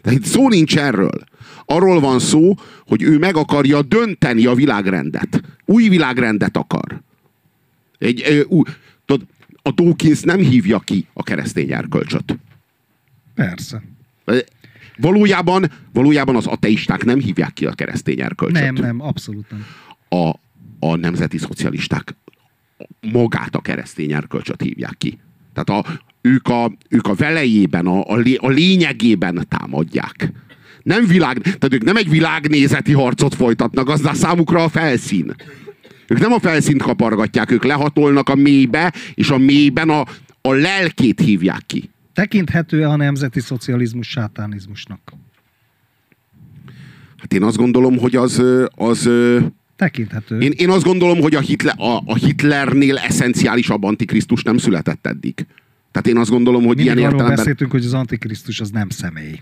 [SPEAKER 2] Tehát itt szó nincs erről. Arról van szó, hogy ő meg akarja dönteni a világrendet. Új világrendet akar. Egy, ö, ú, tudod, a Dawkins nem hívja ki a keresztény erkölcsöt.
[SPEAKER 1] Persze.
[SPEAKER 2] Valójában, valójában az ateisták nem hívják ki a keresztény erkölcsöt.
[SPEAKER 1] Nem, nem, abszolút nem.
[SPEAKER 2] A, a nemzeti szocialisták magát a keresztény erkölcsöt hívják ki. Tehát a, ők, a, ők a velejében, a, a, lé, a lényegében támadják. Nem világ, tehát ők nem egy világnézeti harcot folytatnak, az számukra a felszín. Ők nem a felszínt kapargatják, ők lehatolnak a mélybe, és a mélyben a, a lelkét hívják ki.
[SPEAKER 1] Tekinthető a nemzeti szocializmus sátánizmusnak?
[SPEAKER 2] Hát én azt gondolom, hogy az... az
[SPEAKER 1] Tekinthető.
[SPEAKER 2] Én, én azt gondolom, hogy a, Hitler, a, a Hitlernél eszenciálisabb antikrisztus nem született eddig. Tehát én azt gondolom, hogy
[SPEAKER 1] Mindig
[SPEAKER 2] ilyen
[SPEAKER 1] arról
[SPEAKER 2] értelemben...
[SPEAKER 1] beszéltünk, hogy az antikrisztus az nem személy.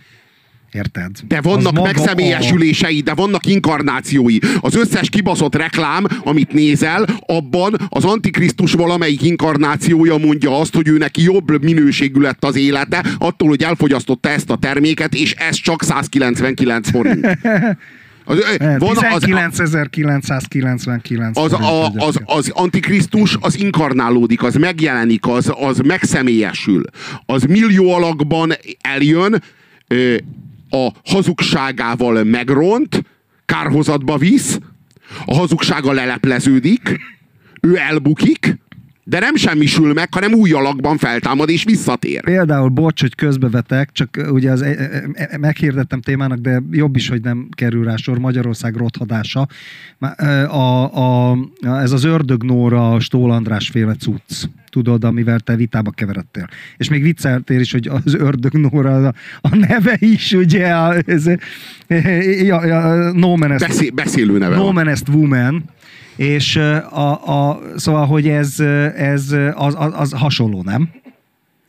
[SPEAKER 1] Érted?
[SPEAKER 2] De vannak megszemélyesülései, de vannak inkarnációi. Az összes kibaszott reklám, amit nézel, abban az Antikrisztus valamelyik inkarnációja mondja azt, hogy ő neki jobb minőségű lett az élete, attól, hogy elfogyasztotta ezt a terméket, és ez csak 199 forint.
[SPEAKER 1] Az, van 19.999. Az,
[SPEAKER 2] a, az, az antikrisztus az inkarnálódik, az megjelenik, az, az megszemélyesül. Az millió alakban eljön, a hazugságával megront, kárhozatba visz, a hazugsága lelepleződik, ő elbukik, de nem semmisül meg, hanem új alakban feltámad és visszatér.
[SPEAKER 1] Például, bocs, hogy közbevetek, csak ugye az, meghirdettem témának, de jobb is, hogy nem kerül rá sor Magyarország rothadása. A, a, a, ez az ördögnóra Stól András féle cucc tudod, amivel te vitába keveredtél. És még vicceltél is, hogy az ördögnóra a, a neve is, ugye, a, ez, a, a, no man
[SPEAKER 2] Beszél, beszélő neve.
[SPEAKER 1] No man woman, és a, a, szóval, hogy ez, ez az, az, az hasonló, nem?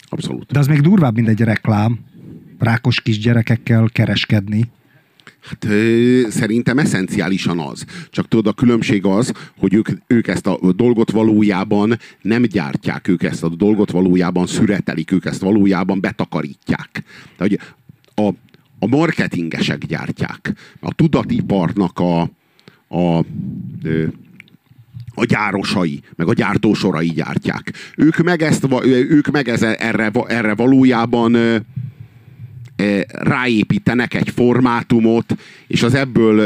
[SPEAKER 2] Abszolút.
[SPEAKER 1] De az még durvább, mint egy reklám. Rákos kisgyerekekkel kereskedni.
[SPEAKER 2] Hát szerintem eszenciálisan az. Csak tudod, a különbség az, hogy ők, ők ezt a dolgot valójában nem gyártják, ők ezt a dolgot valójában szüretelik, ők ezt valójában betakarítják. Tehát, a, a marketingesek gyártják. A tudatiparnak a, a a gyárosai, meg a gyártósorai gyártják. Ők meg, ezt, ők meg ez, erre, erre valójában ráépítenek egy formátumot, és az ebből,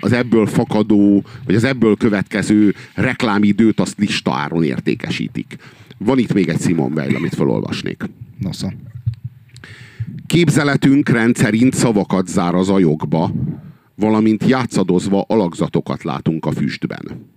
[SPEAKER 2] az ebből fakadó, vagy az ebből következő reklámidőt azt listáron értékesítik. Van itt még egy Simon Weil, amit felolvasnék.
[SPEAKER 1] Nosza.
[SPEAKER 2] Képzeletünk rendszerint szavakat zár az ajokba, valamint játszadozva alakzatokat látunk a füstben.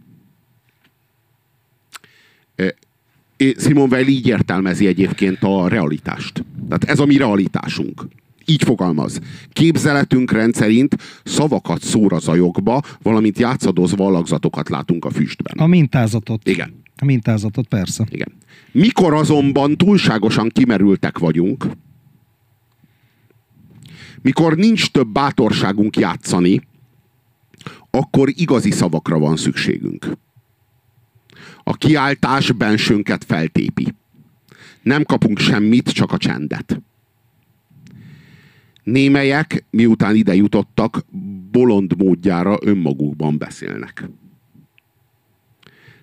[SPEAKER 2] Simon Weil így értelmezi egyébként a realitást. Tehát ez a mi realitásunk. Így fogalmaz. Képzeletünk rendszerint szavakat szór az ajokba, valamint játszadozva alakzatokat látunk a füstben.
[SPEAKER 1] A mintázatot.
[SPEAKER 2] Igen.
[SPEAKER 1] A mintázatot, persze.
[SPEAKER 2] Igen. Mikor azonban túlságosan kimerültek vagyunk, mikor nincs több bátorságunk játszani, akkor igazi szavakra van szükségünk. A kiáltás bensőnket feltépi. Nem kapunk semmit, csak a csendet. Némelyek, miután ide jutottak, bolond módjára önmagukban beszélnek.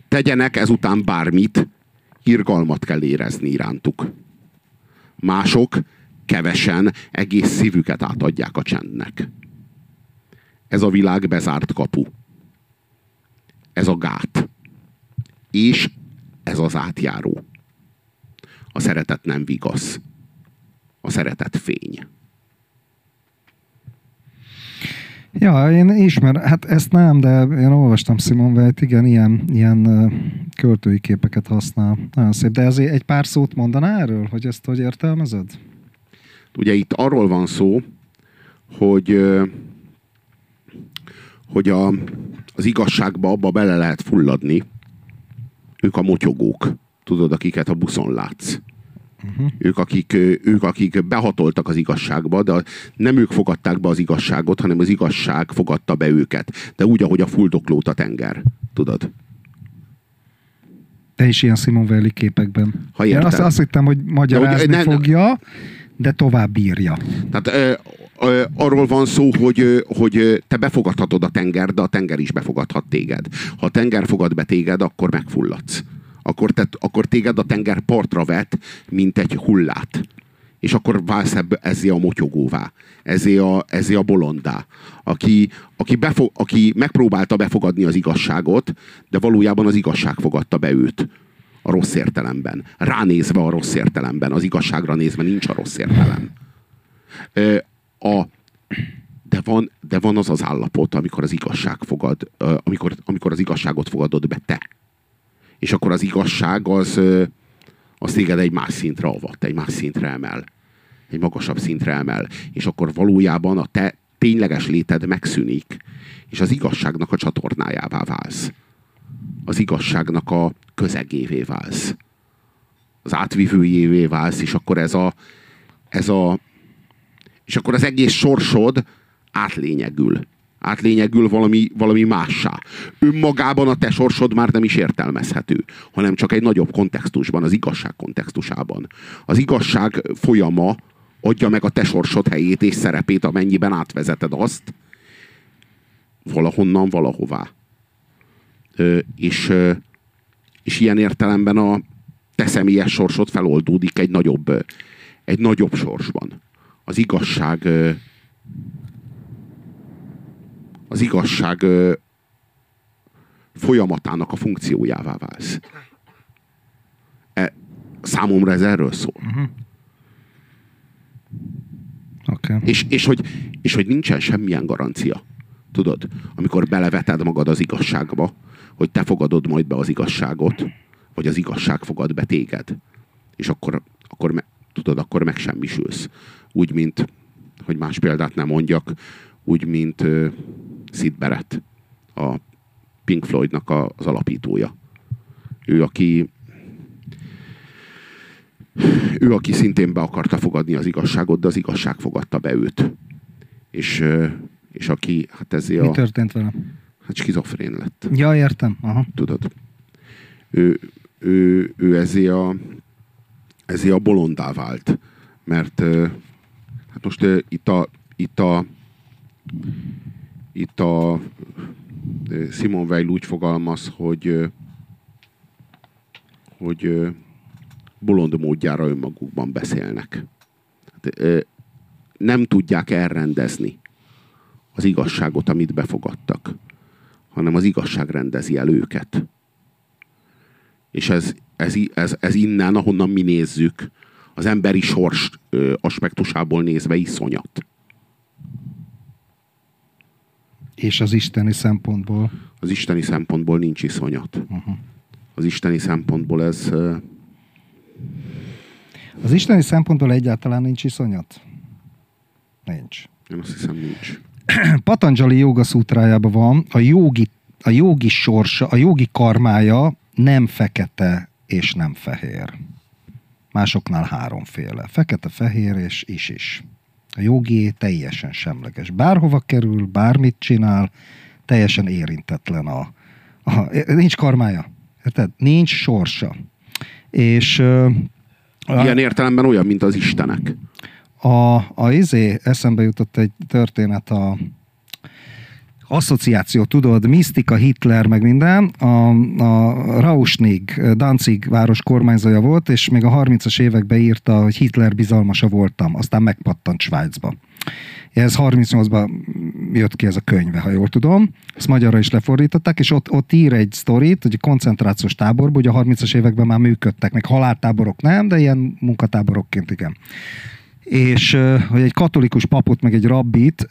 [SPEAKER 2] Tegyenek ezután bármit, irgalmat kell érezni irántuk. Mások kevesen egész szívüket átadják a csendnek. Ez a világ bezárt kapu. Ez a gát. És ez az átjáró. A szeretet nem vigasz. A szeretet fény.
[SPEAKER 1] Ja, én ismer, hát ezt nem, de én olvastam Simon Welt, igen, ilyen, ilyen költői képeket használ. Nagyon szép. De ezért egy pár szót mondaná erről, hogy ezt hogy értelmezed?
[SPEAKER 2] Ugye itt arról van szó, hogy hogy a, az igazságba abba bele lehet fulladni. Ők a motyogók, tudod, akiket a buszon látsz. Uh-huh. Ők, akik, ők, akik behatoltak az igazságba, de nem ők fogadták be az igazságot, hanem az igazság fogadta be őket. De úgy, ahogy a fuldoklót a tenger. Tudod?
[SPEAKER 1] Te is ilyen Simon Veli képekben.
[SPEAKER 2] Ha érted.
[SPEAKER 1] Én azt, azt hittem, hogy magyarázni de, hogy, ne, fogja, de tovább bírja.
[SPEAKER 2] Tehát ö, ö, arról van szó, hogy, hogy te befogadhatod a tenger, de a tenger is befogadhat téged. Ha a tenger fogad be téged, akkor megfulladsz akkor, te, akkor téged a tenger partra vet, mint egy hullát. És akkor válsz ebbe, ezé a motyogóvá, ezé a, ezé a bolondá, aki, aki, befo, aki megpróbálta befogadni az igazságot, de valójában az igazság fogadta be őt a rossz értelemben. Ránézve a rossz értelemben, az igazságra nézve nincs a rossz értelem. A, de van, de van az az állapot, amikor az igazság fogad, amikor, amikor az igazságot fogadod be te és akkor az igazság az, az téged egy más szintre avat, egy más szintre emel. Egy magasabb szintre emel. És akkor valójában a te tényleges léted megszűnik, és az igazságnak a csatornájává válsz. Az igazságnak a közegévé válsz. Az átvivőjévé válsz, és akkor ez a, ez a és akkor az egész sorsod átlényegül átlényegül valami, valami mássá. Önmagában a te sorsod már nem is értelmezhető, hanem csak egy nagyobb kontextusban, az igazság kontextusában. Az igazság folyama adja meg a te sorsod helyét és szerepét, amennyiben átvezeted azt valahonnan valahová. Ö, és, ö, és ilyen értelemben a te személyes sorsod feloldódik egy nagyobb, egy nagyobb sorsban. Az igazság az igazság ö, folyamatának a funkciójává válsz. E, számomra ez erről szól. Uh-huh.
[SPEAKER 1] Okay.
[SPEAKER 2] És, és, hogy, és hogy nincsen semmilyen garancia. Tudod, amikor beleveted magad az igazságba, hogy te fogadod majd be az igazságot, vagy az igazság fogad be téged. És akkor, akkor me, tudod, akkor megsemmisülsz. Úgy, mint, hogy más példát nem mondjak, úgy, mint Sid Barrett, a Pink Floydnak a, az alapítója. Ő, aki ő, aki szintén be akarta fogadni az igazságot, de az igazság fogadta be őt. És, és aki, hát ezért
[SPEAKER 1] Mi a... történt vele?
[SPEAKER 2] Hát skizofrén lett.
[SPEAKER 1] Ja, értem. Aha.
[SPEAKER 2] Tudod. Ő, ő, ő ezért a, ezért a bolondá vált. Mert hát most itt a, itt a itt a Simon Weil úgy fogalmaz, hogy hogy bolond módjára önmagukban beszélnek. Hát, nem tudják elrendezni az igazságot, amit befogadtak, hanem az igazság rendezi el őket. És ez, ez, ez, ez innen, ahonnan mi nézzük, az emberi sors aspektusából nézve iszonyat.
[SPEAKER 1] És az isteni szempontból?
[SPEAKER 2] Az isteni szempontból nincs iszonyat. Uh-huh. Az isteni szempontból ez...
[SPEAKER 1] Az isteni szempontból egyáltalán nincs iszonyat? Nincs.
[SPEAKER 2] Én azt hiszem nincs.
[SPEAKER 1] Patanjali joga szútrájában van, a jogi, a jogi sorsa, a jogi karmája nem fekete és nem fehér. Másoknál háromféle. Fekete, fehér és is-is. A jogi teljesen semleges. Bárhova kerül, bármit csinál, teljesen érintetlen a, a nincs karmája. Tehát nincs sorsa. És
[SPEAKER 2] Ilyen értelemben olyan, mint az istenek.
[SPEAKER 1] A, a izé, eszembe jutott egy történet a asszociáció, tudod, misztika, Hitler, meg minden. A, a Rausnig, Danzig város kormányzója volt, és még a 30-as években írta, hogy Hitler bizalmasa voltam, aztán megpattant Svájcba. Ez 38-ban jött ki ez a könyve, ha jól tudom. Ezt magyarra is lefordították, és ott, ott ír egy sztorit, hogy koncentrációs táborban, ugye a 30-as években már működtek, meg haláltáborok nem, de ilyen munkatáborokként igen és hogy egy katolikus papot, meg egy rabbit,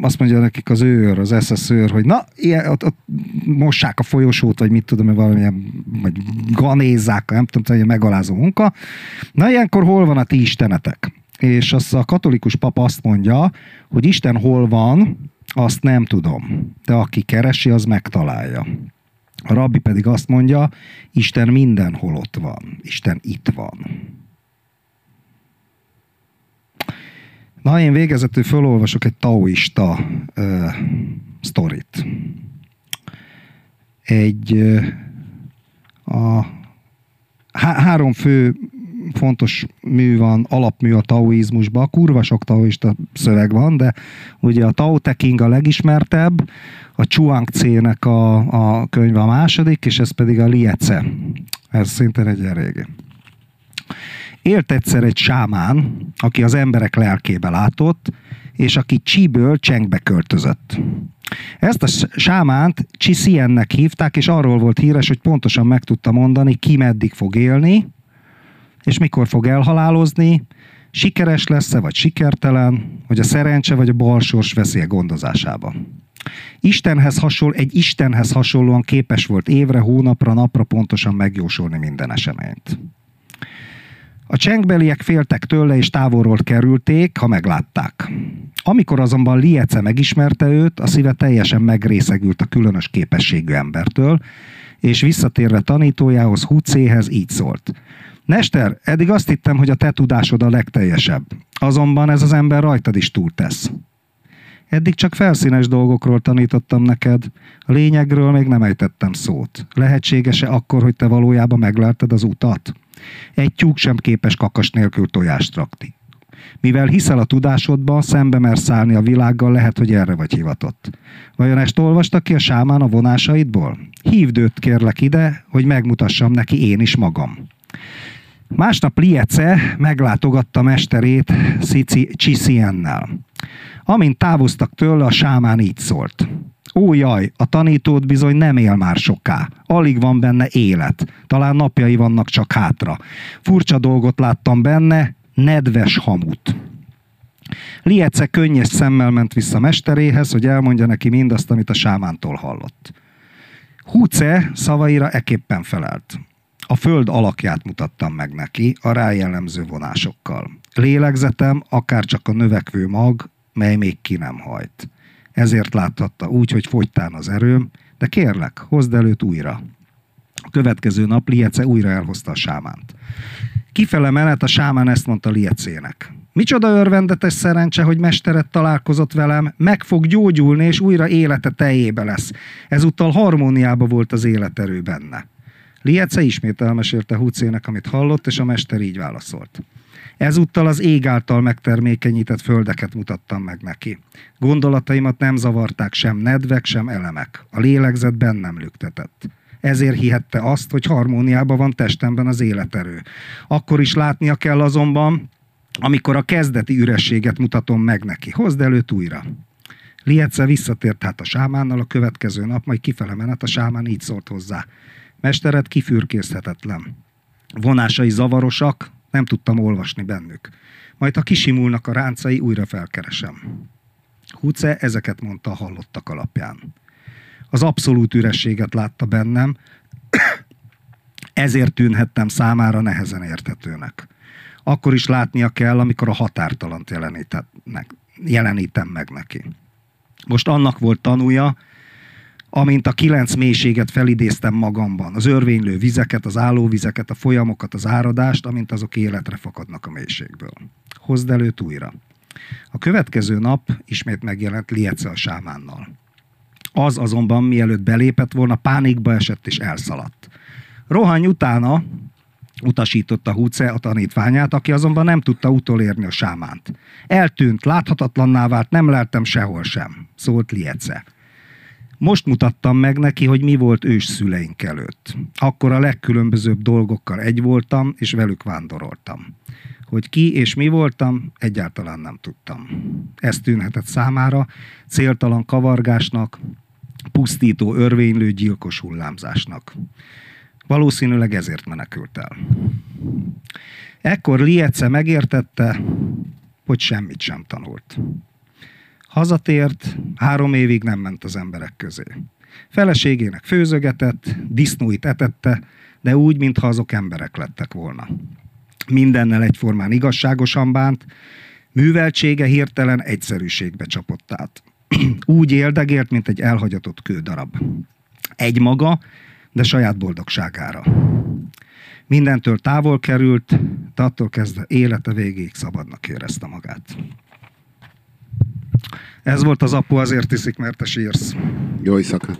[SPEAKER 1] azt mondja nekik az őr, az SS őr, hogy na, ilyen, ott, ott mossák a folyosót, vagy mit tudom, valamilyen, vagy ganézzák, nem tudom, hogy megalázó munka. Na, ilyenkor hol van a ti istenetek? És az a katolikus papa azt mondja, hogy Isten hol van, azt nem tudom, de aki keresi, az megtalálja. A rabbi pedig azt mondja, Isten mindenhol ott van, Isten itt van. Na, én végezetül felolvasok egy taoista ö, sztorit. Egy ö, a há- három fő fontos mű van, alapmű a taoizmusban, kurva sok taoista szöveg van, de ugye a Tao Te King a legismertebb, a Chuang Tse-nek a, a könyve a második, és ez pedig a Liece. Ez szintén egy régi. Élt egyszer egy sámán, aki az emberek lelkébe látott, és aki csíből csengbe költözött. Ezt a sámánt Csisziennek hívták, és arról volt híres, hogy pontosan meg tudta mondani, ki meddig fog élni, és mikor fog elhalálozni, sikeres lesz-e, vagy sikertelen, hogy a szerencse vagy a balsors veszi a gondozásába. Istenhez hasonl, egy Istenhez hasonlóan képes volt évre, hónapra, napra pontosan megjósolni minden eseményt. A csengbeliek féltek tőle, és távolról kerülték, ha meglátták. Amikor azonban Liece megismerte őt, a szíve teljesen megrészegült a különös képességű embertől, és visszatérve tanítójához, Hucéhez így szólt. Nester, eddig azt hittem, hogy a te tudásod a legteljesebb. Azonban ez az ember rajtad is túltesz. Eddig csak felszínes dolgokról tanítottam neked, a lényegről még nem ejtettem szót. Lehetséges-e akkor, hogy te valójában meglátod az utat? Egy tyúk sem képes kakas nélkül tojást rakni. Mivel hiszel a tudásodba, szembe mersz szállni a világgal, lehet, hogy erre vagy hivatott. Vajon ezt olvastak ki a sámán a vonásaidból? Hívd őt kérlek ide, hogy megmutassam neki én is magam. Másnap Liece meglátogatta mesterét Cici Csisziennel. Amint távoztak tőle, a sámán így szólt. Ó jaj, a tanítód bizony nem él már soká. Alig van benne élet. Talán napjai vannak csak hátra. Furcsa dolgot láttam benne, nedves hamut. Liece könnyes szemmel ment vissza mesteréhez, hogy elmondja neki mindazt, amit a sámántól hallott. Húce szavaira eképpen felelt. A föld alakját mutattam meg neki, a rájellemző vonásokkal. Lélegzetem, akár csak a növekvő mag, mely még ki nem hajt. Ezért láthatta úgy, hogy fogytán az erőm, de kérlek, hozd előtt újra. A következő nap Liece újra elhozta a sámánt. Kifele menet a sámán ezt mondta Liecének. Micsoda örvendetes szerencse, hogy mesteret találkozott velem, meg fog gyógyulni, és újra élete teljébe lesz. Ezúttal harmóniába volt az életerő benne. Liece ismét elmesélte Hucének, amit hallott, és a mester így válaszolt. Ezúttal az ég által megtermékenyített földeket mutattam meg neki. Gondolataimat nem zavarták sem nedvek, sem elemek. A lélegzet bennem lüktetett. Ezért hihette azt, hogy harmóniában van testemben az életerő. Akkor is látnia kell azonban, amikor a kezdeti ürességet mutatom meg neki. Hozd előtt újra. Lietze visszatért hát a sámánnal a következő nap, majd kifele menet a sámán így szólt hozzá. Mesteret kifürkészhetetlen. Vonásai zavarosak, nem tudtam olvasni bennük. Majd ha kisimulnak a ráncai, újra felkeresem. Huce ezeket mondta a hallottak alapján. Az abszolút ürességet látta bennem, ezért tűnhettem számára nehezen értetőnek. Akkor is látnia kell, amikor a határtalant jelenítem meg neki. Most annak volt tanúja, amint a kilenc mélységet felidéztem magamban, az örvénylő vizeket, az állóvizeket, a folyamokat, az áradást, amint azok életre fakadnak a mélységből. Hozd előtt újra. A következő nap ismét megjelent Liece a sámánnal. Az azonban mielőtt belépett volna, pánikba esett és elszaladt. Rohany utána utasította Húce a tanítványát, aki azonban nem tudta utolérni a sámánt. Eltűnt, láthatatlanná vált, nem leltem sehol sem, szólt Liece. Most mutattam meg neki, hogy mi volt ős szüleink előtt. Akkor a legkülönbözőbb dolgokkal egy voltam, és velük vándoroltam. Hogy ki és mi voltam, egyáltalán nem tudtam. Ez tűnhetett számára céltalan kavargásnak, pusztító, örvénylő, gyilkos hullámzásnak. Valószínűleg ezért menekült el. Ekkor Liece megértette, hogy semmit sem tanult. Hazatért, három évig nem ment az emberek közé. Feleségének főzögetett, disznóit etette, de úgy, mintha azok emberek lettek volna. Mindennel egyformán igazságosan bánt, műveltsége hirtelen egyszerűségbe csapott át. úgy éldegélt, mint egy elhagyatott kődarab. Egy maga, de saját boldogságára. Mindentől távol került, de attól kezdve élete végéig szabadnak érezte magát. Ez volt az apu, azért iszik, mert te sírsz.
[SPEAKER 2] Jó éjszakát!